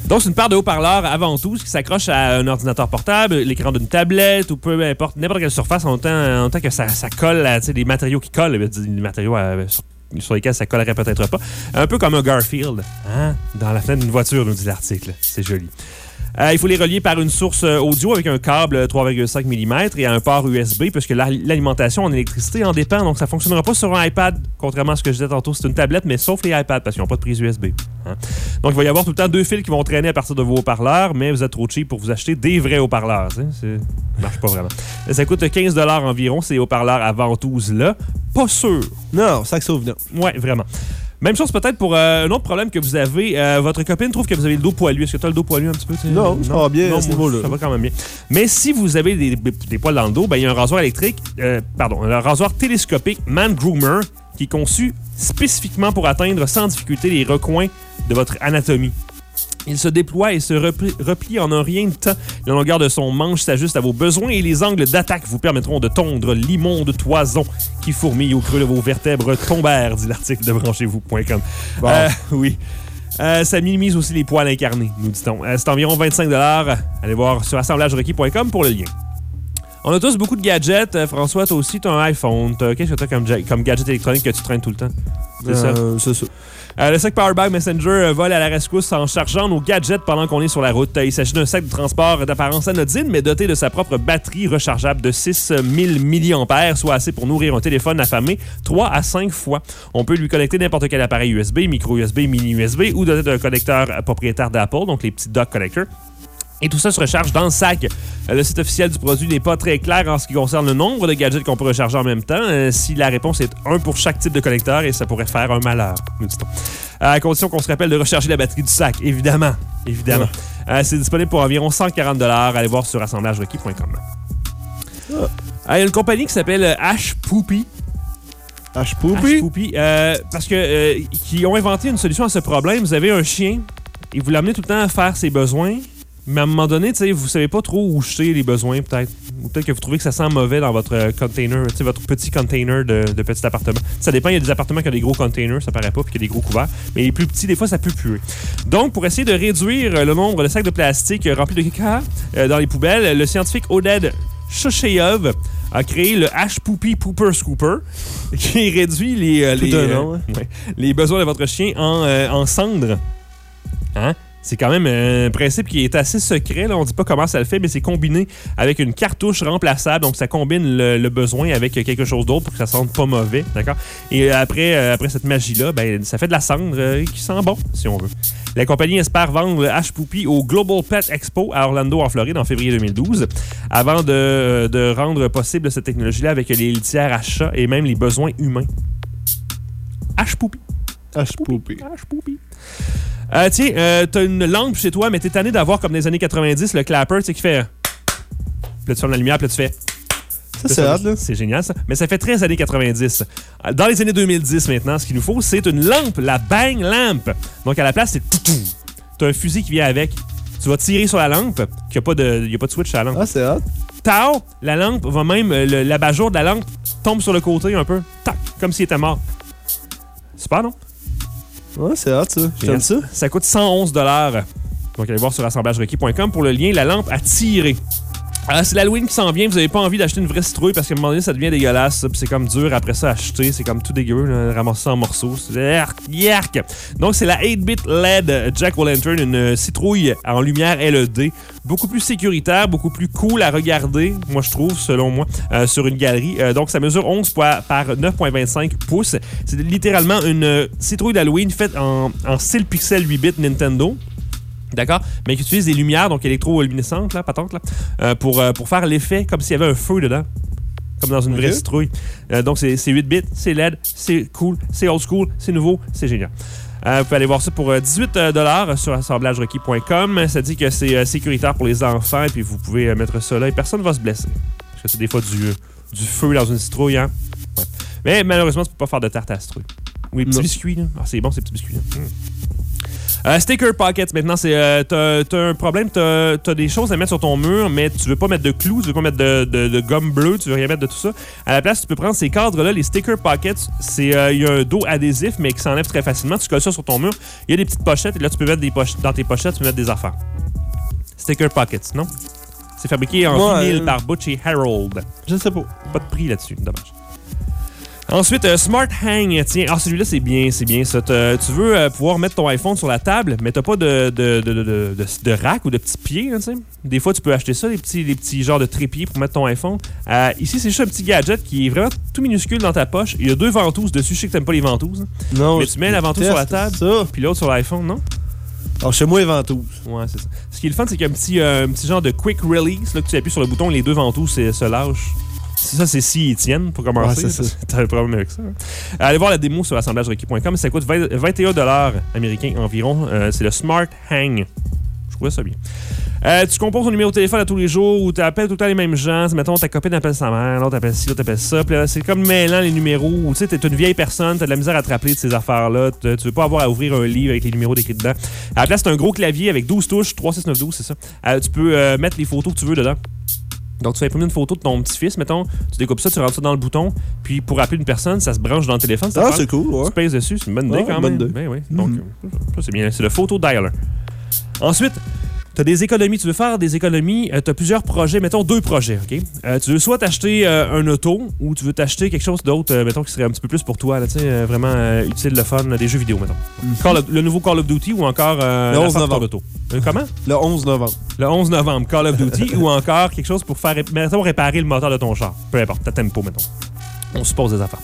Donc, c'est une paire de haut-parleurs à ventouses qui s'accroche à un ordinateur portable, l'écran d'une tablette ou peu importe, n'importe quelle surface en tant, en tant que ça, ça colle à des matériaux qui collent, des matériaux euh, sur, sur lesquels ça collerait peut-être pas. Un peu comme un Garfield, hein? Dans la fenêtre d'une voiture, nous dit l'article. C'est joli. Euh, il faut les relier par une source euh, audio avec un câble euh, 3,5 mm et un port USB, puisque la- l'alimentation en électricité en dépend. Donc, ça ne fonctionnera pas sur un iPad, contrairement à ce que je disais tantôt. C'est une tablette, mais sauf les iPads, parce qu'ils n'ont pas de prise USB. hein. Donc, il va y avoir tout le temps deux fils qui vont traîner à partir de vos haut-parleurs, mais vous êtes trop cheap pour vous acheter des vrais haut-parleurs. C'est- Ça marche pas vraiment. Ça coûte 15 environ, ces haut-parleurs à ventouses-là. Pas sûr.
Non, ça que ça ouvre, non.
Ouais, vraiment. Même chose peut-être pour euh, un autre problème que vous avez. Euh, votre copine trouve que vous avez le dos poilu. Est-ce que tu as le dos poilu un petit peu?
Non, ça va bien
moi,
niveau-là.
Ça va quand même bien. Mais si vous avez des, des poils dans le dos, ben, il y a un rasoir électrique, euh, pardon, un rasoir télescopique Man Groomer qui est conçu spécifiquement pour atteindre sans difficulté les recoins de votre anatomie. Il se déploie et se replie, replie en un rien de temps. La longueur de son manche s'ajuste à vos besoins et les angles d'attaque vous permettront de tondre l'immonde toison qui fourmille au creux de vos vertèbres tombèrent, dit l'article de branchez-vous.com.
Bon.
Euh, oui. Euh, ça minimise aussi les poils incarnés, nous dit-on. Euh, c'est environ 25 Allez voir sur assemblagerequis.com pour le lien. On a tous beaucoup de gadgets. Euh, François, toi aussi, tu as un iPhone. T'as- Qu'est-ce que tu as comme, comme gadget électronique que tu traînes tout le temps? C'est ça?
C'est ça.
Euh, le sac Powerbag Messenger euh, vole à la rescousse en chargeant nos gadgets pendant qu'on est sur la route. Euh, Il s'agit d'un sac de transport d'apparence anodine, mais doté de sa propre batterie rechargeable de 6000 mAh, soit assez pour nourrir un téléphone affamé 3 à 5 fois. On peut lui connecter n'importe quel appareil USB, micro USB, mini USB ou doté d'un connecteur propriétaire d'Apple, donc les petits dock connectors. Et tout ça se recharge dans le sac. Euh, Le site officiel du produit n'est pas très clair en ce qui concerne le nombre de gadgets qu'on peut recharger en même temps. Euh, si la réponse est un pour chaque type de connecteur, et ça pourrait faire un malheur, nous dit-on. À condition qu'on se rappelle de recharger la batterie du sac, évidemment. Évidemment. Euh, c'est disponible pour environ 140 Allez voir sur assemblagerequis.com. Euh, Il y a une compagnie qui s'appelle euh, Ash Poopy.
Ash Poopy?
Ash Poopy, euh, parce que euh, qui ont inventé une solution à ce problème. Vous avez un chien et vous l'amenez tout le temps à faire ses besoins, mais à un moment donné, tu sais, vous savez pas trop où jeter les besoins, peut-être. Ou peut-être que vous trouvez que ça sent mauvais dans votre euh, container, votre petit container de, de petit appartement. Ça dépend, il y a des appartements qui ont des gros containers, ça paraît pas, puis qu'il y a des gros couverts. Mais les plus petits, des fois, ça peut puer. Donc, pour essayer de réduire euh, le nombre de sacs de plastique euh, remplis de caca euh, dans les poubelles, le scientifique Oded Shosheyev a créé le H Poopy Pooper Scooper qui réduit les, euh, les, euh,
nom, hein.
ouais, les besoins de votre chien en, en cendres. Hein? C'est quand même un principe qui est assez secret. Là. On ne dit pas comment ça le fait, mais c'est combiné avec une cartouche remplaçable. Donc, ça combine le, besoin avec quelque chose d'autre pour que ça sente pas mauvais. D'accord? Et après, euh, après cette magie-là, ben, ça fait de la cendre euh, qui sent bon, si on veut. La compagnie espère vendre le H Poopy au Global Pet Expo à Orlando, en Floride, en février 2012, avant de, rendre possible cette technologie-là avec les litières à et même les besoins humains. H Poopy.
H Poopy.
H Poopy. Euh, tiens, euh, t'as une lampe chez toi, mais t'es tanné d'avoir comme des années 90 le clapper, tu sais, qui fait. Puis là, tu fermes la lumière, puis là, tu fais.
Ça, c'est hot, là.
C'est génial, ça. Mais ça fait 13 années 90. Euh, Dans les années 2010, maintenant, ce qu'il nous faut, c'est une lampe, la Bang Lamp. Donc, à la place, c'est. T'as un fusil qui vient avec. Tu vas tirer sur la lampe, qu'il n'y a, pas de- y a pas de switch à la lampe.
Ah, c'est hot.
Tao, la lampe va même, euh, l'abat-jour de la lampe tombe sur le côté un peu. Tac, comme s'il était mort. Super, non?
Ouais, c'est hot, ça. J'aime ça.
Ça coûte 111 Donc, allez voir sur assemblagerequis.com pour le lien La lampe à tirer. Ah, c'est l'Halloween qui s'en vient, vous n'avez pas envie d'acheter une vraie citrouille parce qu'à un moment donné, ça devient dégueulasse, puis c'est comme dur après ça à acheter, c'est comme tout dégueu, là, ramasser en morceaux. C'est yark. Donc, c'est la 8-bit LED Jack O'Lantern, une euh, citrouille en lumière LED, beaucoup plus sécuritaire, beaucoup plus cool à regarder, moi je trouve, selon moi, euh, sur une galerie. Euh, donc, ça mesure 11 po- par 9,25 pouces. C'est littéralement une euh, citrouille d'Halloween faite en, en style pixel 8 bits Nintendo. D'accord? Mais qui utilise des lumières, donc électroluminescentes, là, patente, là, euh, pour, euh, pour faire l'effet comme s'il y avait un feu dedans. Comme dans une vraie citrouille. Euh, donc, c'est c'est 8 bits, c'est LED, c'est cool, c'est old school, c'est nouveau, c'est génial. Euh, vous pouvez aller voir ça pour euh, 18 euh, sur assemblagerequis.com. Ça dit que c'est euh, sécuritaire pour les enfants et puis vous pouvez euh, mettre ça là et personne ne va se blesser. Parce que c'est des fois du, du feu dans une citrouille, hein? Ouais. Mais malheureusement, tu peux pas faire de tarte à citrouille. Oui, petits
Non.
biscuits, là. Ah, c'est bon, ces petits biscuits, là. Mm. Euh, sticker Pockets, maintenant, c'est. euh, t'as, un problème, t'as, t'as des choses à mettre sur ton mur, mais tu veux pas mettre de clous, tu veux pas mettre de, de- de gomme bleue, tu veux rien mettre de tout ça. À la place, tu peux prendre ces cadres-là, les Sticker Pockets. C'est, euh, il y a un dos adhésif, mais qui s'enlève très facilement. Tu colles ça sur ton mur. Il y a des petites pochettes, et là, tu peux mettre des pochettes. Dans tes pochettes, tu peux mettre des affaires. Sticker Pockets, non? C'est fabriqué en
Ouais,
vinyle
euh,
par Butch et Harold.
Je sais pas.
Pas de prix là-dessus, dommage. Ensuite, euh, Smart Hang. Tiens, ah, celui-là, c'est bien, c'est bien ça. Tu veux euh, pouvoir mettre ton iPhone sur la table, mais t'as pas de, de, de, de, de- rack ou de petits pieds, sais. Des fois, tu peux acheter ça, des petits, des petits genres de trépieds pour mettre ton iPhone. Euh, ici, c'est juste un petit gadget qui est vraiment tout minuscule dans ta poche. Il y a deux ventouses dessus. Je sais que t'aimes pas les ventouses. hein.
Non,
mais tu mets la ventouse sur la table, puis l'autre sur l'iPhone, non?
Alors, chez moi, les ventouses.
Ouais, c'est ça. Ce qui est le fun, c'est qu'il y a un petit, un petit genre de quick release, là, que tu appuies sur le bouton et les deux ventouses se, se lâchent. Ça, c'est si ils tiennent pour commencer.
Ouais,
T'as un problème avec ça. Allez voir la démo sur assemblagerequis.com. Ça coûte 20 21 américains environ. Euh, c'est le Smart Hang. Je trouvais ça bien. Euh, tu composes ton numéro de téléphone à tous les jours ou tu appelles tout le temps les mêmes gens. Mettons, ta copine appelle sa mère, l'autre appelle ci, l'autre appelle ça. C'est comme mêlant les numéros. Tu sais, t'es une vieille personne, t'as de la misère à te rappeler de ces affaires-là. Tu veux pas avoir à ouvrir un livre avec les numéros décrits dedans. À la place, c'est un gros clavier avec 12 touches, 3, 6, 9, 12, c'est ça. Euh, tu peux euh, mettre les photos que tu veux dedans. Donc, tu vas imprimer une photo de ton petit-fils, mettons, tu découpes ça, tu rentres ça dans le bouton, puis pour appeler une personne, ça se branche dans le téléphone. cette
Ah, c'est cool, ouais.
Tu pèses dessus, c'est une bonne idée
Ouais,
quand
bonne
même.
idée.
Ben oui. Donc, euh, ça, c'est bien. C'est le photo dialer. Ensuite, tu as des économies. Tu veux faire des économies. tu as plusieurs projets. Mettons deux projets, OK? Euh, tu veux soit t'acheter euh, un auto ou tu veux t'acheter quelque chose d'autre, euh, mettons, qui serait un petit peu plus pour toi, là, euh, vraiment euh, utile, le fun, des jeux vidéo, mettons. Of- le nouveau Call of Duty ou encore euh,
Le
la
11
force de ton
novembre.
auto. Euh, comment?
Le 11 novembre.
Le 11 novembre, Call of Duty ou encore quelque chose pour faire, mettons, réparer le moteur de ton char. Peu importe, ta tempo, mettons. On suppose des affaires.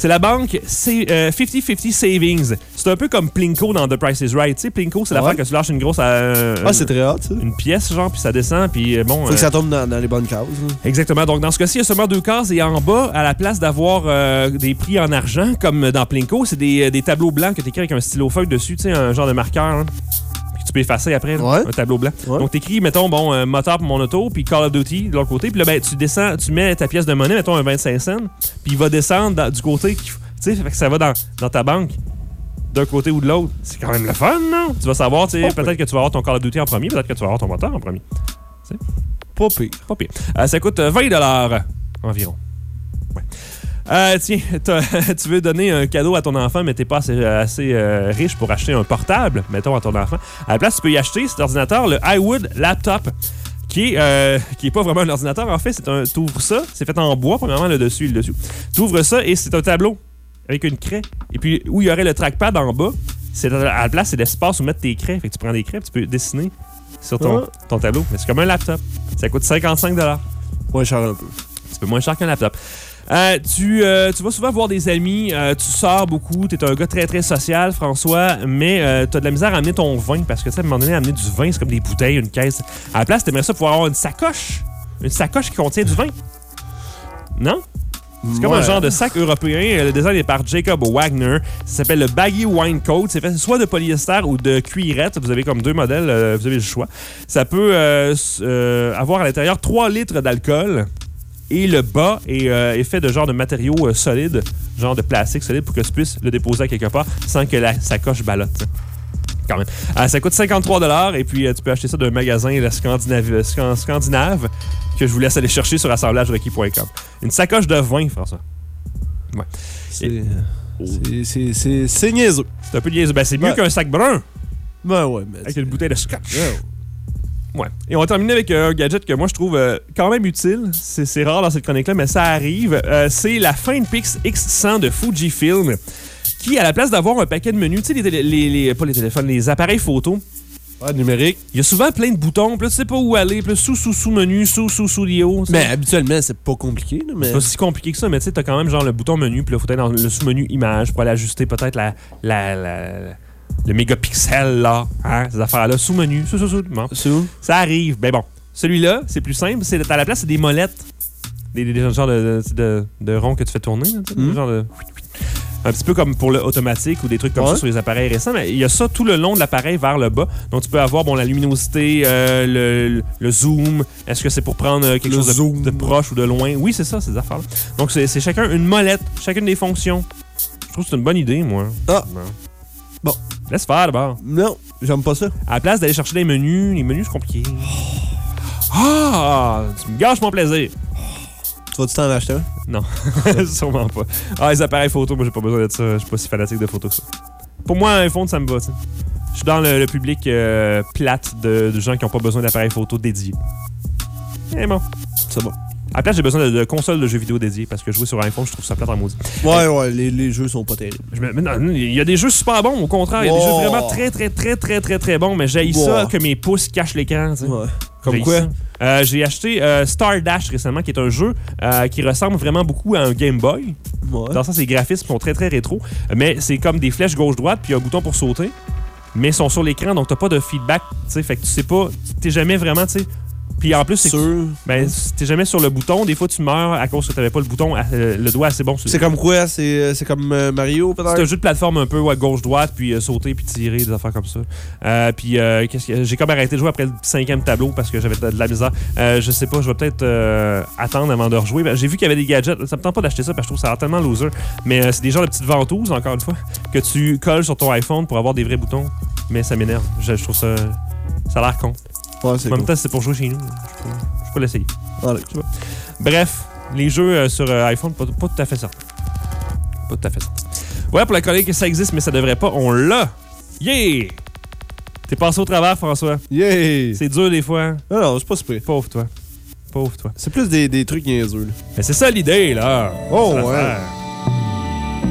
C'est la banque c'est, euh, 50-50 Savings. C'est un peu comme Plinko dans The Price is Right. Tu sais, Plinko, c'est l'affaire
Ouais.
que tu lâches une grosse. euh,
Ah, c'est très hot, ça.
Une pièce, genre, puis ça descend, puis euh, bon.
Faut que ça tombe dans, dans les bonnes cases.
Exactement. Donc, dans ce cas-ci, il y a seulement deux cases et en bas, à la place d'avoir euh, des prix en argent, comme dans Plinko, c'est des, des tableaux blancs que tu écris avec un stylo feuille dessus, tu sais, un genre de marqueur. Puis tu peux effacer après, là, un tableau blanc. Donc, tu écris, mettons, bon, euh, moteur pour mon auto, puis Call of Duty de l'autre côté. Puis là, ben, tu descends, tu mets ta pièce de monnaie, mettons un 25 cents, puis il va descendre dans- du côté, qui- tu sais, fait que ça va dans, dans ta banque. D'un côté ou de l'autre. C'est quand même le fun, non? Tu vas savoir, tu sais, peut-être que tu vas avoir ton Call of Duty en premier, peut-être que tu vas avoir ton moteur en premier. Tu sais?
Pas pire.
Pas pire. Euh, ça coûte euh, 20 environ. Ouais. Euh, tiens, tu veux donner un cadeau à ton enfant, mais t'es pas assez, assez, euh, riche pour acheter un portable, mettons, à ton enfant. À la place, tu peux y acheter cet ordinateur, le iWood Laptop, qui est, euh, qui est pas vraiment un ordinateur. En fait, c'est un. T'ouvres ça, c'est fait en bois, premièrement, le dessus et le dessus. T'ouvres ça et c'est un tableau avec une craie. Et puis, où il y aurait le trackpad en bas, c'est à la place, c'est l'espace où mettre tes craies. Fait que tu prends des craies, tu peux dessiner sur ton,
Ah.
ton tableau. Mais c'est comme un laptop. Ça coûte 55
Moins cher un peu
moins cher qu'un laptop. Euh, tu, euh, tu vas souvent voir des amis, euh, tu sors beaucoup, tu es un gars très très social, François, mais tu as de la misère à amener ton vin parce que, tu sais, à un moment donné, amener du vin, c'est comme des bouteilles, une caisse. À la place, tu aimerais ça pouvoir avoir une sacoche. Une sacoche qui contient du vin. Non? C'est comme
Ouais.
un genre de sac européen. Le design est par Jacob Wagner. Ça s'appelle le Baggy Wine Coat. C'est fait soit de polyester ou de cuirette. Vous avez comme deux modèles. vous avez le choix. Ça peut euh, euh, avoir à l'intérieur 3 litres d'alcool. Et le bas est, euh, est fait de genre de matériaux euh, solides, genre de plastique solide pour que tu puisses le déposer à quelque part sans que la sacoche ballotte. Quand même. Euh, ça coûte 53 et puis euh, tu peux acheter ça d'un magasin la Scandinave, Scan- Scandinave que je vous laisse aller chercher sur assemblagerequis.com. Une sacoche de vin, François. Ouais.
C'est. c'est- niaiseux.
C'est un peu niaiseux. Ben, c'est mieux
Ben.
qu'un sac brun
Ben ouais, mais.
avec une bouteille de scotch. Ouais. Et on va terminer avec euh, un gadget que moi je trouve euh, quand même utile. C'est rare dans cette chronique-là, mais ça arrive. Euh, c'est la FinePix X100 de Fujifilm qui, à la place d'avoir un paquet de menus, tu sais, les, télé- les- les- pas les téléphones, les appareils photo.
numérique.
Il y a souvent plein de boutons, puis là, tu sais pas où aller, puis là, sous, sous, sous menu, sous, sous, sous Lio.
Mais habituellement, c'est pas compliqué. là, mais...
C'est pas si compliqué que ça, mais tu sais, t'as quand même genre le bouton menu, puis là, faut aller dans le sous-menu image pour aller ajuster peut-être la, la, la- le mégapixel, là, hein, ces affaires-là, sous-menu, sous, sous, sous. Bon. Ça arrive. Ben bon, celui-là, c'est plus simple. C'est, à la place, c'est des molettes. Des, des, des genres de, de, de, de ronds que tu fais tourner. là,
Mhm.
genre de- Un petit peu comme pour le automatique ou des trucs comme
Ouais.
ça sur les appareils récents, mais il y a ça tout le long de l'appareil vers le bas. Donc tu peux avoir bon, la luminosité, euh, le, le zoom. Est-ce que c'est pour prendre euh, quelque
Le
chose de, de proche ou de loin? Oui, c'est ça, ces affaires-là. Donc c'est, c'est chacun une molette, chacune des fonctions. Je trouve que c'est une bonne idée, moi.
Ah.
Bon. Laisse faire d'abord.
Non, j'aime pas ça.
À la place d'aller chercher des menus, les menus, c'est compliqué. Ah! Tu me gâches mon plaisir.
Tu vas-tu t'en acheter un?
Non, sûrement pas. Ah, les appareils photo, moi, j'ai pas besoin de ça. Je suis pas si fanatique de photos que ça. Pour moi, un iPhone, ça me va, tu sais. Je suis dans le, le public euh, plate de, de gens qui ont pas besoin d'appareils photo dédiés. Et bon.
C'est bon.
À la place, j'ai besoin de, de consoles de jeux vidéo dédiées parce que jouer sur iPhone, je trouve ça plate en maudit.
Ouais, ouais, les, les jeux sont pas terribles.
Je me- mais non, il y a des jeux super bons, au contraire. Il y a des
Wow.
jeux vraiment très, très, très, très, très, très bons, mais j'ai ça
Wow.
que mes pouces cachent l'écran. tu sais.
Comme
J'haïs
quoi?
ça. Euh, j'ai acheté euh, Star Dash récemment, qui est un jeu euh, qui ressemble vraiment beaucoup à un Game Boy.
Ouais.
Dans ça, ses graphismes sont très très rétro, mais c'est comme des flèches gauche-droite, puis il y a un bouton pour sauter, mais ils sont sur l'écran, donc t'as pas de feedback, tu sais, fait que tu sais pas, t'es jamais vraiment, tu sais, Puis en plus, c'est ben, si t'es jamais sur le bouton, des fois tu meurs à cause que t'avais pas le bouton, euh, le doigt assez bon.
C'est comme quoi? C'est euh, comme euh, Mario, peut-être?
C'est un jeu de plateforme un peu, ouais, gauche-droite, puis euh, sauter, puis tirer, des affaires comme ça. Puis que- j'ai comme arrêté de jouer après le cinquième tableau parce que j'avais de, la misère. Je sais pas, je vais peut-être attendre avant de rejouer. Ben, j'ai vu qu'il y avait des gadgets. Ça me tente pas d'acheter ça parce que je trouve ça tellement loser. Mais c'est des genres de petites ventouses, encore une fois, que tu colles sur ton iPhone pour avoir des vrais boutons. Mais ça m'énerve. Je, je trouve ça. Ça a l'air con.
Ouais,
en même
cool.
temps, c'est pour jouer chez nous. Je peux, je peux l'essayer. Bref, les jeux euh, sur euh, iPhone, pas, pas tout à fait certain. Pas tout à fait certain. Ouais, pour la collègue, ça existe, mais ça devrait pas. On l'a! Yeah! T'es passé au travers, François.
Yeah!
C'est dur des fois.
Non, non, c'est pas super.
Pauvre toi. Pauvre toi.
C'est plus des, des trucs niaiseux, là.
Mais c'est ça l'idée, là.
Oh, ouais.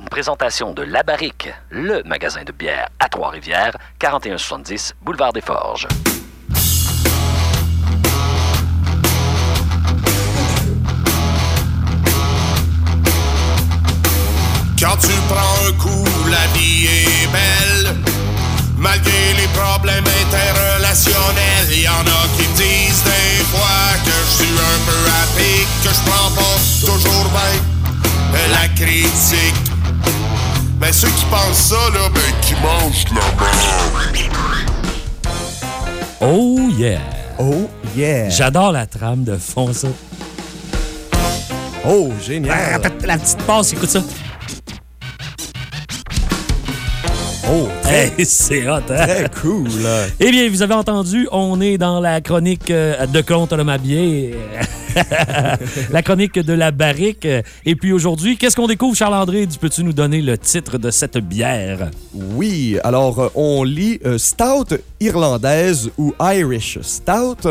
Une présentation de La Barrique, le magasin de bière à Trois-Rivières, 4170 Boulevard des Forges.
Quand tu prends un coup, la vie est belle. Malgré les problèmes interrelationnels, y en a qui me disent des fois que je suis un peu pic, que je prends pas toujours bien la critique. Mais ceux qui pensent ça, là, ben, qui mangent de la merde.
Oh yeah!
Oh yeah!
J'adore la trame de fond, ça.
Oh, génial!
La petite passe, écoute ça.
Oh,
Hey, c'est hot, hein?
très cool.
Eh bien, vous avez entendu, on est dans la chronique euh, de Compte de ma bière. la chronique de la barrique. Et puis aujourd'hui, qu'est-ce qu'on découvre, Charles-André? Tu Peux-tu nous donner le titre de cette bière?
Oui, alors euh, on lit euh, Stout irlandaise ou Irish Stout.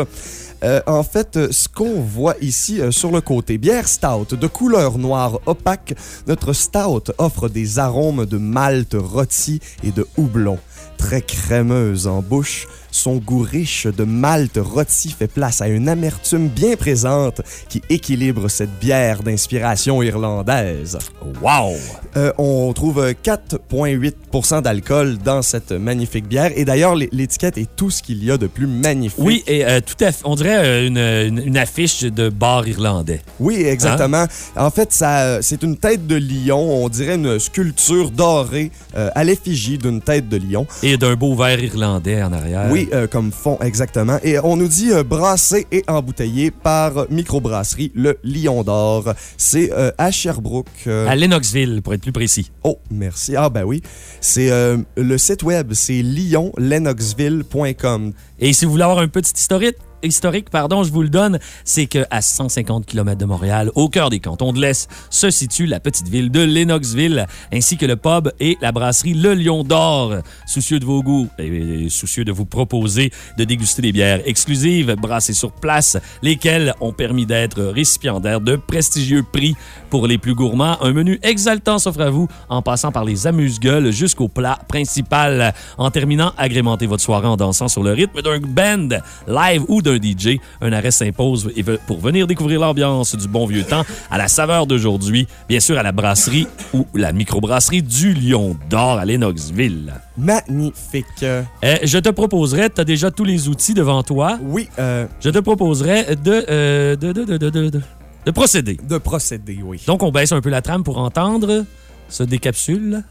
Euh, en fait, euh, ce qu'on voit ici euh, sur le côté, bière stout de couleur noire opaque, notre stout offre des arômes de malt rôti et de houblon. Très crémeuse en bouche, son goût riche de malt rôti fait place à une amertume bien présente qui équilibre cette bière d'inspiration irlandaise.
Wow!
Euh, on trouve euh, 4,8% d'alcool dans cette magnifique bière. Et d'ailleurs, l'é- l'étiquette est tout ce qu'il y a de plus magnifique.
Oui, et euh, tout à fait. On dirait euh, une, une- une affiche de bar irlandais.
Oui, exactement. En fait, ça, c'est une tête de lion. On dirait une sculpture dorée euh, à l'effigie d'une tête de lion.
Et d'un beau verre irlandais en arrière.
Oui, euh, comme fond, exactement. Et on nous dit euh, brassé et embouteillé par microbrasserie Le Lion d'Or. C'est euh, à Sherbrooke. euh,
À Lennoxville, pour être plus précis.
Oh, merci. Ah, ben oui. C'est euh, le site web, c'est lyonlennoxville.com.
Et si vous voulez avoir un petit historique, historique, pardon, je vous le donne, c'est que à 150 km de Montréal, au cœur des cantons de l'Est, se situe la petite ville de Lennoxville, ainsi que le pub et la brasserie Le Lion d'Or. Soucieux de vos goûts et soucieux de vous proposer de déguster des bières exclusives brassées sur place, lesquelles ont permis d'être récipiendaires de prestigieux prix pour les plus gourmands. Un menu exaltant s'offre à vous en passant par les amuse-gueules jusqu'au plat principal. En terminant, agrémentez votre soirée en dansant sur le rythme d'un band live ou d'un DJ. Un arrêt s'impose pour venir découvrir l'ambiance du bon vieux temps à la saveur d'aujourd'hui, bien sûr à la brasserie ou la microbrasserie du Lion d'Or à Lennoxville.
Magnifique.
Euh, je te proposerais, tu as déjà tous les outils devant toi?
Oui, euh,
Je te proposerais de, euh, de, de, de, de, de- de- de procéder.
de procéder, oui.
Donc, on baisse un peu la trame pour entendre ce décapsule.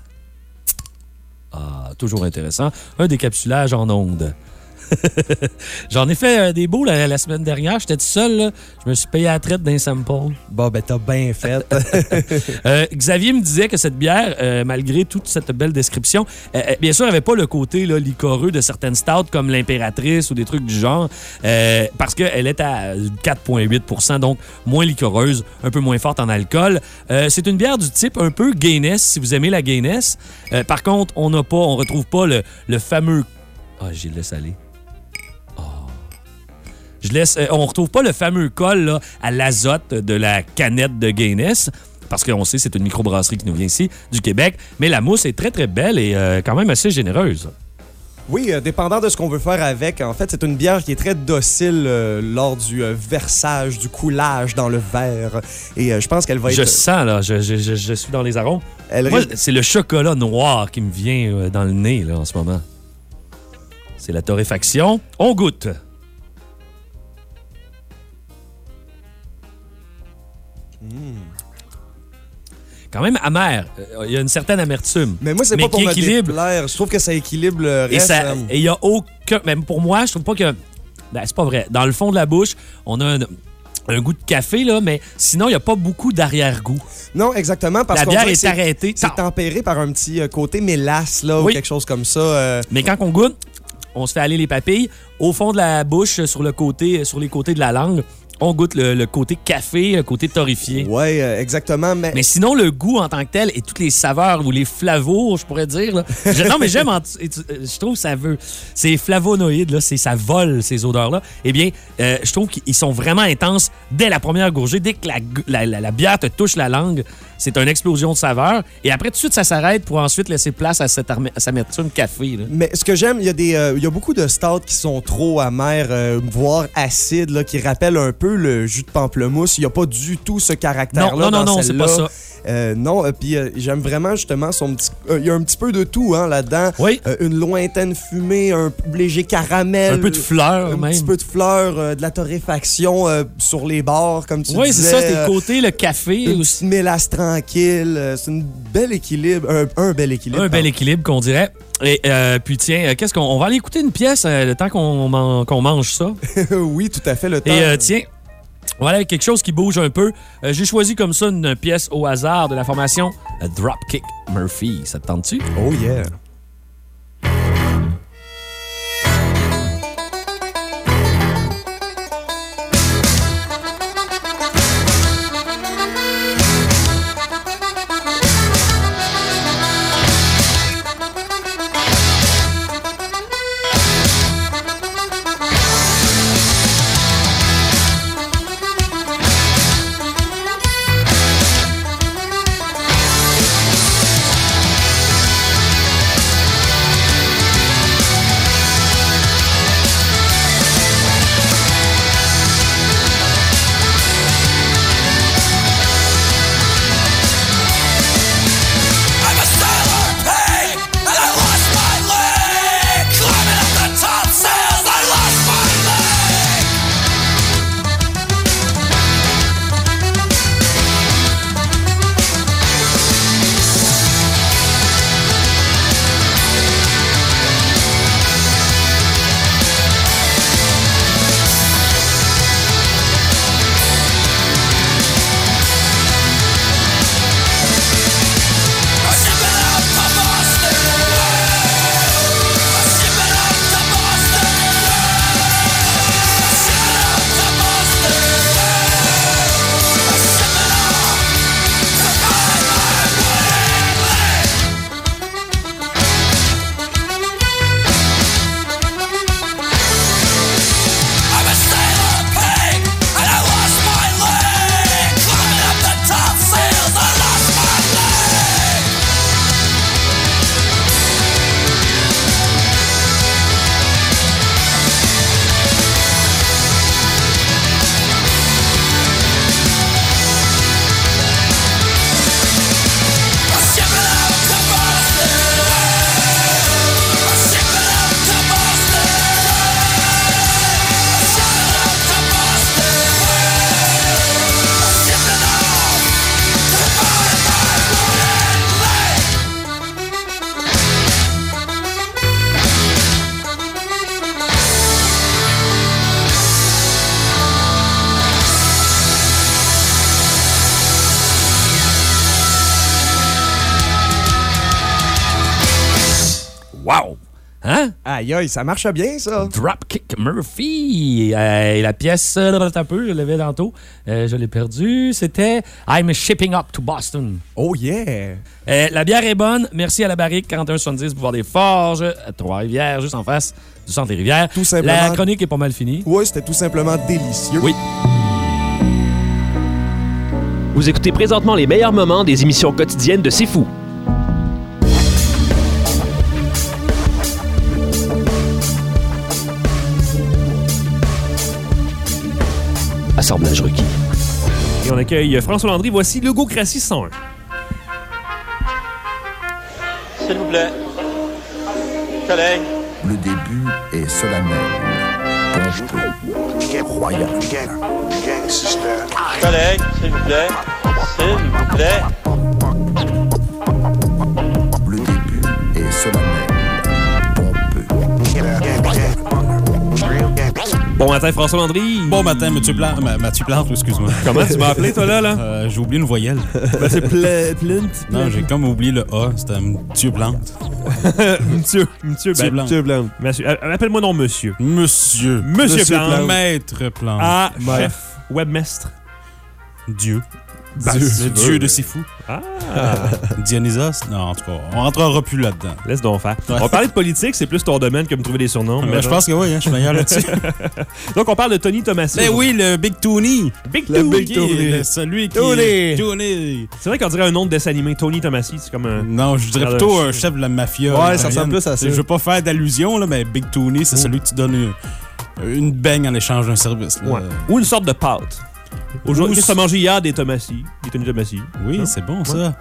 Ah, toujours intéressant. Un décapsulage en ondes. J'en ai fait euh, des beaux la, la semaine dernière. J'étais tout seul. là. Je me suis payé à la traite d'un sample.
Bon, ben, t'as bien fait.
Euh, Xavier me disait que cette bière, euh, malgré toute cette belle description, bien sûr, elle n'avait pas le côté là, licoreux de certaines stouts comme l'impératrice ou des trucs du genre, parce qu'elle est à 4,8% donc moins licoreuse, un peu moins forte en alcool. C'est une bière du type un peu Guinness, si vous aimez la Guinness. Par contre, on n'a pas, on retrouve pas le, le fameux... Ah, j'ai le salé. Je laisse, euh, on retrouve pas le fameux col là, à l'azote de la canette de Guinness. Parce qu'on sait c'est une microbrasserie qui nous vient ici, du Québec. Mais la mousse est très, très belle et euh, quand même assez généreuse.
Oui, euh, dépendant de ce qu'on veut faire avec, en fait, c'est une bière qui est très docile euh, lors du euh, versage, du coulage dans le verre. Et je pense qu'elle va être...
Je sens, là, je, je- je- je suis dans les arômes.
Elle
Moi,
risque-
c'est le chocolat noir qui me vient dans le nez, là, en ce moment. C'est la torréfaction. On goûte. Quand même amer. Euh, Il y a une certaine amertume.
Mais moi, c'est pas pour me
équilibre.
déplaire. Je trouve que ça équilibre le
Et
reste.
ça-
euh,
et il y a aucun. Même pour moi, je trouve pas que. Ben, c'est pas vrai. Dans le fond de la bouche, on a un, un goût de café, là, mais sinon, il n'y a pas beaucoup d'arrière-goût.
Non, exactement. Parce
La
qu'on
bière
dirait
est
que c'est-
arrêtée.
C'est tempéré par un petit euh, côté mélasse, là, ou quelque chose comme ça. euh,
Mais quand on goûte, on se fait aller les papilles. Au fond de la bouche, sur, le côté, sur les côtés de la langue, on goûte le, le côté café, le côté torréfié.
Oui, exactement. Mais...
mais sinon, le goût en tant que tel et toutes les saveurs ou les flavors, je pourrais dire. là. Je- non, mais j'aime. en- Je trouve ça veut. Ces flavonoïdes, là, ça vole ces odeurs-là. Eh bien, euh, je trouve qu'ils sont vraiment intenses dès la première gorgée. Dès que la, la- la- la bière te touche la langue, c'est une explosion de saveurs. Et après, tout de suite, ça s'arrête pour ensuite laisser place à cette, armé- à cette amertume café. là.
Mais ce que j'aime, il y, a des, euh, il y a beaucoup de stouts qui sont trop amers, euh, voire acides, là, qui rappellent un peu le jus de pamplemousse. Il n'y a pas du tout ce caractère-là.
Non, non, non, non, c'est pas ça.
Euh, non, euh, puis euh, j'aime vraiment justement son petit. Il y a un petit peu de tout hein, là-dedans.
Oui.
Une lointaine fumée, un léger caramel.
Un peu de fleurs,
Un
même.
petit peu de fleurs, de la torréfaction sur les bords, comme tu
Oui, c'est
disais.
ça, c'est
euh,
le côté, le café
Une
aussi.
mélasse tranquille. C'est un bel équilibre. Un, un bel équilibre.
Un bel équilibre qu'on dirait. Et euh, puis tiens, qu'est-ce qu'on on va aller écouter une pièce euh, le temps qu'on man- qu'on mange ça?
oui, tout à fait le temps.
Et euh, tiens, avec quelque chose qui bouge un peu. Euh, J'ai choisi comme ça une pièce au hasard de la formation Dropkick Murphy. Ça te tente-tu?
Oh yeah. Aïe, aïe, ça marche bien, ça.
Dropkick Murphy. Euh, et la pièce, euh, un peu, je l'avais tantôt. Euh, je l'ai perdu. C'était I'm Shipping Up to Boston.
Oh yeah!
Euh, la bière est bonne. Merci à la barrique 4170 Boulevard des Forges, à Trois-Rivières, juste en face du centre des rivières.
Tout simplement.
La chronique est pas mal finie.
Oui, c'était tout simplement délicieux.
Oui.
Vous écoutez présentement les meilleurs moments des émissions quotidiennes de C'est Fou. Assemblage requis.
Et on accueille François Landry. Voici Logocratie 101.
S'il vous plaît. Collègue.
Le début est solennel, pompeux, royal.
Collègue, s'il vous plaît. S'il vous plaît.
Le début est solennel,
Bon matin, François Landry.
Bon matin, Mathieu Plante. Ma- Mathieu Plante, excuse-moi.
Comment tu m'as appelé, toi, là? là?
Euh, j'ai oublié une voyelle.
Ben, c'est Pla- Plante.
Non, j'ai comme oublié le A. C'était Mathieu Plante.
Monsieur, monsieur, ben,
Blanc.
monsieur euh, Appelle-moi non monsieur.
Monsieur.
Monsieur, Plante.
Maître Plante.
Ah, chef, webmestre.
Dieu.
Ben,
Dieu. Le dieu de Sifu.
Ah.
Dionysos? Non, en tout cas, on rentrera plus là-dedans.
Laisse donc faire. On va parler de politique, c'est plus ton domaine que me trouver des surnoms.
Ben, je pense que oui, hein, je suis meilleur là-dessus.
Donc, on parle de Tony Thomas.
Ben oui, le Big Tony.
Big Tony.
Big Tony. Celui qui.
Tony.
Tony.
C'est vrai qu'on dirait un nom de dessin animé. Tony Tomassi, c'est comme un.
Non, je dirais plutôt un chef de la mafia.
Ouais, ça ressemble plus à ça.
Je veux pas faire d'allusion, là, mais Big Tony, c'est celui que tu donnes une, beigne en échange d'un service.
Ou une sorte de pâte. Aujourd'hui,
Ou-
qu'est-ce que mangé hier des Tomassi? Des Tony Tomassi.
Oui, c'est bon,
Ouais.
ça.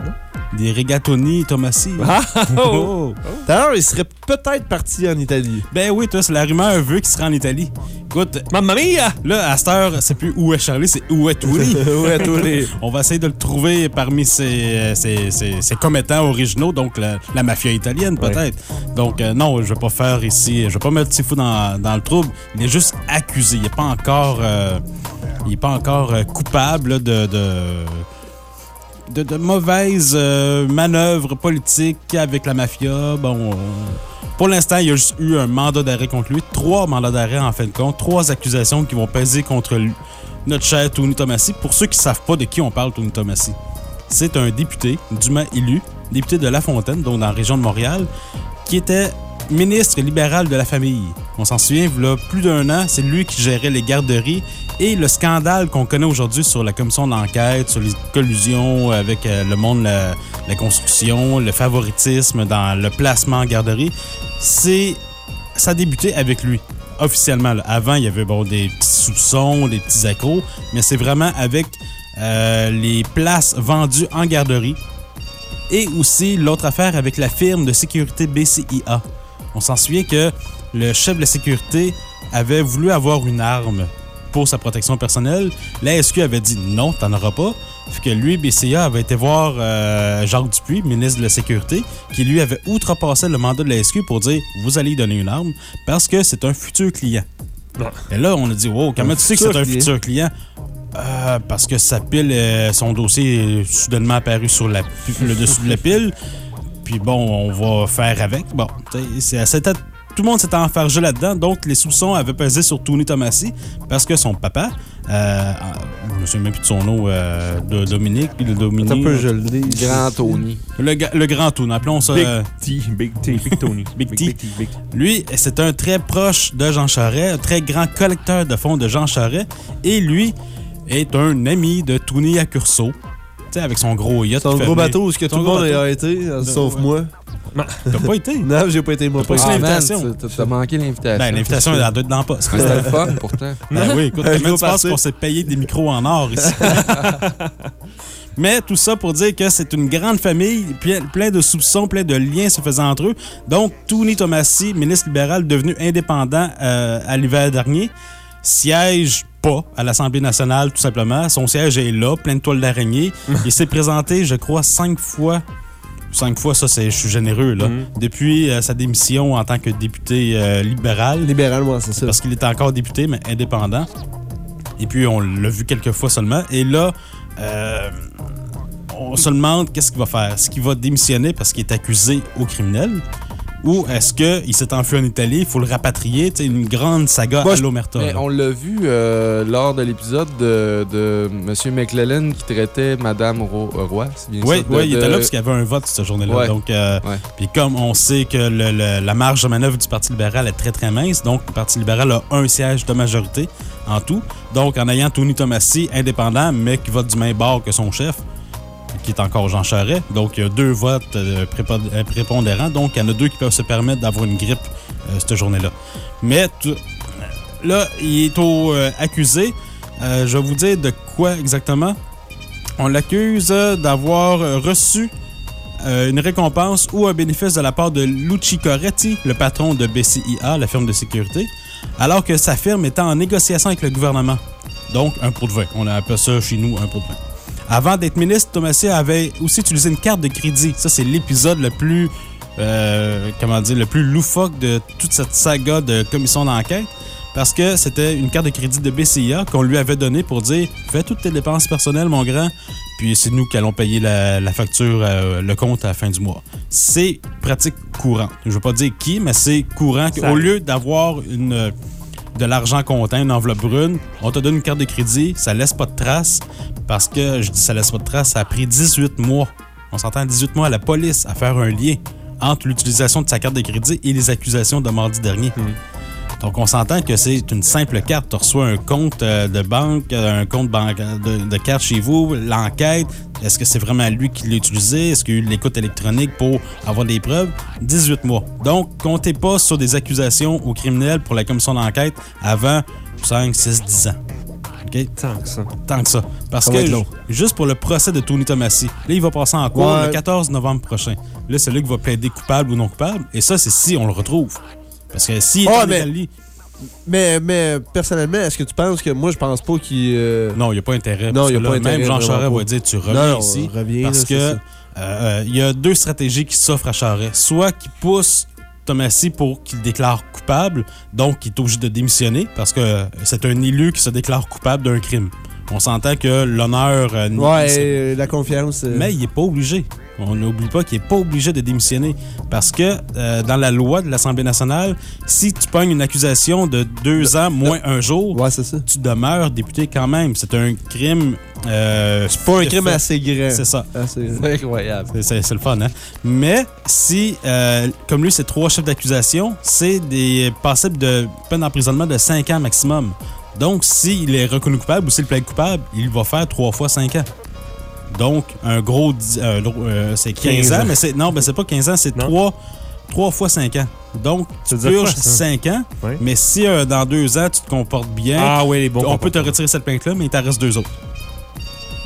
Des rigatoni Tomassi.
Ah,
oh.
D'ailleurs, il serait peut-être parti en Italie.
Ben oui, toi, c'est la rumeur veut qu'il sera en Italie. Écoute,
Mamma mia!
là, à cette heure, c'est plus où est Charlie, c'est où est Tony.
Où est?
On va essayer de le trouver parmi ses, ses, ses- ses commettants originaux, donc la, la mafia italienne, peut-être. Donc, euh, non, je vais pas faire ici, je vais pas mettre Sifu dans, dans le trouble. Il est juste accusé. Il est pas encore, euh, il est pas encore euh, coupable de. de mauvaises euh, manœuvres politiques avec la mafia. Bon, pour l'instant, il y a juste eu un mandat d'arrêt contre lui. Trois mandats d'arrêt, en fin de compte. Trois accusations qui vont peser contre lui. Notre cher Tony Tomassi. Pour ceux qui ne savent pas de qui on parle, Tony Tomassi, c'est un député dûment élu, député de La Fontaine, donc dans la région de Montréal, qui était ministre libéral de la famille. On s'en souvient, il plus d'un an, c'est lui qui gérait les garderies et le scandale qu'on connaît aujourd'hui sur la commission d'enquête, sur les collusions avec euh, le monde de la, construction, le favoritisme dans le placement en garderie, c'est ça a débuté avec lui officiellement. Avant, il y avait bon, des petits soupçons, des petits accros, mais c'est vraiment avec euh, les places vendues en garderie et aussi l'autre affaire avec la firme de sécurité BCIA. On s'en souvient que le chef de la sécurité avait voulu avoir une arme pour sa protection personnelle. La SQ avait dit non, t'en auras pas. Fait que lui, BCA, avait été voir euh, Jacques Dupuis, ministre de la Sécurité, qui lui avait outrepassé le mandat de la SQ pour dire vous allez lui donner une arme parce que c'est un futur client. Et là, on a dit wow, comment
Un
tu sais que c'est un futur client? Euh, Parce que sa pile, euh, son dossier est soudainement apparu sur la, le dessus de la pile. Puis bon, on va faire avec. Bon, c'est- c'était- tout le monde s'était enfargé là-dedans. Donc, les soupçons avaient pesé sur Tony Tomassi parce que son papa, euh, je me souviens même plus de son nom, euh, de Dominique, puis le Dominique.
Un peu, je le dis.
Grand Tony. Le, grand Tony, appelons ça.
Big
euh,
T, Big T, Big Tony.
Big T.
Big T, Big T.
Lui, c'est un très proche de Jean Charest, un très grand collecteur de fonds de Jean Charest. Et lui est un ami de Tony Accurso. Sais, avec son gros yacht.
Son gros bateau, où est-ce que tout le monde a été, euh, sauf moi.
T'as pas été?
Non, j'ai pas été moi.
T'as pas eu
Ah,
l'invitation.
t'as- manqué l'invitation.
Ben, l'invitation, elle doit être dans le poste.
C'était le fun, pourtant.
Ben oui, écoute, comment tu
passer.
qu'on s'est payé des micros en or ici? Mais tout ça pour dire que c'est une grande famille, plein, plein de soupçons, plein de liens se faisant entre eux. Donc, Tony Tomassi, ministre libéral devenu indépendant euh, à l'hiver dernier, siège pas à l'Assemblée nationale, tout simplement. Son siège est là, plein de toiles d'araignée. Il s'est présenté, je crois, cinq fois. Cinq fois, ça, c'est, je suis généreux, là. Depuis euh, sa démission en tant que député euh, libéral.
Libéral, moi, c'est ça.
Parce qu'il était encore député, mais indépendant. Et puis, on l'a vu quelques fois seulement. Et là, euh, on se demande qu'est-ce qu'il va faire. Est-ce qu'il va démissionner parce qu'il est accusé au criminel? Ou est-ce qu'il s'est enfui en Italie, il faut le rapatrier? Sais, une grande saga
Moi,
à l'Omerta.
on l'a vu euh, lors de l'épisode de, de M. McClellan qui traitait Mme Ro- euh, Roy, c'est bien
Oui,
ça? De-
oui, il était là parce qu'il y avait un vote cette journée-là.
Ouais.
Donc, euh, puis comme on sait que le- le- la marge de manœuvre du Parti libéral est très très mince, donc le Parti libéral a un siège de majorité en tout. Donc, en ayant Tony Tomassi indépendant, mais qui vote du même bord que son chef, qui est encore Jean Charest. Donc, il y a deux votes euh, euh, prépondérants. Donc, il y en a deux qui peuvent se permettre d'avoir une grippe euh, cette journée-là. Mais là, il est au accusé. Je vais vous dire de quoi exactement. On l'accuse d'avoir reçu une récompense ou un bénéfice de la part de Luci Coretti, le patron de BCIA, la firme de sécurité, alors que sa firme était en négociation avec le gouvernement. Donc, un pot de vin. On appelle ça chez nous un pot de vin. Avant d'être ministre, Thomasy avait aussi utilisé une carte de crédit. Ça, c'est l'épisode le plus, euh, comment dire, le plus loufoque de toute cette saga de commission d'enquête. Parce que c'était une carte de crédit de BCIA qu'on lui avait donnée pour dire Fais toutes tes dépenses personnelles, mon grand, puis c'est nous qui allons payer la, la facture, euh, le compte à la fin du mois. C'est pratique courante. Je ne veux pas dire qui, mais c'est courant qu'au lieu d'avoir une de l'argent comptant, une enveloppe brune, on te donne une carte de crédit, ça laisse pas de traces. Parce que je dis ça laisse pas de traces, ça a pris 18 mois. On s'entend 18 mois à la police à faire un lien entre l'utilisation de sa carte de crédit et les accusations de mardi dernier. Donc, on s'entend que c'est une simple carte. Tu reçois un compte euh, de banque, euh, un compte de, de carte chez vous, l'enquête. Est-ce que c'est vraiment lui qui l'a utilisé? Est-ce qu'il y a eu l'écoute électronique pour avoir des preuves? 18 mois. Donc, comptez pas sur des accusations aux criminels pour la commission d'enquête avant 5, 6, 10 ans.
Tant que ça.
Tant que ça. Parce
Ça
que juste pour le procès de Tony Tomassi, là, il va passer en cours
Ouais.
le 14 novembre prochain. Là, c'est lui qui va plaider coupable ou non coupable. Et ça, c'est si on le retrouve. Parce que si
Ah,
en
mais-
Italie-
Mais, mais personnellement, est-ce que tu penses que moi, je pense pas qu'il. euh,
Non, il n'y a pas intérêt.
Non,
parce
il y
que
a pas
là,
intérêt.
Même Jean Charest va dire tu reviens
Non,
ici.
reviens,
parce
c'est
que
ça.
euh, il y a deux stratégies qui s'offrent à Charest. Soit qu'il pousse Tomassi pour qu'il déclare coupable, donc il est obligé de démissionner parce que c'est un élu qui se déclare coupable d'un crime. On s'entend que l'honneur. euh,
Ouais, euh, la confiance. euh,
mais il n'est pas obligé. On n'oublie pas qu'il n'est pas obligé de démissionner. Parce que euh, dans la loi de l'Assemblée nationale, si tu pognes une accusation de deux ans moins un jour,
tu
demeures député quand même. C'est un crime. c'est
pas un crime assez grand.
C'est ça.
Assez-
C'est incroyable. C'est, le fun, hein? Mais si, euh, comme lui, c'est trois chefs d'accusation, c'est des passibles de peine d'emprisonnement de 5 ans maximum. Donc, s'il est reconnu coupable ou s'il plaide coupable, il va faire trois fois 5 ans. Donc, un gros. euh, euh, c'est 15,
15
ans,
ans.
mais c'est. Non, ben c'est pas 15 ans, c'est 3, fois 5 ans. Donc, tu purges
quoi, ça?
5 ans,
Oui.
mais si euh, dans 2 ans, tu te comportes bien,
Ah oui, les bons
on peut te retirer cette plainte-là, mais il t'en reste deux autres.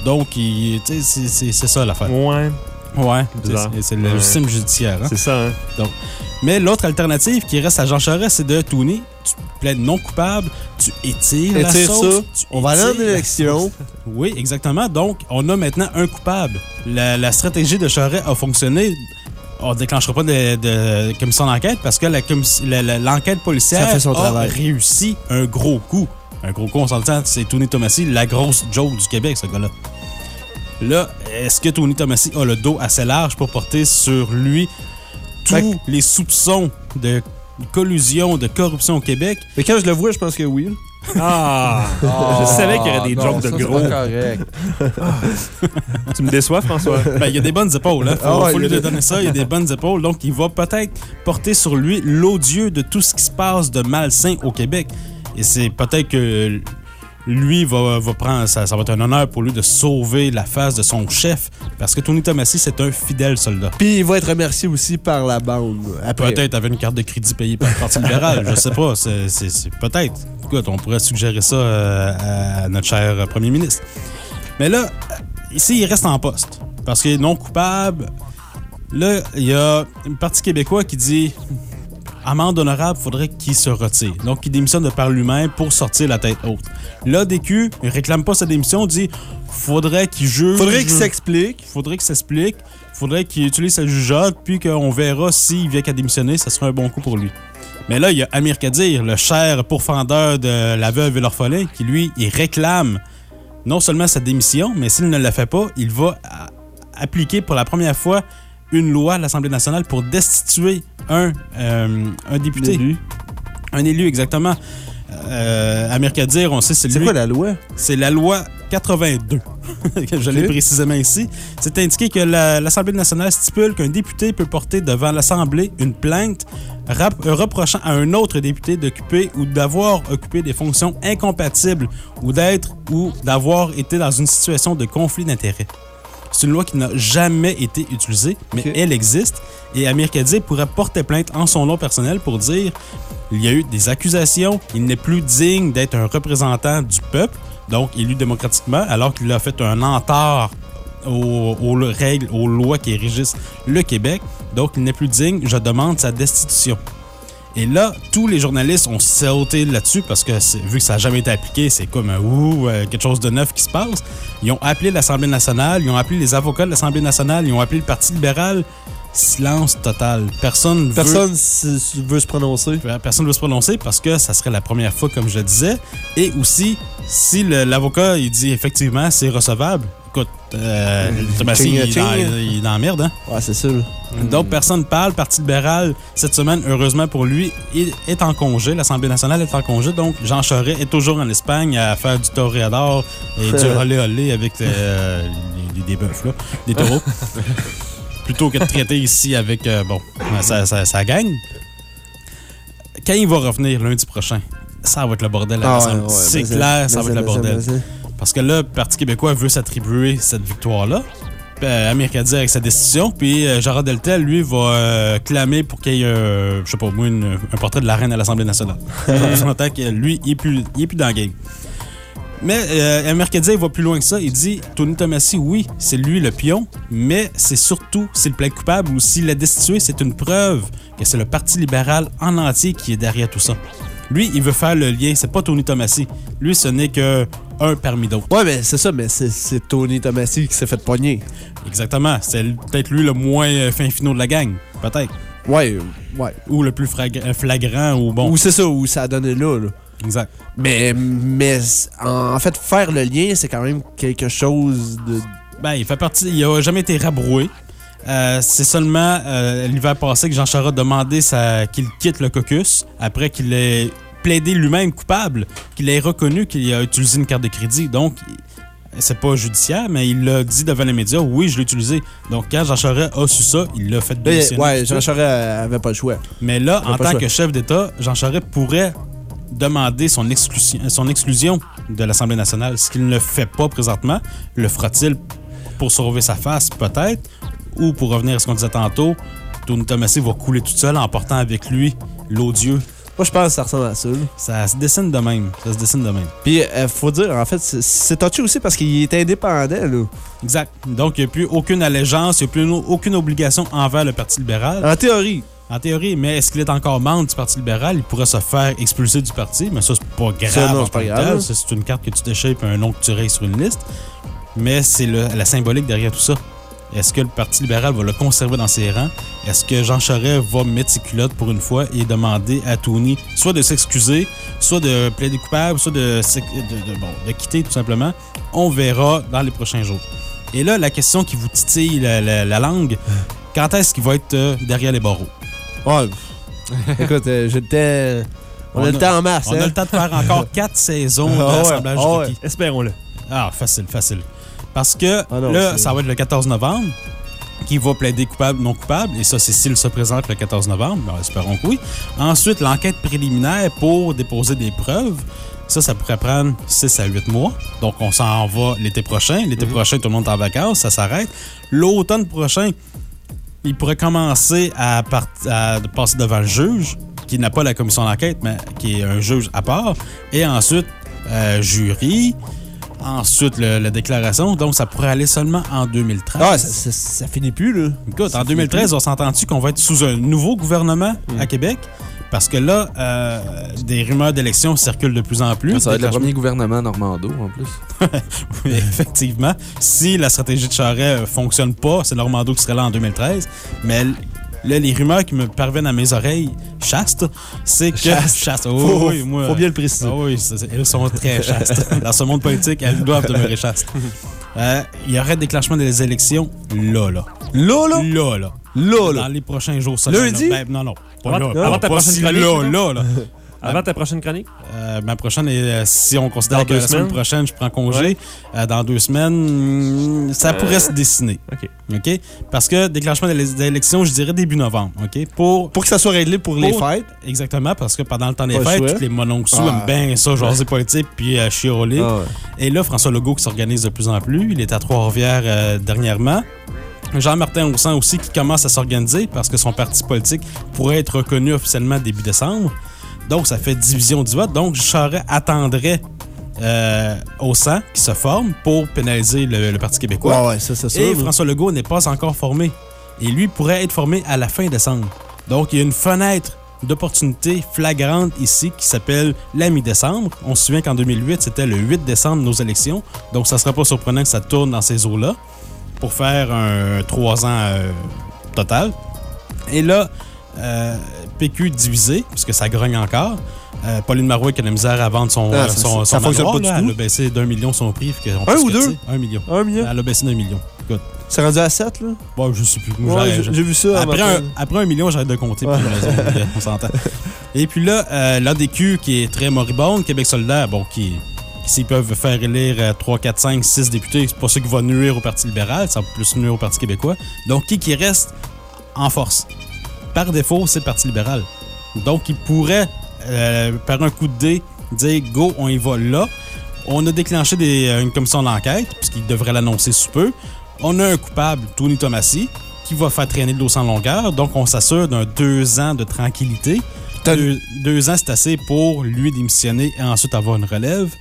Donc, c'est- ça l'affaire.
Ouais.
Ouais, c'est- le
Ouais.
système judiciaire. hein.
C'est ça, hein?
Donc, mais l'autre alternative qui reste à Jean Charest, c'est de Tony. Tu plaides non coupable, tu étires, la sauce.
ça,
tu
on va aller en
étires la
élection.
sauce. Oui, exactement. Donc, on a maintenant un coupable. La, la stratégie de Charest a fonctionné. On ne déclenchera pas de, de commission d'enquête parce que commis- la- la- l'enquête policière
Ça fait son
a
travail.
réussi un gros coup. Un gros coup, on s'entend, c'est Tony Tomassi, la grosse Joe du Québec, ce gars-là. Là, est-ce que Tony Tomassi a le dos assez large pour porter sur lui tous les soupçons de collusion, de corruption au Québec?
Mais quand je le vois, je pense que oui.
Ah! je savais qu'il y aurait des
non,
jokes de
ça, c'est
gros.
pas correct.
tu me déçois, François?
Ben, il y a des bonnes épaules. Hein. Faut,
Ah il y
lui
des-
donner ça. Il y a des bonnes épaules. Donc, il va peut-être porter sur lui l'odieux de tout ce qui se passe de malsain au Québec. Et c'est peut-être que lui va, va prendre. Ça, ça va être un honneur pour lui de sauver la face de son chef. Parce que Tony Tomassi, c'est un fidèle soldat.
Puis il va être remercié aussi par la bande.
Peut-être avec une carte de crédit payée par le Parti libéral. Je sais pas. C'est, peut-être. Écoute, on pourrait suggérer ça euh, à notre cher premier ministre. Mais là, ici, il reste en poste. Parce qu'il est non coupable. Là, il y a une partie québécois qui dit amende honorable, faudrait qu'il se retire. Donc, il démissionne de par lui-même pour sortir la tête haute. L'ADQ, il réclame pas sa démission, dit faudrait qu'il juge.
Faudrait qu'il s'explique.
Faudrait qu'il s'explique. Faudrait qu'il utilise sa jugeote, puis qu'on verra s'il vient qu'à démissionner, ça sera un bon coup pour lui. Mais là, il y a Amir Kadir, le cher pourfendeur de la veuve et l'orphelin, qui lui, il réclame non seulement sa démission, mais s'il ne la fait pas, il va appliquer pour la première fois une loi à l'Assemblée nationale pour destituer un, euh, un député.
L'élu.
Un élu, exactement. Euh, à on sait c'est lui.
C'est quoi la loi?
C'est la loi 82. que je l'ai précisément ici. C'est indiqué que la- l'Assemblée nationale stipule qu'un député peut porter devant l'Assemblée une plainte euh, reprochant à un autre député d'occuper ou d'avoir occupé des fonctions incompatibles ou d'être ou d'avoir été dans une situation de conflit d'intérêts. C'est une loi qui n'a jamais été utilisée, mais elle existe. Et Amir Kadir pourrait porter plainte en son nom personnel pour dire il y a eu des accusations, il n'est plus digne d'être un représentant du peuple, donc élu démocratiquement, alors qu'il a fait un entard aux, aux règles, aux lois qui régissent le Québec. Donc, il n'est plus digne. Je demande sa destitution. Et là, tous les journalistes ont sauté là-dessus parce que vu que ça n'a jamais été appliqué, c'est comme un ouh, euh, quelque chose de neuf qui se passe. Ils ont appelé l'Assemblée nationale, ils ont appelé les avocats de l'Assemblée nationale, ils ont appelé le Parti libéral. Silence total. Personne veut-
Personne s- veut se prononcer.
Personne ne veut se prononcer parce que ça serait la première fois, comme je le disais. Et aussi, si l'avocat il dit effectivement c'est recevable, écoute, euh, il, est dans, il est dans la merde. Hein?
Ouais, c'est ça. là.
Donc, personne ne parle. Parti libéral, cette semaine, heureusement pour lui, il est en congé. L'Assemblée nationale est en congé. Donc, Jean Charest est toujours en Espagne à faire du toréador et du olé olé avec euh, les- des bœufs, là, des taureaux. Plutôt que de traiter ici avec, euh, bon, ça, ça, ça gagne. Quand il va revenir lundi prochain, ça va être le bordel à
Ah ouais,
l'Assemblée.
ouais,
C'est clair, ça va être le bordel. Parce que là, le Parti québécois veut s'attribuer cette victoire-là. Euh, Kadir avec sa décision. Puis euh, Gérard Deltel, lui, va euh, clamer pour qu'il y ait, euh, je sais pas moi, une- un portrait de la reine à l'Assemblée nationale. On que lui, il est plus, il est plus dans le game. Mais euh, il va plus loin que ça. Il dit Tony Tomassi, oui, c'est lui le pion, mais c'est surtout, c'est le plaide coupable ou s'il l'a destitué, c'est une preuve que c'est le Parti libéral en entier qui est derrière tout ça. Lui, il veut faire le lien. C'est pas Tony Tomassi. Lui, ce n'est que un parmi d'autres.
Ouais, mais c'est ça, mais c'est- Tony Tomassi qui s'est fait pogner.
Exactement. C'est peut-être lui le moins euh, fin finot de la gang. Peut-être.
Ouais, ouais.
Ou le plus euh, flagrant ou bon.
Ou c'est ça, ou ça a donné là. là.
Exact.
Mais, mais en fait, faire le lien, c'est quand même quelque chose de.
Ben, il fait partie. Il a jamais été rabroué. Euh, c'est seulement euh, l'hiver passé que Jean Charest a demandé qu'il quitte le caucus après qu'il ait plaidé lui-même coupable, qu'il ait reconnu qu'il a utilisé une carte de crédit. Donc, c'est pas judiciaire, mais il l'a dit devant les médias, oui, je l'ai utilisé. Donc, quand Jean Charest a su ça, il l'a fait démissionner.
ouais, Jean. Charest avait pas le choix.
Mais là, en tant que chef d'État, Jean Charest pourrait demander son exclusion, son exclusion de l'Assemblée nationale. Ce qu'il ne fait pas présentement, le fera-t-il pour sauver sa face, peut-être, ou pour revenir à ce qu'on disait tantôt, Tony Tomassi va couler tout seul en portant avec lui l'odieux.
Moi, je pense que ça ressemble à ça. là.
Ça se dessine de même. Ça se dessine de même.
Puis, euh, faut dire, en fait, c'est- touché aussi parce qu'il est indépendant, là.
Exact. Donc, il n'y a plus aucune allégeance, il n'y a plus aucune obligation envers le Parti libéral.
En théorie.
En théorie, mais est-ce qu'il est encore membre du Parti libéral? Il pourrait se faire expulser du parti, mais ça, c'est pas grave.
Grave.
C'est une carte que tu déchires et un nom que tu rayes sur une liste. Mais c'est la symbolique derrière tout ça. Est-ce que le Parti libéral va le conserver dans ses rangs? Est-ce que Jean Charest va mettre ses culottes pour une fois et demander à Tony soit de s'excuser, soit de plaider coupable, soit de, de- de- bon, de quitter tout simplement? On verra dans les prochains jours. Et là, la question qui vous titille la, la- la langue, quand est-ce qu'il va être euh, derrière les barreaux?
Ouais. Écoute, euh, j'étais. On, a le temps en masse,
On
hein?
a le temps de faire encore quatre saisons
ah ouais.
rookie.
Espérons-le.
Ah, facile, facile. Parce que
Ah non,
là, ça va être le 14 novembre qui va plaider coupable, non coupable. Et ça, c'est s'il se présente le 14 novembre. Ben, espérons que oui. Ensuite, l'enquête préliminaire pour déposer des preuves. Ça, ça pourrait prendre 6 à 8 mois. Donc, on s'en va l'été prochain. L'été
Mhm.
prochain, tout le monde est en vacances, ça s'arrête. L'automne prochain, il pourrait commencer à, part- à passer devant le juge, qui n'a pas la commission d'enquête, mais qui est un juge à part. Et ensuite, euh, jury. Ensuite, le- la déclaration. Donc, ça pourrait aller seulement en 2013.
Ah, ça, ça- ça finit plus, là.
Écoute,
Ça
en
finit
2013,
plus.
on s'entend-tu qu'on va être sous un nouveau gouvernement
Mm.
à Québec? Parce que là, euh, des rumeurs d'élections circulent de plus en plus.
Ça va être le premier gouvernement normando, en plus.
oui, effectivement. Si la stratégie de Charest euh, fonctionne pas, c'est Normando qui serait là en 2013. Mais là, les rumeurs qui me parviennent à mes oreilles, chastes, c'est que.
Chaste.
Chaste, oh,
Faut-
oui, moi,
faut bien le préciser.
Ah oui, elles sont très chastes. Dans ce monde politique, elles doivent demeurer chastes. Euh, Il y aurait déclenchement des élections là, là.
Là, là?
Là, là.
Là,
Dans les prochains jours. seulement,
Lundi?
Ben, non, non. Pas là.
avant ta prochaine
Là, là, là.
Avant ta prochaine chronique?
Euh, ma prochaine, est, euh, si on considère
Dans
que
deux
la semaine
semaines?
prochaine, je prends congé,
Ouais.
euh, dans deux semaines, hmm, ça
Euh,
pourrait se dessiner.
OK.
OK? Parce que déclenchement d'élec- d'élection, je dirais début novembre. OK? Pour,
Pour que ça soit réglé pour, les fêtes.
Exactement, parce que pendant le temps des
Pas
fêtes, tous les mononxous
Ah.
aiment bien ça, jaser politique puis euh.
Ah ouais.
Et là, François Legault qui s'organise de plus en plus. Il est à Trois-Rivières euh, dernièrement. Jean-Martin Haussan aussi qui commence à s'organiser parce que son parti politique pourrait être reconnu officiellement début décembre. Donc, ça fait division du vote. Donc, Charest attendrait euh, Haussan qui se forme pour pénaliser le, le Parti québécois.
Ouais, ouais, ça, c'est sûr.
Et. François Legault n'est pas encore formé. Et lui pourrait être formé à la fin décembre. Donc, il y a une fenêtre d'opportunité flagrante ici qui s'appelle la mi-décembre. On se souvient qu'en 2008, c'était le 8 décembre nos élections. Donc, ça ne serait pas surprenant que ça tourne dans ces eaux-là pour faire un 3 ans euh, total. Et là, euh, PQ divisé, puisque ça grogne encore. Euh, Pauline Marois qui a de la misère à vendre son,
Ah, ça-
son, son manoir,
pas du
là.
tout.
Elle a baissé d'un million son prix.
Un ou deux?
Un million.
Un million?
Elle a baissé d'un million. Écoute.
C'est rendu à 7, là?
Bon, je sais plus.
Ouais, j'ai- vu ça
Après un, après un million, j'arrête de compter.
Ouais.
Raison, on s'entend. Et puis là, euh, l'ADQ qui est très moribonde, Québec solidaire, bon, qui, qui s'ils peuvent faire élire euh, 3, 4, 5, 6 députés, c'est pas ça qui va nuire au Parti libéral, ça va plus nuire au Parti québécois. Donc, qui qui reste en force? Par défaut, c'est le Parti libéral. Donc, il pourrait, euh, par un coup de dé, dire go, on y va là. On a déclenché des- euh, une commission d'enquête, puisqu'il devrait l'annoncer sous peu. On a un coupable, Tony Tomassi, qui va faire traîner le dossier en longueur. Donc, on s'assure d'un deux ans de tranquillité. Deux, deux ans, c'est assez pour lui démissionner et ensuite avoir une relève.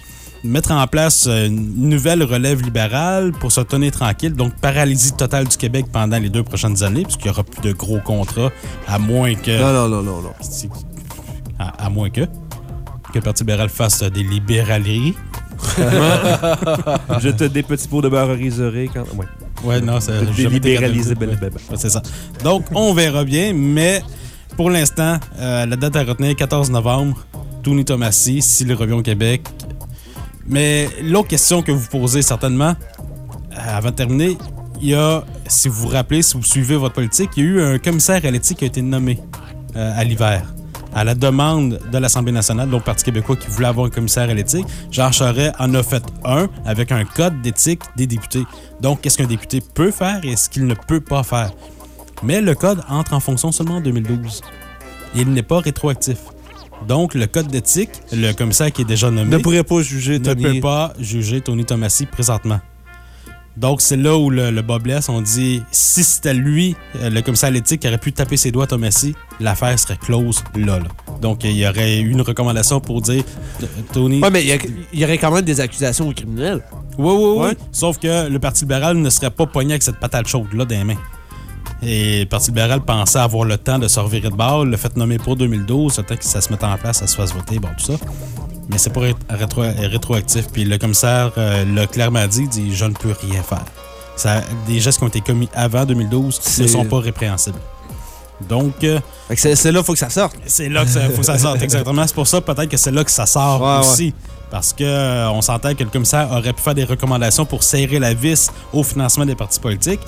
Mettre en place euh, une nouvelle relève libérale pour se tenir tranquille. Donc, paralysie totale du Québec pendant les deux prochaines années, puisqu'il n'y aura plus de gros contrats, à moins que.
Non, non, non, non, non.
À, à moins que. Que le Parti libéral fasse des libéraleries.
Je te des petits pots de beurre riseré quand. Ouais.
Ouais, non, de-
belle, belle.
Ouais, c'est ça. Donc, on verra bien, mais pour l'instant, euh, la date à retenir, 14 novembre, Tony Tomassi, s'il revient au Québec. Mais l'autre question que vous posez certainement, euh, avant de terminer, il y a, si vous vous rappelez, si vous suivez votre politique, il y a eu un commissaire à l'éthique qui a été nommé euh, à l'hiver. À la demande de l'Assemblée nationale, donc Parti québécois qui voulait avoir un commissaire à l'éthique, Jean Charest en a fait un avec un code d'éthique des députés. Donc, qu'est-ce qu'un député peut faire et ce qu'il ne peut pas faire? Mais le code entre en fonction seulement en 2012. Et il n'est pas rétroactif. Donc, le code d'éthique, le commissaire qui est déjà nommé,
Ne pourrait pas juger
ne
Tony.
peut pas juger Tony Tomassi présentement. Donc, c'est là où le, le bas blesse. On dit, si c'était lui, euh, le commissaire à l'éthique, qui aurait pu taper ses doigts à Tomassi, l'affaire serait close là, là. Donc, il y aurait eu une recommandation pour dire, Tony...
Ouais, mais il y a- il y, aurait quand même des accusations aux criminels.
Oui, oui, oui.
Ouais.
Sauf que le Parti libéral ne serait pas pogné avec cette patate chaude-là dans les mains. Et le Parti libéral pensait avoir le temps de se revirer de bord, le fait nommer pour 2012, le temps que ça se mette en place, ça se fasse voter, bon, tout ça. Mais c'est pas ré- rétro- rétroactif. Puis le commissaire euh, l'a clairement dit, il dit Je ne peux rien faire. Ça, des gestes qui ont été commis avant 2012
C'est-
ne sont pas répréhensibles. Donc. euh,
c'est là qu'il faut que ça sorte.
c'est là qu'il faut que ça sorte, exactement. C'est pour ça, peut-être que c'est là que ça sort
Ouais,
aussi. Parce que euh, s'entend que le commissaire aurait pu faire des recommandations pour serrer la vis au financement des partis politiques.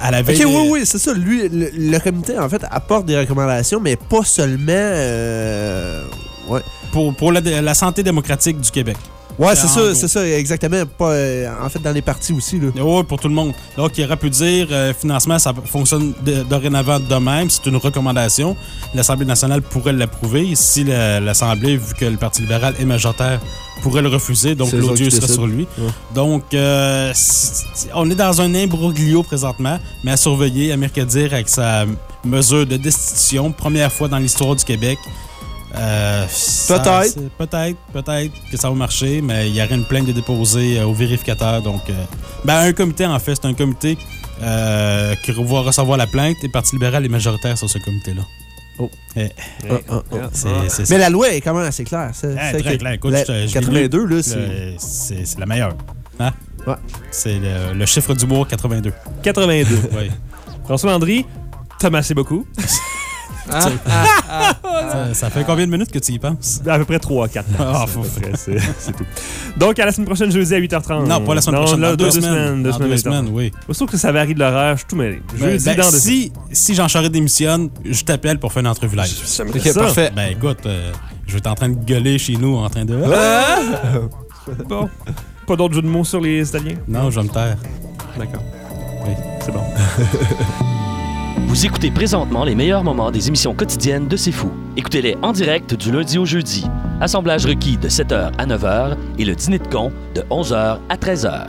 À la
Ok, oui, oui, c'est ça. Lui, le, le comité, en fait, apporte des recommandations, mais pas seulement. euh, ouais.
Pour, pour la, la santé démocratique du Québec.
Ouais, c'est ça, c'est ça, exactement. Pas, euh, en fait, dans les partis aussi, là.
Oui, pour tout le monde. Donc, il aurait pu dire, euh, financement, ça fonctionne de- dorénavant de même. C'est une recommandation. L'Assemblée nationale pourrait l'approuver. Si la- l'Assemblée, vu que le Parti libéral est majoritaire, pourrait le refuser, donc l'odieux serait sur lui.
Ouais.
Donc, euh, on est dans un imbroglio présentement, mais à surveiller. Amir Kadir avec sa mesure de destitution, première fois dans l'histoire du Québec. Euh,
Peut-être.
Peut-être, peut-être que ça va marcher, mais il y aurait une plainte de déposer euh, au vérificateur. Donc, euh, ben, un comité, en fait, c'est un comité euh, qui va recevoir la plainte et le Parti libéral est majoritaire sur ce comité-là.
Oh.
Eh.
Mais la loi est quand même assez claire. C'est,
Eh,
c'est
très clair. Écoute,
la-
je te- je l'ai
82,
lu.
là, c'est.
La meilleure. Hein?
Ouais.
C'est le, le chiffre d'humour 82.
82.
Oui.
François Landry, t'as merci beaucoup.
Ah, ah, ah,
Ça, fait combien de minutes que tu y penses?
À peu près 3-4
Ah,
c'est tout. Donc, à la semaine prochaine, jeudi à 8h30.
Non, pas la semaine
Non,
prochaine,
là,
dans
deux,
semaines.
semaines. Deux
Dans
semaines,
deux
8h30.
semaines, oui.
Surtout que ça varie de l'horaire, je suis tout mêlé.
Ben,
Jeudi
ben,
dans deux
si, si Jean Charest démissionne, je t'appelle pour faire une entrevue live.
Ok, ça. parfait.
Ben écoute, euh, je vais être en train de gueuler chez nous en train de.
Ah! Bon. Pas d'autres jeux de mots sur les Italiens?
Non, je vais me taire.
D'accord.
Oui.
C'est bon.
Vous écoutez présentement les meilleurs moments des émissions quotidiennes de C'est Fou. Écoutez-les en direct du lundi au jeudi. Assemblage requis de 7h à 9h et le dîner de con de 11h à 13h.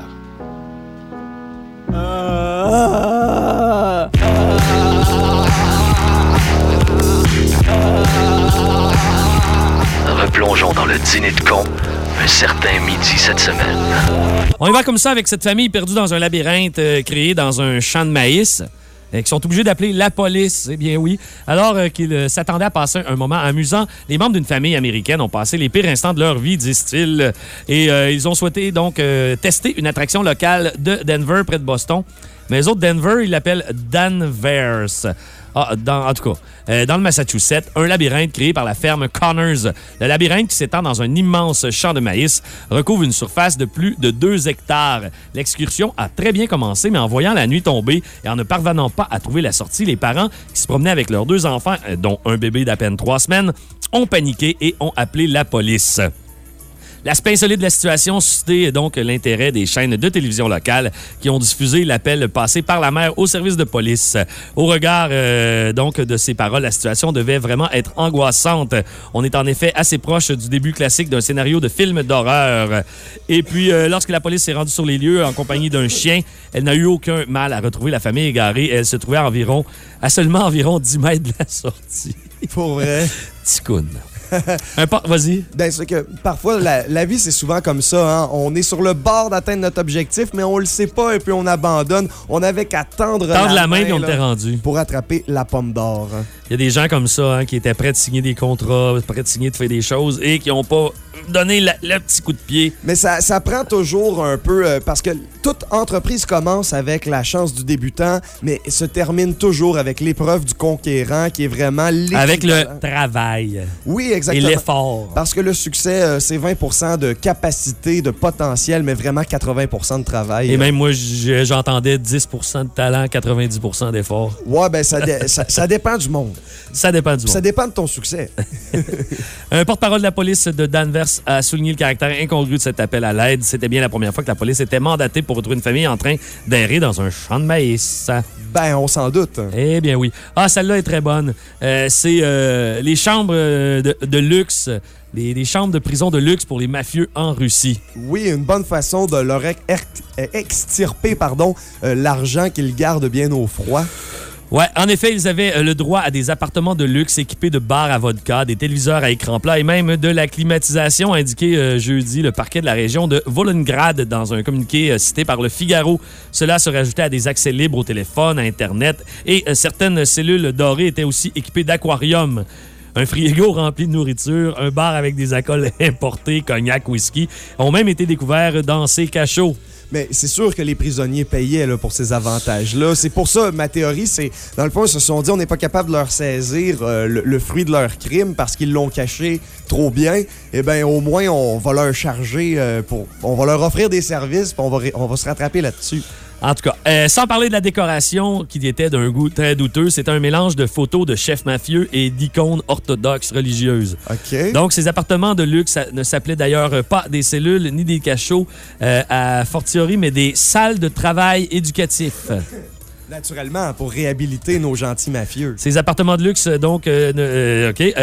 Replongeons dans le dîner de con un certain midi cette semaine.
On y va comme ça avec cette famille perdue dans un labyrinthe euh, créé dans un champ de maïs. Euh, qui sont obligés d'appeler la police, eh bien oui. Alors euh, qu'ils euh, s'attendaient à passer un moment amusant, les membres d'une famille américaine ont passé les pires instants de leur vie, disent-ils. Et ils ont souhaité donc tester une attraction locale de Denver, près de Boston. Mais les autres, Denver, ils l'appellent Danvers. Ah, dans, tout cas, euh, dans le Massachusetts, un labyrinthe créé par la ferme Connors. Le labyrinthe qui s'étend dans un immense champ de maïs recouvre une surface de plus de 2 hectares. L'excursion a très bien commencé, mais en voyant la nuit tomber et en ne parvenant pas à trouver la sortie, les parents qui se promenaient avec leurs deux enfants, euh, dont un bébé d'à peine trois semaines, ont paniqué et ont appelé la police. L'aspect insolite de la situation suscitait donc l'intérêt des chaînes de télévision locales qui ont diffusé l'appel passé par la mère au service de police. Au regard euh, donc de ces paroles, la situation devait vraiment être angoissante. On est en effet assez proche du début classique d'un scénario de film d'horreur. Et puis, euh, lorsque la police s'est rendue sur les lieux en compagnie d'un chien, elle n'a eu aucun mal à retrouver la famille égarée. Elle se trouvait à environ, à seulement environ 10 mètres de la sortie.
Pour vrai?
Ticoun. Vas-y.
Ben, c'est que parfois, la, la vie, c'est souvent comme ça. hein. On est sur le bord d'atteindre notre objectif, mais on le sait pas et puis on abandonne. On avait qu'à tendre,
Tendre la main, on
là,
était rendu.
Pour attraper la pomme d'or. hein.
Il y a des gens comme ça hein, qui étaient prêts de signer des contrats, prêts de signer de faire des choses et qui n'ont pas donné la- le petit coup de pied.
Mais ça, ça prend toujours un peu, euh, parce que toute entreprise commence avec la chance du débutant, mais se termine toujours avec l'épreuve du conquérant qui est vraiment
Avec le travail.
Oui, exactement.
Et l'effort.
Parce que le succès, euh, c'est 20% de capacité, de potentiel, mais vraiment 80% de travail.
Et même moi, j'entendais 10% de talent, 90% d'effort.
Ouais, ben ça, ça, ça dépend du monde.
Ça dépend du
Ça
monde.
dépend de ton succès.
Un porte-parole de la police de Danvers a souligné le caractère incongru de cet appel à l'aide. C'était bien la première fois que la police était mandatée pour retrouver une famille en train d'errer dans un champ de maïs.
Ben, on s'en doute.
Eh bien oui. Ah, celle-là est très bonne. Euh, c'est euh, les chambres euh, de, de luxe, les, les chambres de prison de luxe pour les mafieux en Russie.
Oui, une bonne façon de leur ex- er- extirper pardon, euh, l'argent qu'ils gardent bien au froid.
Ouais, en effet, ils avaient euh, le droit à des appartements de luxe équipés de bars à vodka, des téléviseurs à écran plat et même de la climatisation, indiqué euh, jeudi le parquet de la région de Volgograd dans un communiqué euh, cité par le Figaro. Cela se rajoutait à des accès libres au téléphone, à Internet et certaines cellules dorées étaient aussi équipées d'aquariums. Un frigo rempli de nourriture, un bar avec des alcools importés, cognac, whisky, ont même été découverts dans ces cachots.
Mais c'est sûr que les prisonniers payaient là, pour ces avantages-là. C'est pour ça, ma théorie, c'est, dans le fond, ils se sont dit, on n'est pas capable de leur saisir euh, le, fruit de leur crime parce qu'ils l'ont caché trop bien. Eh bien, au moins, on va leur charger, euh, pour, on va leur offrir des services, puis on va se rattraper là-dessus.
En tout cas, euh, sans parler de la décoration qui était d'un goût très douteux, c'était un mélange de photos de chefs mafieux et d'icônes orthodoxes religieuses.
OK.
Donc, ces appartements de luxe ne s'appelaient d'ailleurs pas des cellules ni des cachots euh, à fortiori, mais des salles de travail éducatifs.
Naturellement, pour réhabiliter nos gentils mafieux.
Ces appartements de luxe, donc, euh, euh, OK.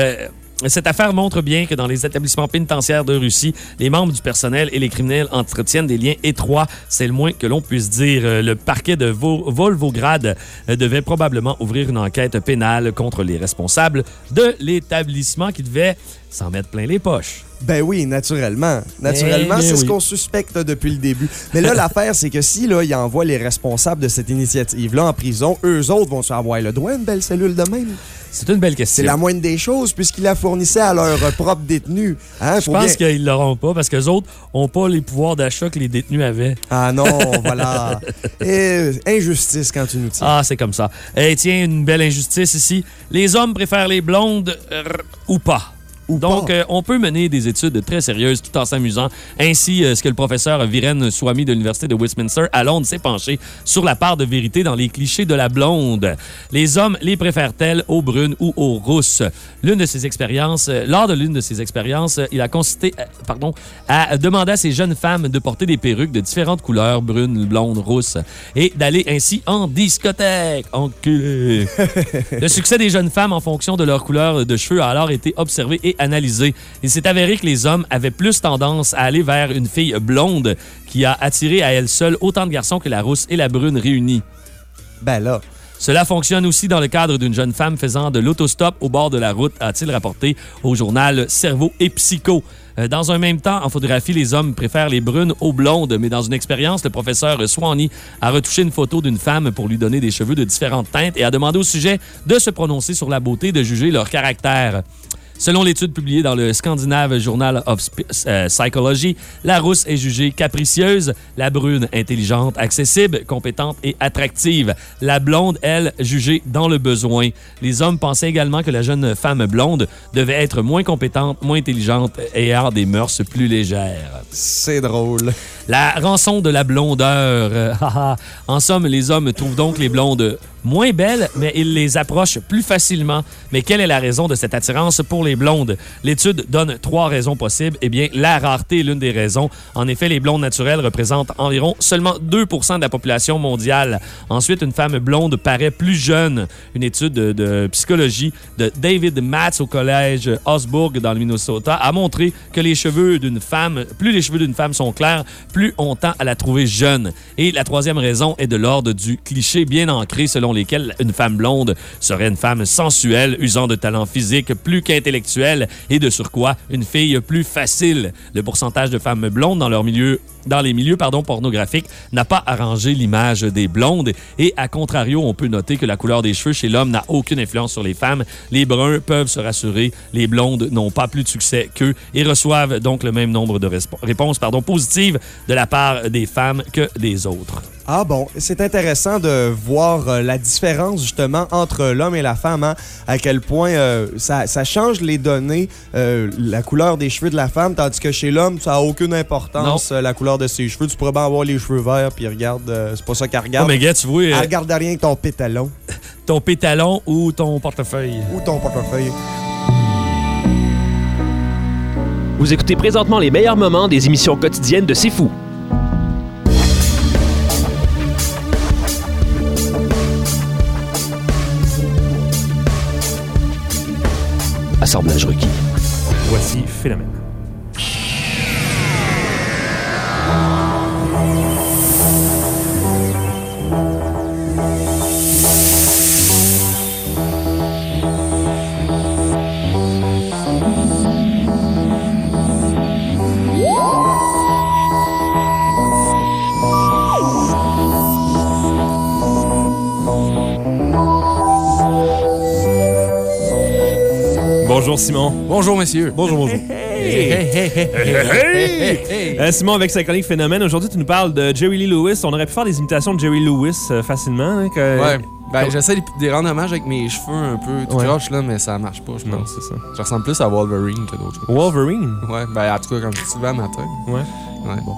Cette affaire montre bien que dans les établissements pénitentiaires de Russie, les membres du personnel et les criminels entretiennent des liens étroits. C'est le moins que l'on puisse dire. Euh, Le parquet de Vo- Volvograd euh, devait probablement ouvrir une enquête pénale contre les responsables de l'établissement qui devait s'en mettre plein les poches.
Ben oui, naturellement. Naturellement,
Eh,
c'est
ben
ce qu'on suspecte depuis le début. Mais là, l'affaire, c'est que si là, ils envoient les responsables de cette initiative-là en prison, eux autres vont se avoir le droit à une belle cellule de même.
C'est une belle question.
C'est la moindre des choses, puisqu'ils la fournissaient à leurs euh, propres détenus. Hein,
Je pense
bien-
qu'ils l'auront pas parce que les autres n'ont pas les pouvoirs d'achat que les détenus avaient.
Ah non, voilà. Et, injustice quand tu nous tiens.
Ah, c'est comme ça. Eh tiens, une belle injustice ici. Les hommes préfèrent les blondes euh, ou pas? Donc, euh, on peut mener des études très sérieuses tout en s'amusant. Ainsi, euh, ce que le professeur Viren Swamy de l'Université de Westminster à Londres s'est penché sur la part de vérité dans les clichés de la blonde. Les hommes les préfèrent-elles aux brunes ou aux rousses? L'une de ses expériences, euh, lors de l'une de ses expériences, il a consisté, pardon, à demander à ces jeunes femmes de porter des perruques de différentes couleurs, brunes, blondes, rousses, et d'aller ainsi en discothèque. Enculé. Le succès des jeunes femmes en fonction de leur couleur de cheveux a alors été observé et analysé. Il s'est avéré que les hommes avaient plus tendance à aller vers une fille blonde qui a attiré à elle seule autant de garçons que la rousse et la brune réunies.
Ben là.
Cela fonctionne aussi dans le cadre d'une jeune femme faisant de l'autostop au bord de la route, a-t-il rapporté au journal Cerveau et Psycho. Euh, Dans un même temps, en photographie, les hommes préfèrent les brunes aux blondes, mais dans une expérience, le professeur Swanee a retouché une photo d'une femme pour lui donner des cheveux de différentes teintes et a demandé au sujet de se prononcer sur la beauté, de juger leur caractère. Selon l'étude publiée dans le Scandinave Journal of euh, Psychology, la rousse est jugée capricieuse, la brune intelligente, accessible, compétente et attractive. La blonde, elle, jugée dans le besoin. Les hommes pensaient également que la jeune femme blonde devait être moins compétente, moins intelligente et avoir des mœurs plus légères.
C'est drôle.
La rançon de la blondeur. Euh, en somme, les hommes trouvent donc les blondes moins belles, mais ils les approchent plus facilement. Mais quelle est la raison de cette attirance pour les blondes? L'étude donne trois raisons possibles. Eh bien, la rareté est l'une des raisons. En effet, les blondes naturelles représentent environ seulement 2% de la population mondiale. Ensuite, une femme blonde paraît plus jeune. Une étude de, de psychologie de David Matz au collège Osbourg dans le Minnesota a montré que les cheveux d'une femme, plus les cheveux d'une femme sont clairs, plus on tend à la trouver jeune. Et la troisième raison est de l'ordre du cliché bien ancré selon lesquels une femme blonde serait une femme sensuelle, usant de talents physiques plus qu'intellectuels et de surcroît une fille plus facile. Le pourcentage de femmes blondes dans dans les milieux pardon, pornographiques n'a pas arrangé l'image des blondes et à contrario, on peut noter que la couleur des cheveux chez l'homme n'a aucune influence sur les femmes. Les bruns peuvent se rassurer, les blondes n'ont pas plus de succès qu'eux et reçoivent donc le même nombre de réponses pardon, positives de la part des femmes que des autres.
Ah bon, c'est intéressant de voir euh, la différence justement entre l'homme et la femme, hein, à quel point euh, ça, ça change les données, euh, la couleur des cheveux de la femme, tandis que chez l'homme, ça a aucune importance, euh, la couleur de ses cheveux. Tu pourrais bien avoir les cheveux verts, puis regarde, euh, c'est pas ça qu'elle regarde.
Oh, mais gars, tu vois,
Elle regarde rien que ton pétalon.
ton pétalon ou ton portefeuille.
Ou ton portefeuille.
Vous écoutez présentement les meilleurs moments des émissions quotidiennes de C'est Fou. Assemblage requis.
Voici Phénomène. Bonjour Simon.
Bonjour messieurs.
Bonjour, bonjour.
Hey, hey, hey, hey, hey, hey.
Simon, avec sa chronique Phénomène, aujourd'hui, tu nous parles de Jerry Lee Lewis. On aurait pu faire des imitations de Jerry Lewis euh, facilement. hein, que-
Ouais. Ben,
Comme-
j'essaie de de rendre hommage avec mes cheveux un peu tout
Ouais.
croche, là, mais ça marche pas, je pense.
c'est ça.
Je ressemble plus à Wolverine que d'autres choses.
Wolverine?
Ouais, ben, en tout cas, quand je suis matin.
Ouais.
Ouais.
Bon.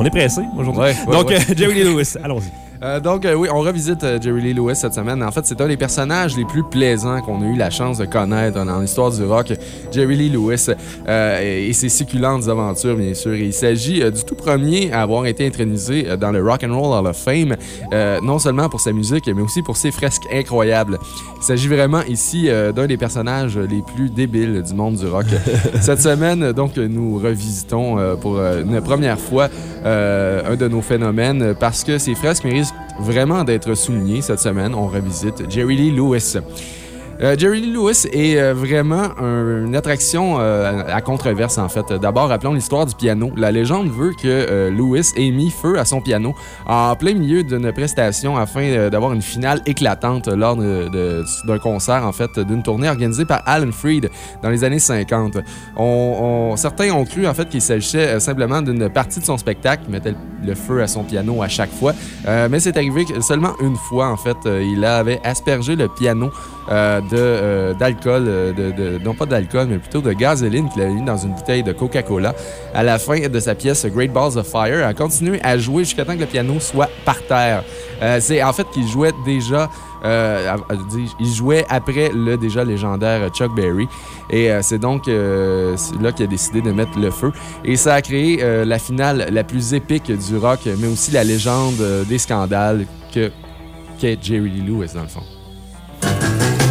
On est pressé aujourd'hui.
Ouais, ouais,
Donc, euh, Jerry Lee Lewis, allons-y.
Euh, donc, euh, oui, on revisite euh, Jerry Lee Lewis cette semaine. En fait, c'est un des personnages les plus plaisants qu'on a eu la chance de connaître dans l'histoire du rock. Jerry Lee Lewis et ses succulentes aventures, bien sûr. Et il s'agit du tout premier à avoir été intronisé dans le Rock and Roll Hall of Fame, non seulement pour sa musique, mais aussi pour ses fresques incroyables. Il s'agit vraiment ici d'un des personnages les plus débiles du monde du rock. Cette semaine, donc, nous revisitons pour une première fois un de nos phénomènes parce que ces fresques méritent vraiment d'être soulignées cette semaine. On revisite Jerry Lee Lewis. Euh, Jerry Lee Lewis est euh, vraiment un- une attraction euh, à controverse, en fait. D'abord, rappelons l'histoire du piano. La légende veut que Lewis ait mis feu à son piano en plein milieu d'une prestation afin d'avoir une finale éclatante lors d'un concert, en fait, d'une tournée organisée par Alan Freed dans les années 50. On- on- certains ont cru, en fait, qu'il s'agissait simplement d'une partie de son spectacle, mettait le feu à son piano à chaque fois. Mais c'est arrivé seulement une fois, en fait, il avait aspergé le piano euh, euh, d'alcool, euh, non pas d'alcool, mais plutôt de gasoline qu'il avait mis dans une bouteille de Coca-Cola. À la fin de sa pièce Great Balls of Fire, a continué à jouer jusqu'à temps que le piano soit par terre. Euh, c'est en fait qu'il jouait déjà. il jouait après le déjà légendaire Chuck Berry. Et c'est donc là qu'il a décidé de mettre le feu. Et ça a créé la finale la plus épique du rock, mais aussi la légende des scandales que qu'est Jerry Lee Lewis, dans le fond.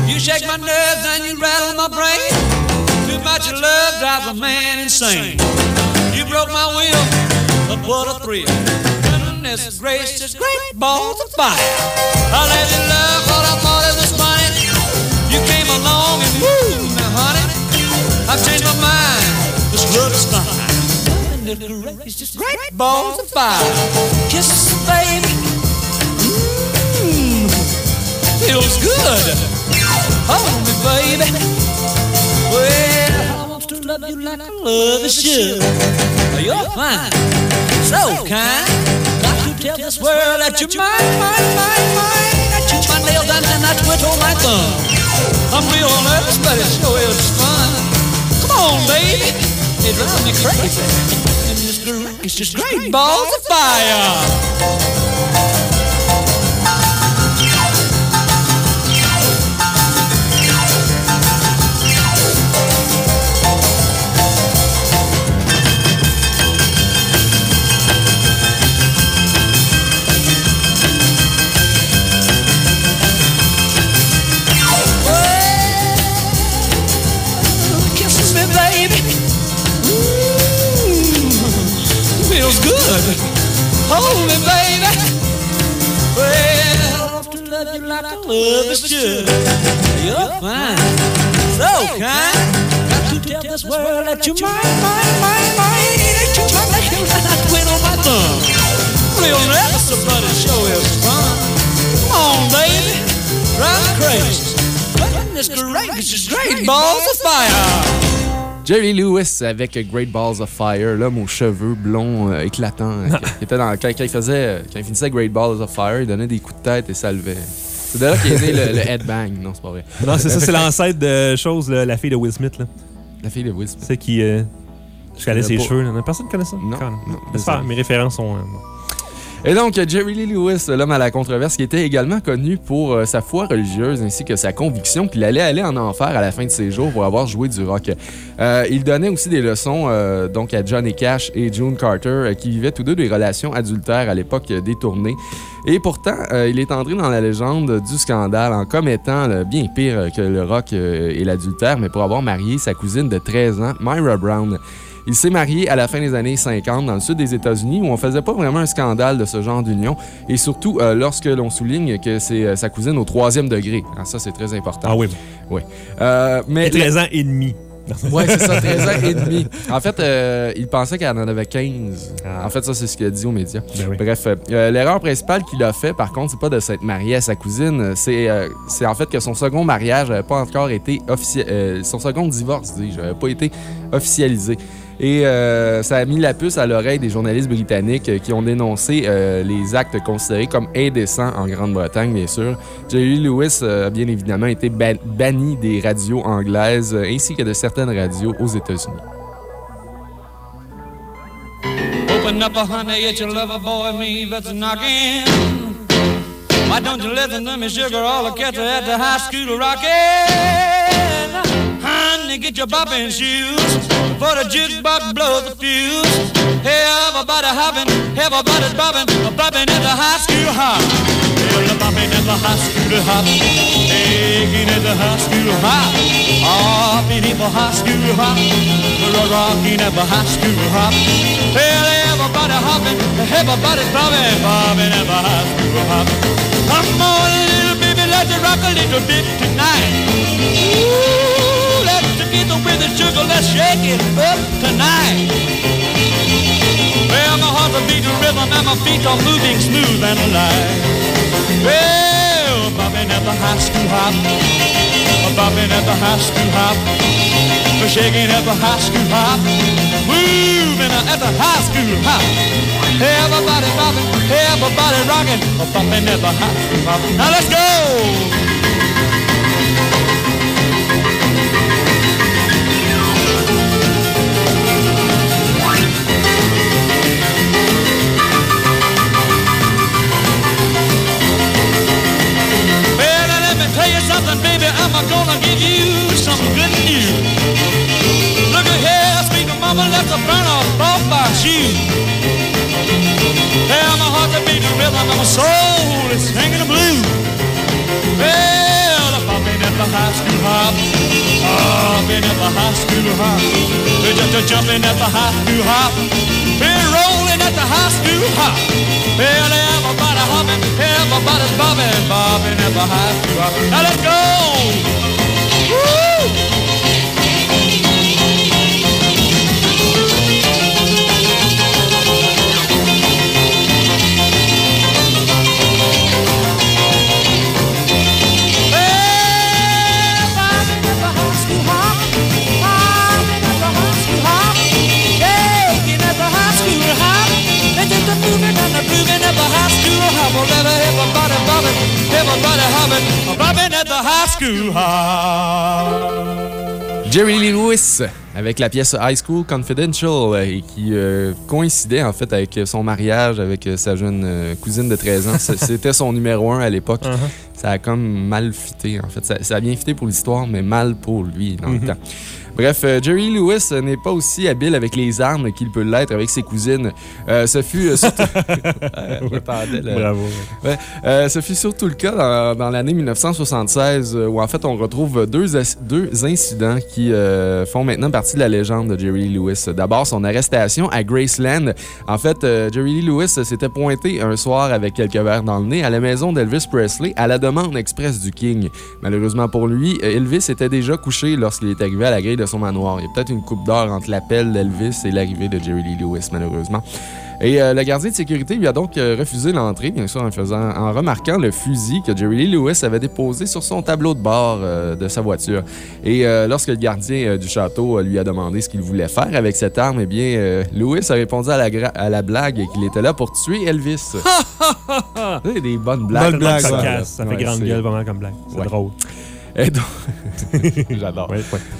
You shake my nerves and you rattle my brain. Too much love drives a man insane. You broke my will, but what a thrill. Goodness gracious, great balls of fire. I let you love what I thought it was funny. You came along and woo, now honey, I've changed my mind. This love is fine. Goodness gracious, great balls of fire. Kisses, baby. Mmm, feels good. Hold me, baby. Well, I want to love you like I love should. You're fine, so kind. Got to tell this world that you're mine, mine, mine, mine. I chew my nails and then I twiddle my thumb. I'm real nervous, but it sure is fun. Come on, baby. It drives me crazy. And this girl is just great balls of fire. Feels good. Hold me, baby. Well, to love you like I love is should. You're fine, so kind. Got to tell this world that you're mine, mine, mine, mine. That you're my nails and I twiddle my thumb. Real nervous, but it sure is fun. Come on, baby. Drive crazy. me crazy. Goodness gracious, great balls of fire.
Jerry Lewis avec Great Balls of Fire, l'homme aux cheveux blonds euh, éclatants. euh, qui- était dans, quand, quand il faisait, euh, quand il finissait Great Balls of Fire, il donnait des coups de tête et ça levait. C'est de là qu'est né le, le headbang. Non, c'est pas vrai.
Non, c'est ça, c'est l'ancêtre de chose, là, la fille de Will Smith. Là.
La fille de Will Smith.
C'est qui. Euh, je connais ses
pas.
cheveux. Là. Personne ne connaît ça?
Non, non, désolé.
mes références sont. euh,
Et donc, Jerry Lee Lewis, l'homme à la controverse, qui était également connu pour euh, sa foi religieuse ainsi que sa conviction qu'il allait aller en enfer à la fin de ses jours pour avoir joué du rock. Euh, il donnait aussi des leçons euh, donc à Johnny Cash et June Carter, qui vivaient tous deux des relations adultères à l'époque des tournées. Et pourtant, il est entré dans la légende du scandale en commettant bien pire que le rock et l'adultère, mais pour avoir marié sa cousine de 13 ans, Myra Brown. Il s'est marié à la fin des années 50 dans le sud des États-Unis où on faisait pas vraiment un scandale de ce genre d'union et surtout euh, lorsque l'on souligne que c'est euh, sa cousine au troisième degré. Ah, ça, c'est très important.
Ah oui.
Oui. Euh, mais
Et 13 ans et demi.
Oui, c'est ça, 13 ans et demi. En fait, euh, il pensait qu'elle en avait 15. En fait, ça, c'est ce qu'il a dit aux médias. Bref, euh, l'erreur principale qu'il a fait, par contre, c'est pas de s'être marié à sa cousine, c'est euh, en fait que son second mariage n'avait pas encore été officiel. son second divorce, dis-je, n'avait pas été officialisé. Et euh, ça a mis la puce à l'oreille des journalistes britanniques euh, qui ont dénoncé euh, les actes considérés comme indécents en Grande-Bretagne, bien sûr. Jerry Lewis a bien évidemment été ban- banni des radios anglaises ainsi que de certaines radios aux États-Unis.
Open up, honey, it's your boy, me. Why don't you listen to me, sugar? All the at the high school. Honey, get your bopping shoes for the jukebox blows the fuse. Hey, everybody hopping, everybody's bopping, bopping at the high school hop. Well, bopping at the high school hop, taking at the high school hop, hopping at the high school hop, rocking at the high school hop. Well, everybody hopping, everybody's bobbing, bobbing at the high school hop. Come on, little baby, let's rock a little bit tonight. It up tonight. Well, my heart's a beating rhythm and my feet are moving smooth and alive. Well, bobbing at the high school hop, bobbing at the high school hop, shaking at the high school hop, moving at the high school hop. Everybody bobbing, everybody rocking, bobbing at the high school hop. Now let's go. School hop, We're just jumping at the high school hop, we're rolling at the high school hop. Well, everybody hopping, everybody's bobbing, bobbing at the high school hop. Now let's go!
Jerry Lee Lewis avec la pièce High School Confidential euh, et qui euh, coïncidait en fait avec son mariage avec euh, sa jeune cousine de 13 ans. C'était son numéro un à l'époque. Ça a comme mal fité en fait. Ça, ça a bien fité pour l'histoire, mais mal pour lui dans le temps. Bref, euh, Jerry Lewis euh, n'est pas aussi habile avec les armes qu'il peut l'être avec ses cousines. Euh, ce fut surtout...
Bravo.
Ouais. Euh, ce fut surtout le cas dans, dans l'année 1976 euh, où en fait on retrouve deux, deux incidents qui euh, font maintenant partie de la légende de Jerry Lewis. D'abord son arrestation à Graceland. En fait, Jerry Lewis s'était pointé un soir avec quelques verres dans le nez à la maison d'Elvis Presley à la demande express du King. Malheureusement pour lui, Elvis était déjà couché lorsqu'il est arrivé à la grille de son manoir. Il y a peut-être une coupe d'heure entre l'appel d'Elvis et l'arrivée de Jerry Lee Lewis, malheureusement. Et euh, le gardien de sécurité lui a donc euh, refusé l'entrée, bien sûr, en, faisant, en remarquant le fusil que Jerry Lee Lewis avait déposé sur son tableau de bord euh, de sa voiture. Et lorsque le gardien du château lui a demandé ce qu'il voulait faire avec cette arme, eh bien, Lewis a répondu à la, gra- à la blague qu'il était là pour tuer Elvis. Des bonnes blagues.
Bonne blague,
ça.
ça casse. Ça fait
Ouais,
grande gueule vraiment comme blague. C'est
Ouais.
drôle.
Et donc- J'adore.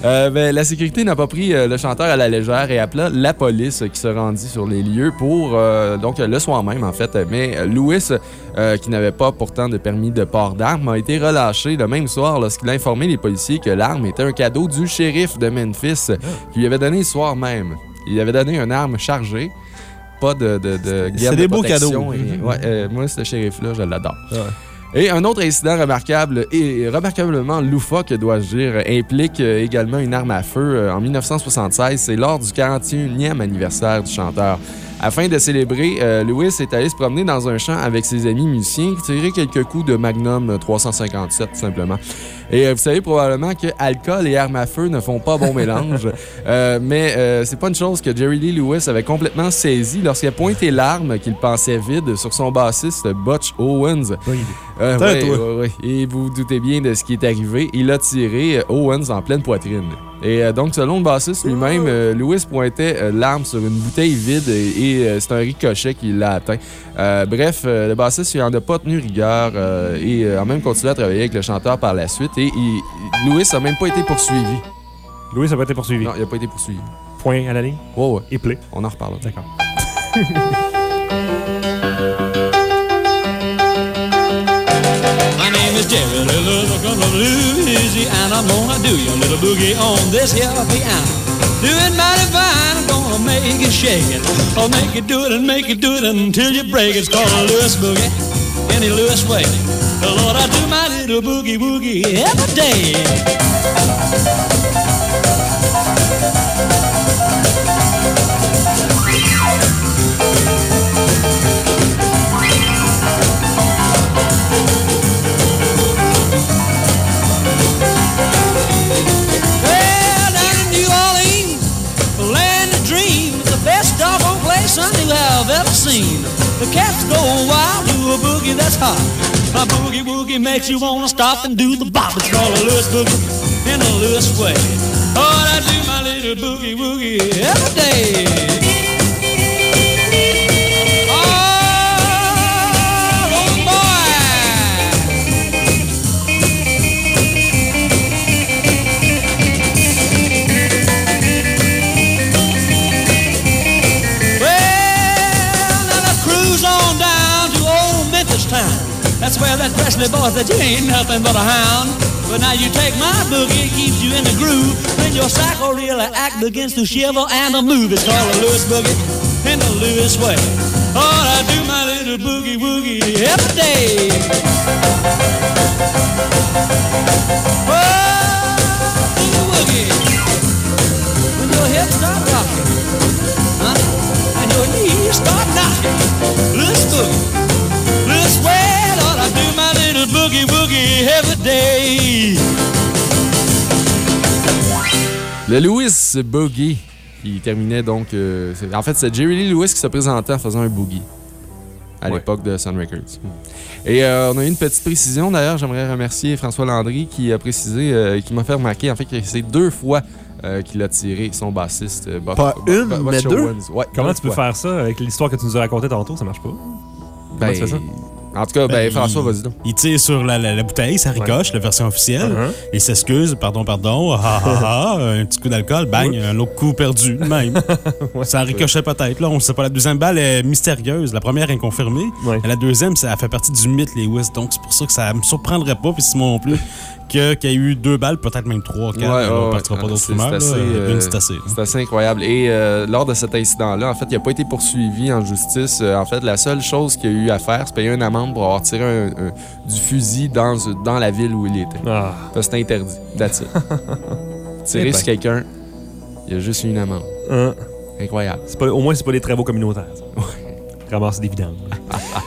Euh, ben, la sécurité n'a pas pris euh, le chanteur à la légère et appela la police qui se rendit sur les lieux pour, euh, donc le soir même en fait. Mais Lewis, euh, qui n'avait pas pourtant de permis de port d'armes, a été relâché le même soir lorsqu'il a informé les policiers que l'arme était un cadeau du shérif de Memphis qui lui avait donné le soir même. Il lui avait donné une arme chargée. Pas de, de, de
C'est des
de
beaux cadeaux.
et. Ouais, euh, moi, ce shérif-là, je l'adore. Et un autre incident remarquable et remarquablement loufoque, dois-je dire, implique euh, également une arme à feu euh, en 1976. C'est lors du 41e anniversaire du chanteur. Afin de célébrer, euh, Lewis est allé se promener dans un champ avec ses amis musiciens, tirer quelques coups de Magnum 357 tout simplement. Et euh, vous savez probablement que alcool et armes à feu ne font pas bon mélange. Euh, mais euh, c'est pas une chose que Jerry Lee Lewis avait complètement saisi lorsqu'il a pointé l'arme qu'il pensait vide sur son bassiste Butch Owens. Euh, ouais, ouais, ouais. Et vous vous doutez bien de ce qui est arrivé. Il a tiré euh, Owens en pleine poitrine. Et euh, donc, selon le bassiste lui-même, euh, Lewis pointait euh, l'arme sur une bouteille vide et, et, euh, c'est un ricochet qui l'a atteint. Euh, bref, euh, le bassiste, il en a pas tenu rigueur euh, et euh, a même continué à travailler avec le chanteur par la suite. Et il- Lewis a même pas été poursuivi.
Louis, ça n'a pas été poursuivi.
Non, il a pas été poursuivi.
Point à la ligne?
Ouais, ouais.
Et play.
On en reparlera.
D'accord.
My name is Jerry Lewis, I'm from Louisiana. I'm gonna do your little boogie on this here piano. Doing mighty fine, I'm gonna make it shake it. I'll make you do it and make you do it until you break it. It's called a Lewis boogie, any Lewis way. Lord, I do my little boogie woogie every day. Well, down in New Orleans, land of dreams, the best doggone place have ever seen. The cats go wild, do a boogie that's hot. My boogie woogie makes you wanna stop and do the bop. It's called a Lewis boogie in a Lewis way. Oh, I do my little boogie woogie every day. That's where that Presley boy said you ain't nothing but a hound. But now you take my boogie, it keeps you in the groove. When your psycho really act begins to shiver and to move. It's called a Lewis boogie in the Lewis way. Oh, I do my little boogie woogie every day. Oh, boogie woogie. When your hips start rocking, huh? And your knees start knocking. Lewis boogie. Boogie woogie every day.
Le Lewis Boogie, qui terminait donc. euh, c'est- en fait, c'est Jerry Lee Lewis qui se présentait en faisant un boogie à l'époque de Sun Records. Et euh, on a eu une petite précision d'ailleurs. J'aimerais remercier François Landry qui a précisé, euh, qui m'a fait remarquer en fait que c'est deux fois euh, qu'il a tiré son bassiste. euh, Buck-
Pas
Buck-
une,
Buck
mais deux?
Owens. Ouais,
Comment
deux
tu peux
fois.
faire ça avec l'histoire que tu nous as racontée tantôt? Ça marche pas?
Ben,
Comment tu fais ça?
En tout cas, ben, François, vas-y donc.
Il tire sur la, la- la bouteille, ça ricoche, la version officielle.
Uh-huh.
Il s'excuse, pardon, pardon, ah, ah, ah, un petit coup d'alcool, bang, un autre coup perdu, même. ça ricochait peut-être, là, on sait pas. La deuxième balle est mystérieuse, la première est confirmée. La deuxième, ça fait partie du mythe Lewis, donc c'est pour ça que ça me surprendrait pas, puis Simon non plus, que- qu'il y a eu deux balles, peut-être même trois, quatre.
Ouais,
on
ouais,
partira pas
ouais.
d'autres
C'est-
rumeurs.
c'est assez,
là.
euh,
Une, c'est assez.
C'est assez incroyable. Et euh, lors de cet incident-là, en fait, il n'a pas été poursuivi en justice. Euh, en fait, la seule chose qu'il a eu à faire, c'est payer une amende pour avoir tiré un- un- du fusil dans, dans la ville où il était.
Ah.
Ça, C'est interdit. That's it. Tirer sur quelqu'un, il y a juste eu une amende.
Hein?
Incroyable.
C'est pas- au moins, c'est pas des travaux communautaires. ça. Ramasser des vidanges.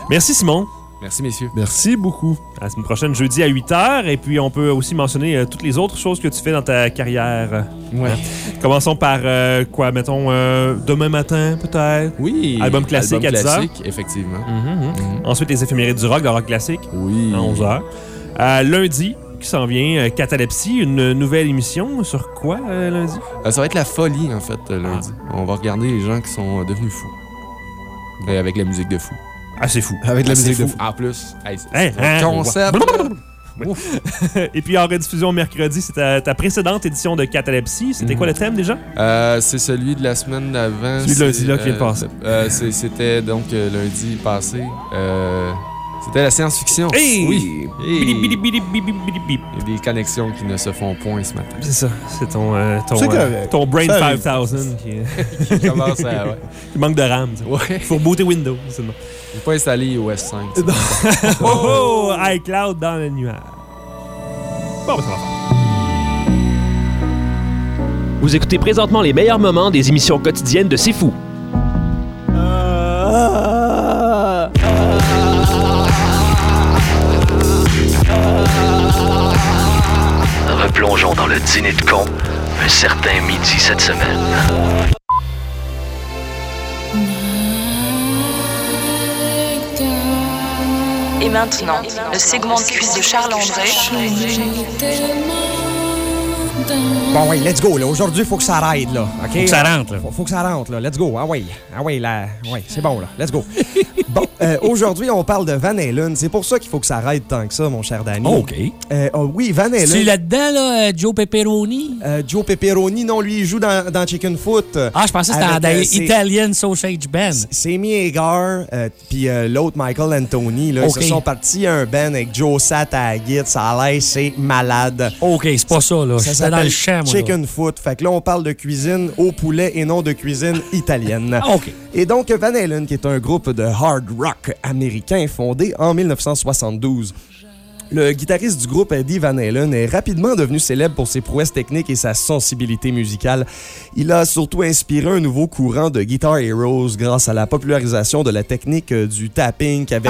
Merci, Simon.
Merci, messieurs.
Merci beaucoup. À la semaine prochaine, jeudi à 8h. Et puis, on peut aussi mentionner euh, toutes les autres choses que tu fais dans ta carrière.
Ouais.
Hein? Commençons par quoi Quoi, mettons, euh, demain matin, peut-être?
Oui.
Album classique
Album
à 10 heures.
classique, effectivement.
Mhm. Ensuite, les éphémérides du rock, le rock classique.
Oui.
À 11h. Euh, lundi, qui s'en vient, euh, Catalepsie, une nouvelle émission. Sur quoi, euh, lundi?
Euh, ça va être la folie, en fait, euh, lundi. On va regarder les gens qui sont euh, devenus fous. Et avec la musique de fou.
Ah, c'est fou.
Avec la
Ah,
musique de
fou.
En plus. Hey, un
hein,
concept.
ouais. Et puis en rediffusion mercredi, c'est ta, ta précédente édition de Catalepsie. C'était quoi le thème déjà?
Euh, c'est celui de la semaine d'avant.
Celui de lundi,
C'est,
là, qui vient de
euh,
passer.
euh, C'était donc euh, lundi passé. Euh, c'était la science-fiction.
Hey!
Oui. Il y a des connexions qui ne se font point ce matin.
C'est ça. C'est ton, euh, ton, euh, ton Brain
Ça arrive.
5000 qui,
Qui commence à- ouais.
qui manque de RAM.
Ouais.
Faut rebooter Windows. C'est
J'ai pas installé iOS 5.
oh, oh, iCloud dans le nuage. Bon, ben, ça va faire.
Vous écoutez présentement les meilleurs moments des émissions quotidiennes de C'est Fou.
Replongeons dans le dîner de con un certain midi cette semaine.
Et maintenant, le segment de cuisse de Charles André.
Bon, oui, let's go, là. Aujourd'hui, il faut que ça arrête, là. OK?
Faut que ça rentre, là.
Faut, faut que ça rentre, là. Let's go. Ah oui. Ah oui, là. Oui, c'est bon, là. Let's go. bon, euh, aujourd'hui, on parle de Van Halen. C'est pour ça qu'il faut que ça arrête tant que ça, mon cher Danny.
OK.
Euh, oh, oui, Van Halen.
C'est là-dedans, là, euh, Joe Pepperoni?
Euh, Joe Pepperoni, non, lui, il joue dans, dans Chicken Foot.
Ah, je pensais que c'était dans
c'est-
Italian Sausage Band.
Sammy Hagar, puis l'autre Michael Anthony, là,
OK.
ils se sont partis à un band avec Joe Sat à la guitare. Ça a l'air, c'est malade.
OK, c'est pas ça, là.
Ça
le champ.
Chicken Foot. Fait que là, on parle de cuisine au poulet et non de cuisine italienne.
Ah, OK.
Et donc, Van Halen, qui est un groupe de hard rock américain fondé en 1972. Le guitariste du groupe Eddie Van Halen est rapidement devenu célèbre pour ses prouesses techniques et sa sensibilité musicale. Il a surtout inspiré un nouveau courant de Guitar Heroes grâce à la popularisation de la technique euh, du tapping qui avait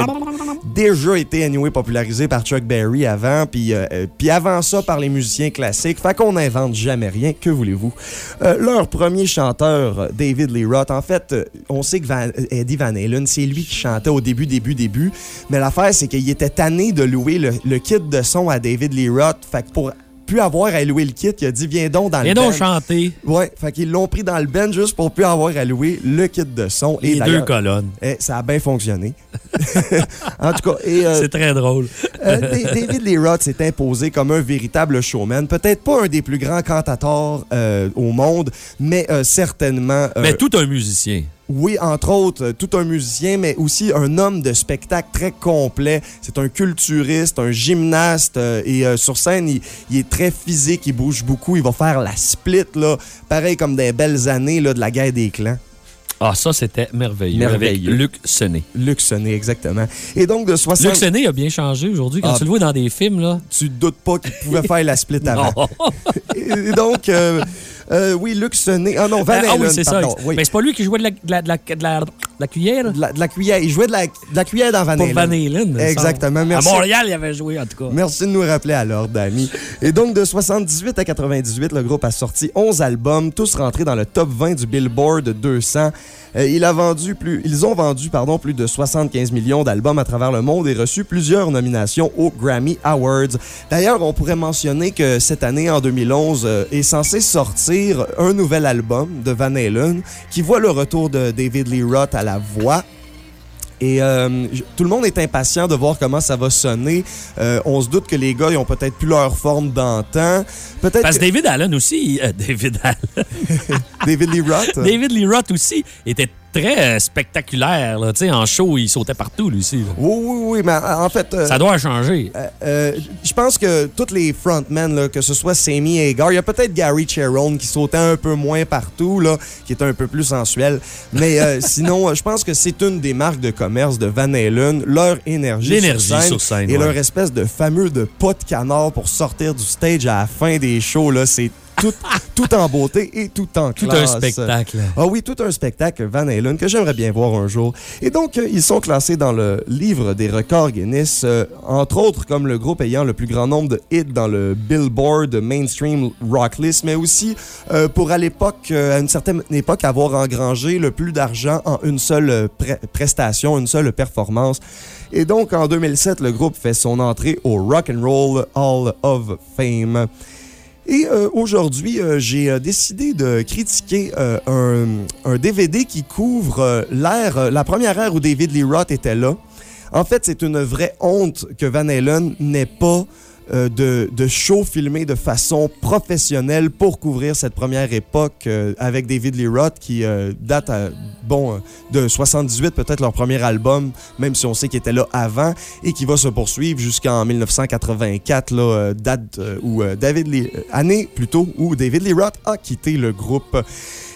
déjà été anyway popularisé par Chuck Berry avant, puis euh, euh, puis avant ça par les musiciens classiques. Fait qu'on n'invente jamais rien, que voulez-vous? Leur premier chanteur, David Lee Roth, en fait, on sait que Van- Eddie Van Halen, c'est lui qui chantait au début, début, début. Mais l'affaire, c'est qu'il était tanné de louer le, le kit de son à David Lee Roth. Fait que pour plus avoir à louer le kit, il a dit Viens donc dans
Viens
le
donc
band.
chanter.
Ouais, fait qu'ils l'ont pris dans le band juste pour plus avoir à louer le kit de son.
Les deux
d'ailleurs,
colonnes.
eh, ça a bien fonctionné. en tout cas, et, euh,
C'est très drôle.
euh, Da- David Lee Roth s'est imposé comme un véritable showman. Peut-être pas un des plus grands cantateurs euh, au monde, mais certainement.
Mais tout un musicien.
Oui, entre autres, euh, tout un musicien, mais aussi un homme de spectacle très complet. C'est un culturiste, un gymnaste, euh, et euh, sur scène, il, il est très physique, il bouge beaucoup, il va faire la split, là, pareil comme des belles années là, de la guerre des clans.
Ah, ça, c'était merveilleux.
Merveilleux.
Avec Luc Sonnet.
Luc Sonnet, exactement. Et donc, de 60...
Luc Sonnet a bien changé aujourd'hui. Quand
Ah.
tu le vois dans des films, là.
Tu doutes pas qu'il pouvait faire la split avant. Et donc, euh, euh, oui, Luc Sonnet... Ah non, Van
Ah, ah oui,
Halen,
c'est ça.
pardon, oui.
Mais c'est pas lui qui jouait de la, de la, de la, de la- la cuillère?
De la, de la cuillère. Il jouait de la, de la cuillère dans Van
Pour
Halen.
Van Halen.
Exactement. Merci.
À Montréal, il avait joué, en tout cas.
Merci de nous rappeler l'ordre, Dani. Et donc, de 78 à 98, le groupe a sorti 11 albums, tous rentrés dans le top 20 du Billboard 200. Euh, il a vendu plus, ils ont vendu pardon, plus de 75 millions d'albums à travers le monde et reçu plusieurs nominations aux Grammy Awards. D'ailleurs, on pourrait mentionner que cette année, en 2011, euh, est censé sortir un nouvel album de Van Halen qui voit le retour de David Lee Roth à la voix. Et euh, tout le monde est impatient de voir comment ça va sonner. Euh, on se doute que les gars, ils ont peut-être plus leur forme d'antan. Peut-être
Parce que- David Allen aussi, euh, David Allen.
David Lee Roth.
David Lee Roth aussi était très euh, spectaculaire. Là. Tu sais, En show, il sautait partout, lui aussi. là.
Oui, oui, oui, mais en fait... euh,
Ça doit changer.
euh, euh, je pense que tous les frontmen, là, que ce soit Sammy Hagar, il y a peut-être Gary Cherone qui sautait un peu moins partout, là, qui était un peu plus sensuel. Mais sinon, je pense que c'est une des marques de commerce de Van Halen, leur énergie,
L'énergie
sur scène,
sur scène,
et
ouais.
leur espèce de fameux de pas de canard pour sortir du stage à la fin des shows. C'est tout, tout en beauté et tout en
Tout un
classe.
spectacle.
Ah oui, tout un spectacle Van Halen que j'aimerais bien voir un jour. Et donc, euh, ils sont classés dans le livre des records Guinness, euh, entre autres comme le groupe ayant le plus grand nombre de hits dans le Billboard Mainstream Rock List, mais aussi euh, pour à l'époque, euh, à une certaine époque, avoir engrangé le plus d'argent en une seule pre- prestation, une seule performance. Et donc, en 2007, le groupe fait son entrée au Rock and Roll Hall of Fame. Et euh, aujourd'hui, euh, j'ai euh, décidé de critiquer euh, un, DVD qui couvre l'ère, la première ère où David Lee Roth était là. En fait, c'est une vraie honte que Van Halen n'ait pas euh, de, de show filmé de façon professionnelle pour couvrir cette première époque euh, avec David Lee Roth qui euh, date, bon, de 78, peut-être leur premier album, même si on sait qu'il était là avant, et qui va se poursuivre jusqu'en 1984, là, date où David Lee, année plutôt où David Lee Roth a quitté le groupe.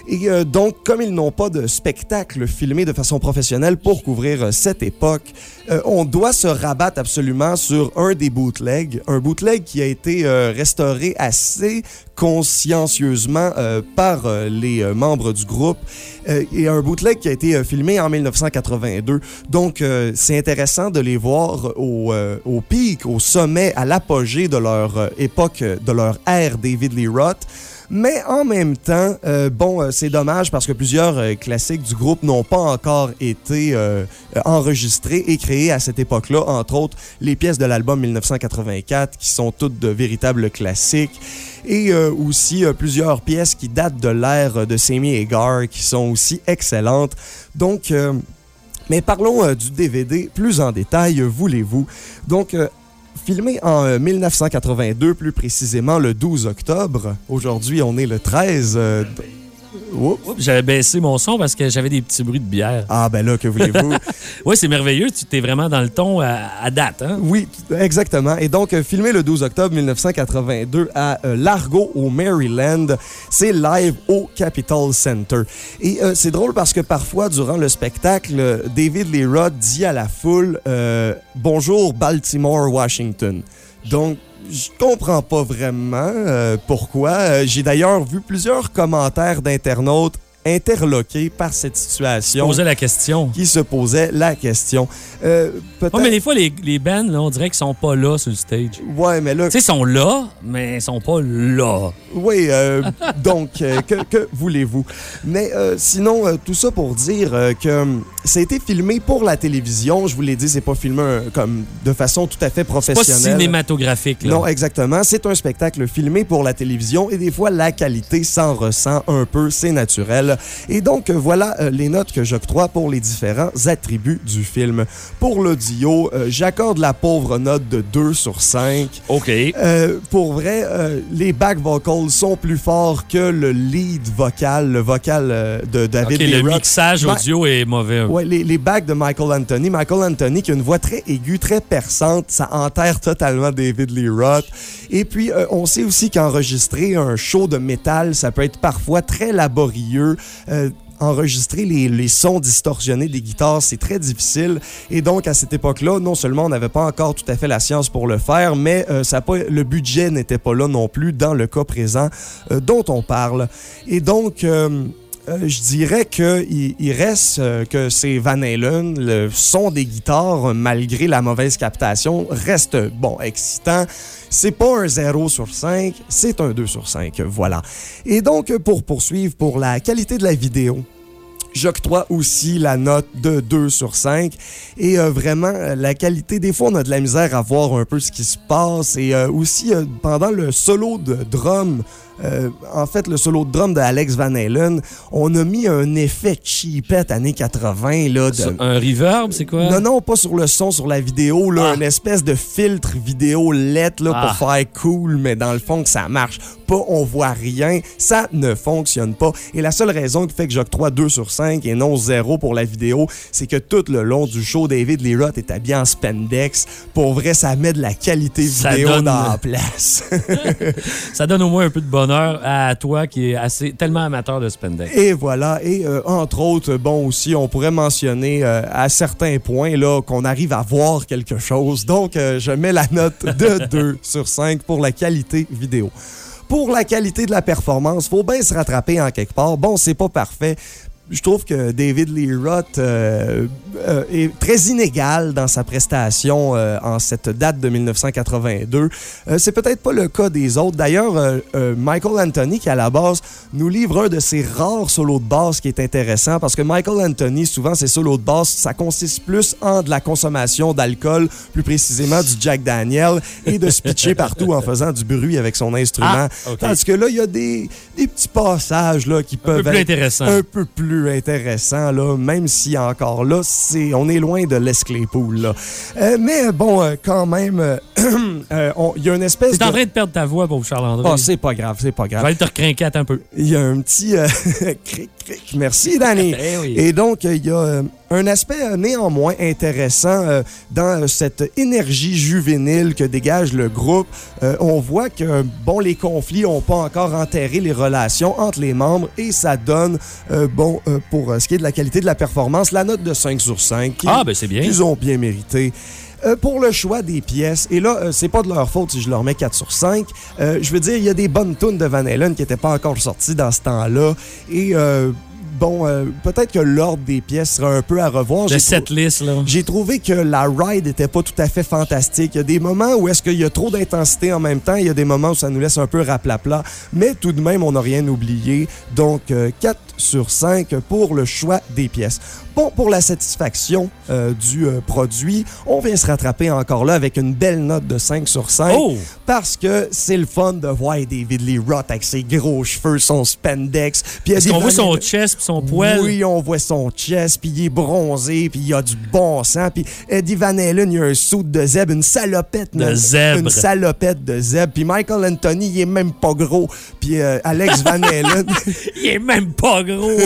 Et euh, donc, comme ils n'ont pas de spectacle filmé de façon professionnelle pour couvrir euh, cette époque, euh, on doit se rabattre absolument sur un des bootlegs, un bootleg qui a été restauré assez consciencieusement par les membres du groupe et un bootleg qui a été filmé en 1982. Donc, c'est intéressant de les voir au, au pic, au sommet, à l'apogée de leur époque, de leur ère David Lee Roth. Mais en même temps, euh, bon, euh, c'est dommage parce que plusieurs euh, classiques du groupe n'ont pas encore été enregistrés et créés à cette époque-là. Entre autres, les pièces de l'album 1984 qui sont toutes de véritables classiques. Et aussi plusieurs pièces qui datent de l'ère de Sammy Hagar qui sont aussi excellentes. Donc, mais parlons du DVD plus en détail, voulez-vous? Donc, filmé en euh, 1982, plus précisément le 12 octobre. Aujourd'hui, on est le 13. euh, d-
Oups, J'avais baissé mon son parce que j'avais des petits bruits de bière.
Ah, ben là, que voulez-vous?
oui, c'est merveilleux. Tu t'es vraiment dans le ton à, à date. Hein?
Oui, exactement. Et donc, filmé le 12 octobre 1982 à euh, Largo, au Maryland, c'est live au Capitol Center. Et euh, c'est drôle parce que parfois, durant le spectacle, David Lee Roth dit à la foule euh, Bonjour, Baltimore, Washington. Donc, je comprends pas vraiment euh, pourquoi. Euh, J'ai d'ailleurs vu plusieurs commentaires d'internautes interloqués par cette situation.
La question.
Qui se posait la question. Euh, peut-être-
Ouais, mais des fois, les, les bands, là, on dirait qu'ils sont pas là sur le stage.
Ouais, mais là.
Tu sais, ils sont là, mais ils sont pas là.
Oui, euh, donc, euh, que, que voulez-vous? Mais euh, sinon, tout ça pour dire que euh, ça a été filmé pour la télévision. Je vous l'ai dit, c'est pas filmé comme de façon tout à fait
C'est pas
professionnelle.
cinématographique. Là.
Non, exactement. C'est un spectacle filmé pour la télévision et des fois, la qualité s'en ressent un peu, c'est naturel. Et donc, euh, voilà euh, les notes que j'octroie pour les différents attributs du film. Pour l'audio, euh, j'accorde la pauvre note de 2 sur 5.
OK.
Euh, pour vrai, euh, les back vocals sont plus forts que le lead vocal, le vocal euh, de David Lee
le
Roth.
mixage
Ma-
audio est mauvais.
Ouais, les, les backs de Michael Anthony. Michael Anthony qui a une voix très aiguë, très perçante. Ça enterre totalement David Lee Roth. Et puis, euh, on sait aussi qu'enregistrer un show de métal, ça peut être parfois très laborieux. Euh, enregistrer les, sons distorsionnés des guitares, c'est très difficile. Et donc, à cette époque-là, non seulement on n'avait pas encore tout à fait la science pour le faire, mais euh, le budget n'était pas là non plus dans le cas présent dont on parle. Et donc... euh, je dirais qu'il il reste euh, que c'est Van Halen, le son des guitares, malgré la mauvaise captation, reste, bon, excitant. C'est pas un 0 sur 5, c'est un 2 sur 5, voilà. Et donc, pour poursuivre, pour la qualité de la vidéo, J'octroie aussi la note de 2 sur 5. Et euh, vraiment, la qualité, des fois, on a de la misère à voir un peu ce qui se passe. Et aussi, pendant le solo de drum, euh, en fait, le solo de drum de Alex Van Halen, on a mis un effet cheapette années 80. Là, de...
Un reverb, c'est quoi?
Non, non, pas sur le son, sur la vidéo. Là, Une espèce de filtre vidéo LED là,
Ah.
pour faire cool, mais dans le fond, que ça marche pas, on voit rien. Ça ne fonctionne pas. Et la seule raison qui fait que j'octroie 2 sur 5 et non 0 pour la vidéo, c'est que tout le long du show, David Lee Roth est habillé en spandex. Pour vrai, ça met de la qualité
Ça
vidéo
donne-
dans la place.
Ça donne au moins un peu de bonheur à toi qui est assez tellement amateur de spandex.
Et voilà. Et euh, entre autres, bon aussi, on pourrait mentionner euh, à certains points là qu'on arrive à voir quelque chose. Donc, euh, je mets la note de 2 sur 5 pour la qualité vidéo. Pour la qualité de la performance, faut bien se rattraper en quelque part. Bon, c'est pas parfait. Je trouve que David Lee Roth euh, euh, est très inégal dans sa prestation euh, en cette date de 1982. Euh, c'est peut-être pas le cas des autres. D'ailleurs, Michael Anthony, qui à la base nous livre un de ses rares solos de basse qui est intéressant parce que Michael Anthony, souvent, ses solos de basse, ça consiste plus en de la consommation d'alcool, plus précisément du Jack Daniel, et de se pitcher partout en faisant du bruit avec son instrument.
Ah, ok.
Tandis que là, il y a des, des petits passages là, qui peuvent
peu plus
être un peu plus intéressants, là, même si encore là, c'est, on est loin de Les Claypool. là. Euh, mais bon, euh, quand même, euh, euh, il y a une espèce
T'es en
de...
train de perdre ta voix, pauvre Charles-André.
Ah, c'est pas grave, c'est pas
Je
grave.
vais aller te recrinquer un peu.
Il y a un petit euh, cric, cric. Merci, Danny.
Eh oui.
Et donc, euh, il y a euh, un aspect euh, néanmoins intéressant euh, dans cette énergie juvénile que dégage le groupe. Euh, on voit que, bon, les conflits n'ont pas encore enterré les relations entre les membres et ça donne, euh, bon, pour ce qui est de la qualité de la performance, la note de 5 sur 5. qui-
Ah, ben, c'est bien.
Qu'ils ont bien mérité. Euh, pour le choix des pièces, et là, euh, c'est pas de leur faute si je leur mets 4 sur 5. Euh, je veux dire, il y a des bonnes tunes de Van Halen qui n'étaient pas encore sorties dans ce temps-là. Et bon, euh, peut-être que l'ordre des pièces sera un peu à revoir.
Le
J'ai
set list, là.
j'ai trouvé que la ride était pas tout à fait fantastique. Il y a des moments où est-ce qu'il y a trop d'intensité en même temps. Il y a des moments où ça nous laisse un peu raplapla. Mais tout de même, on n'a rien oublié. Donc, euh, 4 sur 5 pour le choix des pièces. Bon, pour la satisfaction euh, du euh, produit, on vient se rattraper encore là avec une belle note de 5 sur 5.
Oh!
Parce que c'est le fun de voir David Lee Roth avec ses gros cheveux, son spandex. Puis
qu'on voit son chest
son poil.
Oui, on voit son chest, puis il est bronzé, puis il a du bon sang. Puis Eddie Van Halen, il a un saut de zèbre, une salopette.
De zèbre.
Une salopette de zèbre. Puis Michael Anthony, il est même pas gros. Puis euh, Alex Van Halen...
il est même pas gros.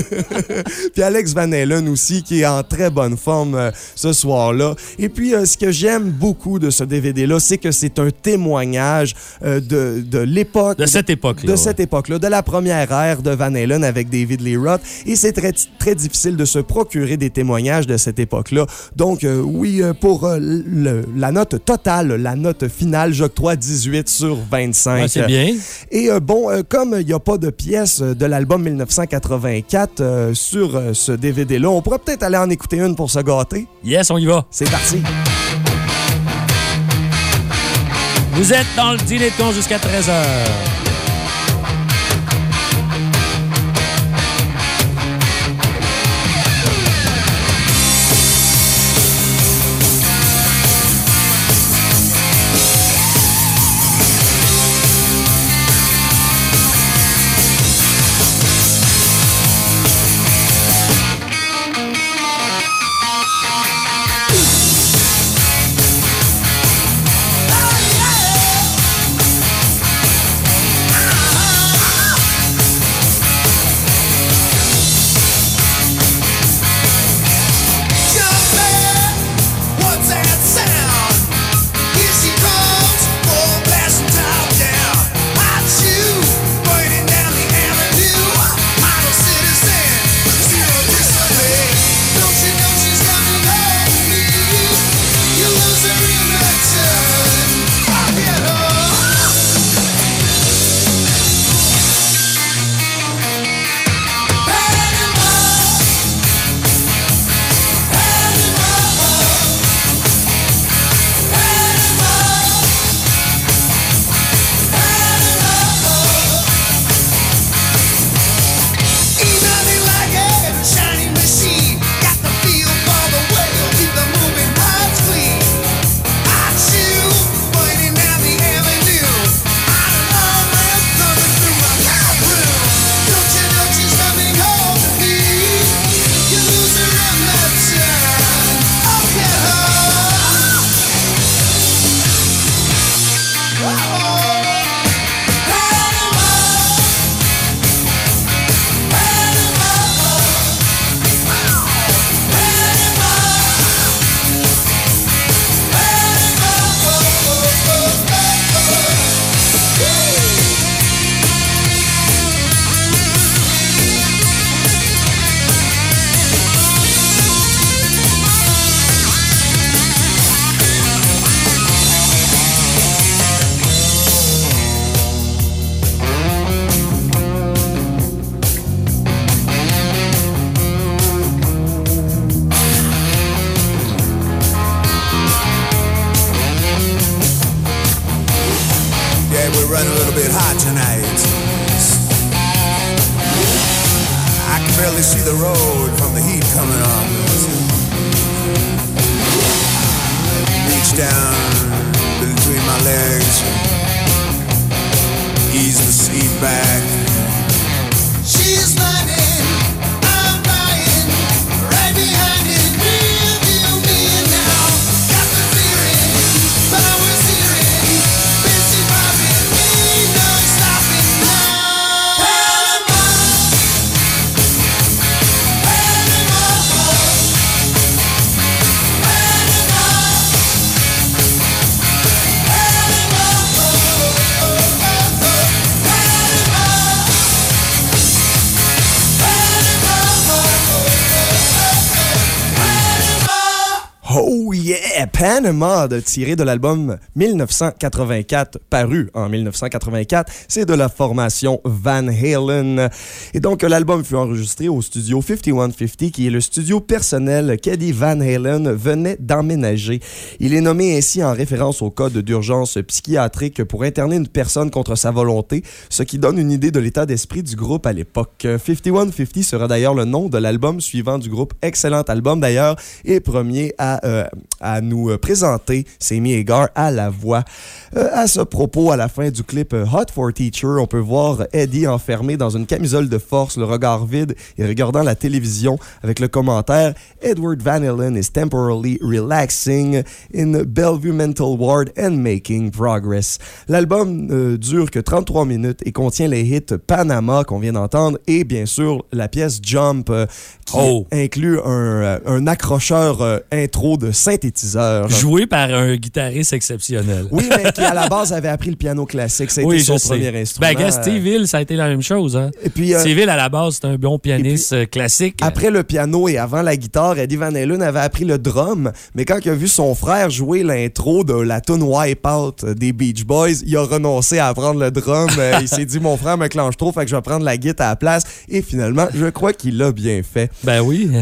puis Alex Van Halen aussi, qui est en très bonne forme euh, ce soir-là. Et puis, euh, ce que j'aime beaucoup de ce DVD-là, c'est que c'est un témoignage de, de l'époque.
De cette époque-là,
De
ouais.
cette époque-là, de la première ère de Van Halen avec David Lee Roth. Et c'est très, très difficile de se procurer des témoignages de cette époque-là. Donc, euh, oui, euh, pour euh, le- la note totale, la note finale, j'octroie 18 sur 25.
Ouais, c'est bien.
Et euh, bon, comme il n'y a pas de pièce de l'album 1984 euh, sur ce DVD-là, on pourrait peut-être aller en écouter une pour se gâter.
Yes, on y va.
C'est parti.
Vous êtes dans le con jusqu'à 13h.
Panama, de- tiré de l'album 1984, paru en 1984. C'est de la formation Van Halen. Et donc, l'album fut enregistré au studio 5150, qui est le studio personnel qu'Eddie Van Halen venait d'emménager. Il est nommé ainsi en référence au code d'urgence psychiatrique pour interner une personne contre sa volonté, ce qui donne une idée de l'état d'esprit du groupe à l'époque. 5150 sera d'ailleurs le nom de l'album suivant du groupe. Excellent album d'ailleurs, et premier à, euh, à
nous euh, présenter Sammy Hagar à la voix. Euh, à ce propos, à la fin du clip euh, Hot for Teacher, on peut voir Eddie enfermé dans une camisole de force, le regard vide et regardant la télévision avec le commentaire Edward Van Halen is temporarily relaxing in Bellevue Mental Ward and making progress. L'album euh, dure que 33 minutes et contient les hits Panama qu'on vient d'entendre et bien sûr la pièce Jump euh, qui inclut un, un accrocheur intro de synthétiseur.
Joué par un guitariste exceptionnel.
Oui, mais qui à la base avait appris le piano classique. C'était
Oui,
son
sais.
premier instrument.
Ben, Steve Hill, ça a été la même chose. Hein?
Et puis, euh,
Steve Hill, à la base, c'est un bon pianiste euh, classique.
Après le piano et avant la guitare, Eddie Van Halen avait appris le drum, mais quand il a vu son frère jouer l'intro de la tune Wipeout des Beach Boys, il a renoncé à apprendre le drum. Il s'est dit, mon frère me clenche trop, fait que je vais prendre la guitare à la place. Et finalement, je crois qu'il l'a bien fait.
Ben oui.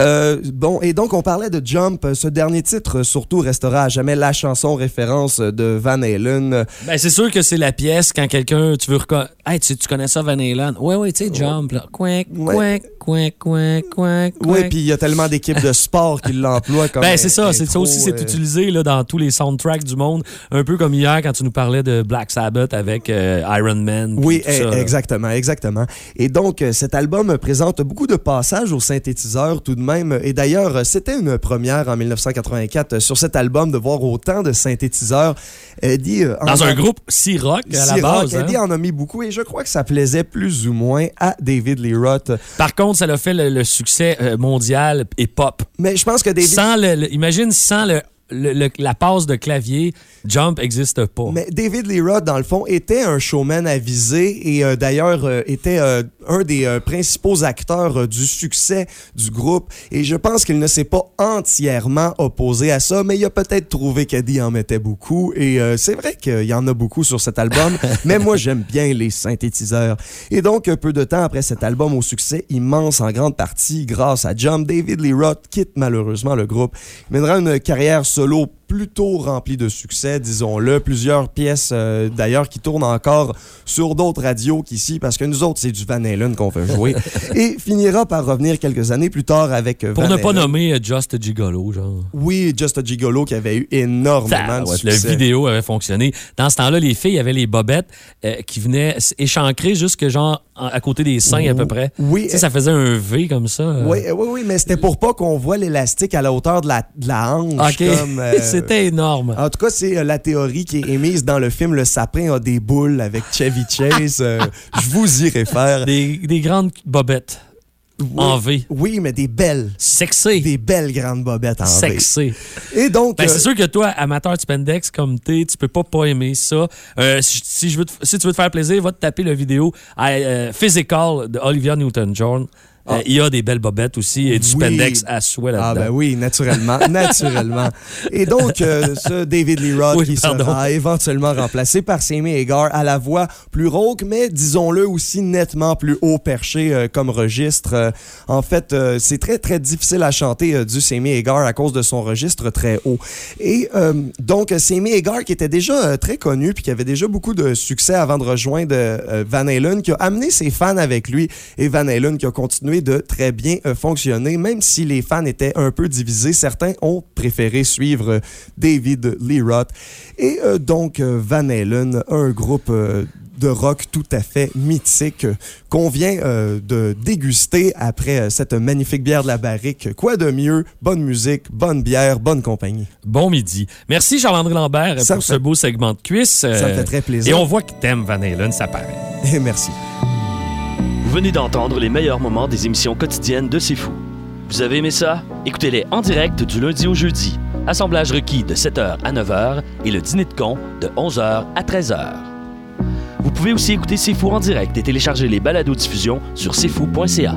Euh, bon, et donc on parlait de Jump. Ce dernier titre, surtout, restera à jamais la chanson référence de Van Halen.
Ben, c'est sûr que c'est la pièce quand quelqu'un, tu veux reconnaître. Hey, tu, tu connais ça, Van Halen? Oui, oui, tu sais, Jump, là. Quack, quack, quack.
Oui, puis il y a tellement d'équipes de sport qui l'emploient comme.
Ben, c'est ça, c'est ça aussi, c'est
euh,
utilisé là, dans tous les soundtracks du monde. Un peu comme hier quand tu nous parlais de Black Sabbath avec euh, Iron Man.
Oui,
tout ça,
eh, exactement, exactement. Et donc, euh, cet album présente beaucoup de passages au synthétiseur tout de même. Et d'ailleurs, euh, c'était une première en 1984 euh, sur cet album de voir autant de synthétiseurs. Eddie, euh,
Dans un groupe si rock à la base. hein?
Eddie en a mis beaucoup et je crois que ça plaisait plus ou moins à David Lee Roth.
Par contre, ça a fait le, le succès euh, mondial et pop.
Mais je pense que David...
Sans le, le- imagine sans le, le- le- la passe de clavier, Jump n'existe pas.
Mais David Lee Roth, dans le fond, était un showman avisé et euh, d'ailleurs euh, était euh, un des principaux acteurs du succès du groupe. Et je pense qu'il ne s'est pas entièrement opposé à ça, mais il a peut-être trouvé qu'Eddie en mettait beaucoup. Et c'est vrai qu'il y en a beaucoup sur cet album, mais moi j'aime bien les synthétiseurs. Et donc, peu de temps après cet album au succès immense en grande partie grâce à Jump, David Lee Roth quitte malheureusement le groupe. Il mènera une carrière solo plutôt remplie de succès, disons-le. Plusieurs pièces, euh, d'ailleurs, qui tournent encore sur d'autres radios qu'ici, parce que nous autres, c'est du Van Halen qu'on fait jouer. Et finira par revenir quelques années plus tard avec euh,
Pour
Van
ne pas
Halen.
nommer euh, Just a Gigolo, genre.
Oui, Just a Gigolo qui avait eu énormément de
ouais,
succès.
vidéo avait fonctionné. Dans ce temps-là, les filles avaient les bobettes euh, qui venaient échancrer jusque genre en- à côté des seins à peu près.
Oui.
Tu sais, ça faisait un V comme ça.
Oui, oui, oui, mais c'était pour pas qu'on voit l'élastique à la hauteur de la, de la hanche.
OK.
comme, euh,
C'était énorme.
En tout cas, c'est euh, la théorie qui est émise dans le film Le sapin a des boules avec Chevy Chase. Euh, je vous y réfère.
Des, des grandes bobettes en V.
Oui, mais des belles.
Sexy.
Des belles grandes bobettes en V.
Sexy.
Et donc.
Ben,
euh,
c'est sûr que toi, amateur de spandex comme t'es, tu peux pas pas aimer ça. Euh, si, si je veux te- si tu veux te faire plaisir, va te taper la vidéo euh, Physical de Olivia Newton-John. Euh, Il y a des belles bobettes aussi et du
Ah. Oui.
spandex à souhait là-dedans.
Ah ben oui, naturellement, naturellement. Et donc, euh, ce David Lee Roth
Oui,
qui
pardon.
sera éventuellement remplacé par Sammy Hagar à la voix plus rauque, mais disons-le aussi nettement plus haut perché euh, comme registre. Euh, en fait, c'est très très difficile à chanter du Sammy Hagar à cause de son registre très haut. Et donc, Sammy Hagar qui était déjà très connu puis qui avait déjà beaucoup de succès avant de rejoindre Van Halen, qui a amené ses fans avec lui et Van Halen qui a continué de très bien euh, fonctionner, même si les fans étaient un peu divisés. Certains ont préféré suivre euh, David Lee Roth. Et euh, donc, Van Halen, un groupe de rock tout à fait mythique qu'on vient euh, de déguster après euh, cette magnifique bière de la barrique. Quoi de mieux? Bonne musique, bonne bière, bonne compagnie.
Bon midi. Merci Charles-André Lambert
Ça
pour ce beau segment de cuisse.
Ça me fait très plaisir.
Et on voit que t'aimes Van Halen, ça paraît.
Et merci.
Vous venez d'entendre les meilleurs moments des émissions quotidiennes de C'est Fou. Vous avez aimé ça? Écoutez-les en direct du lundi au jeudi. Assemblage requis de 7h à 9h et le dîner de con de 11h à 13h. Vous pouvez aussi écouter C'est Fou en direct et télécharger les balados diffusion sur cfou.ca.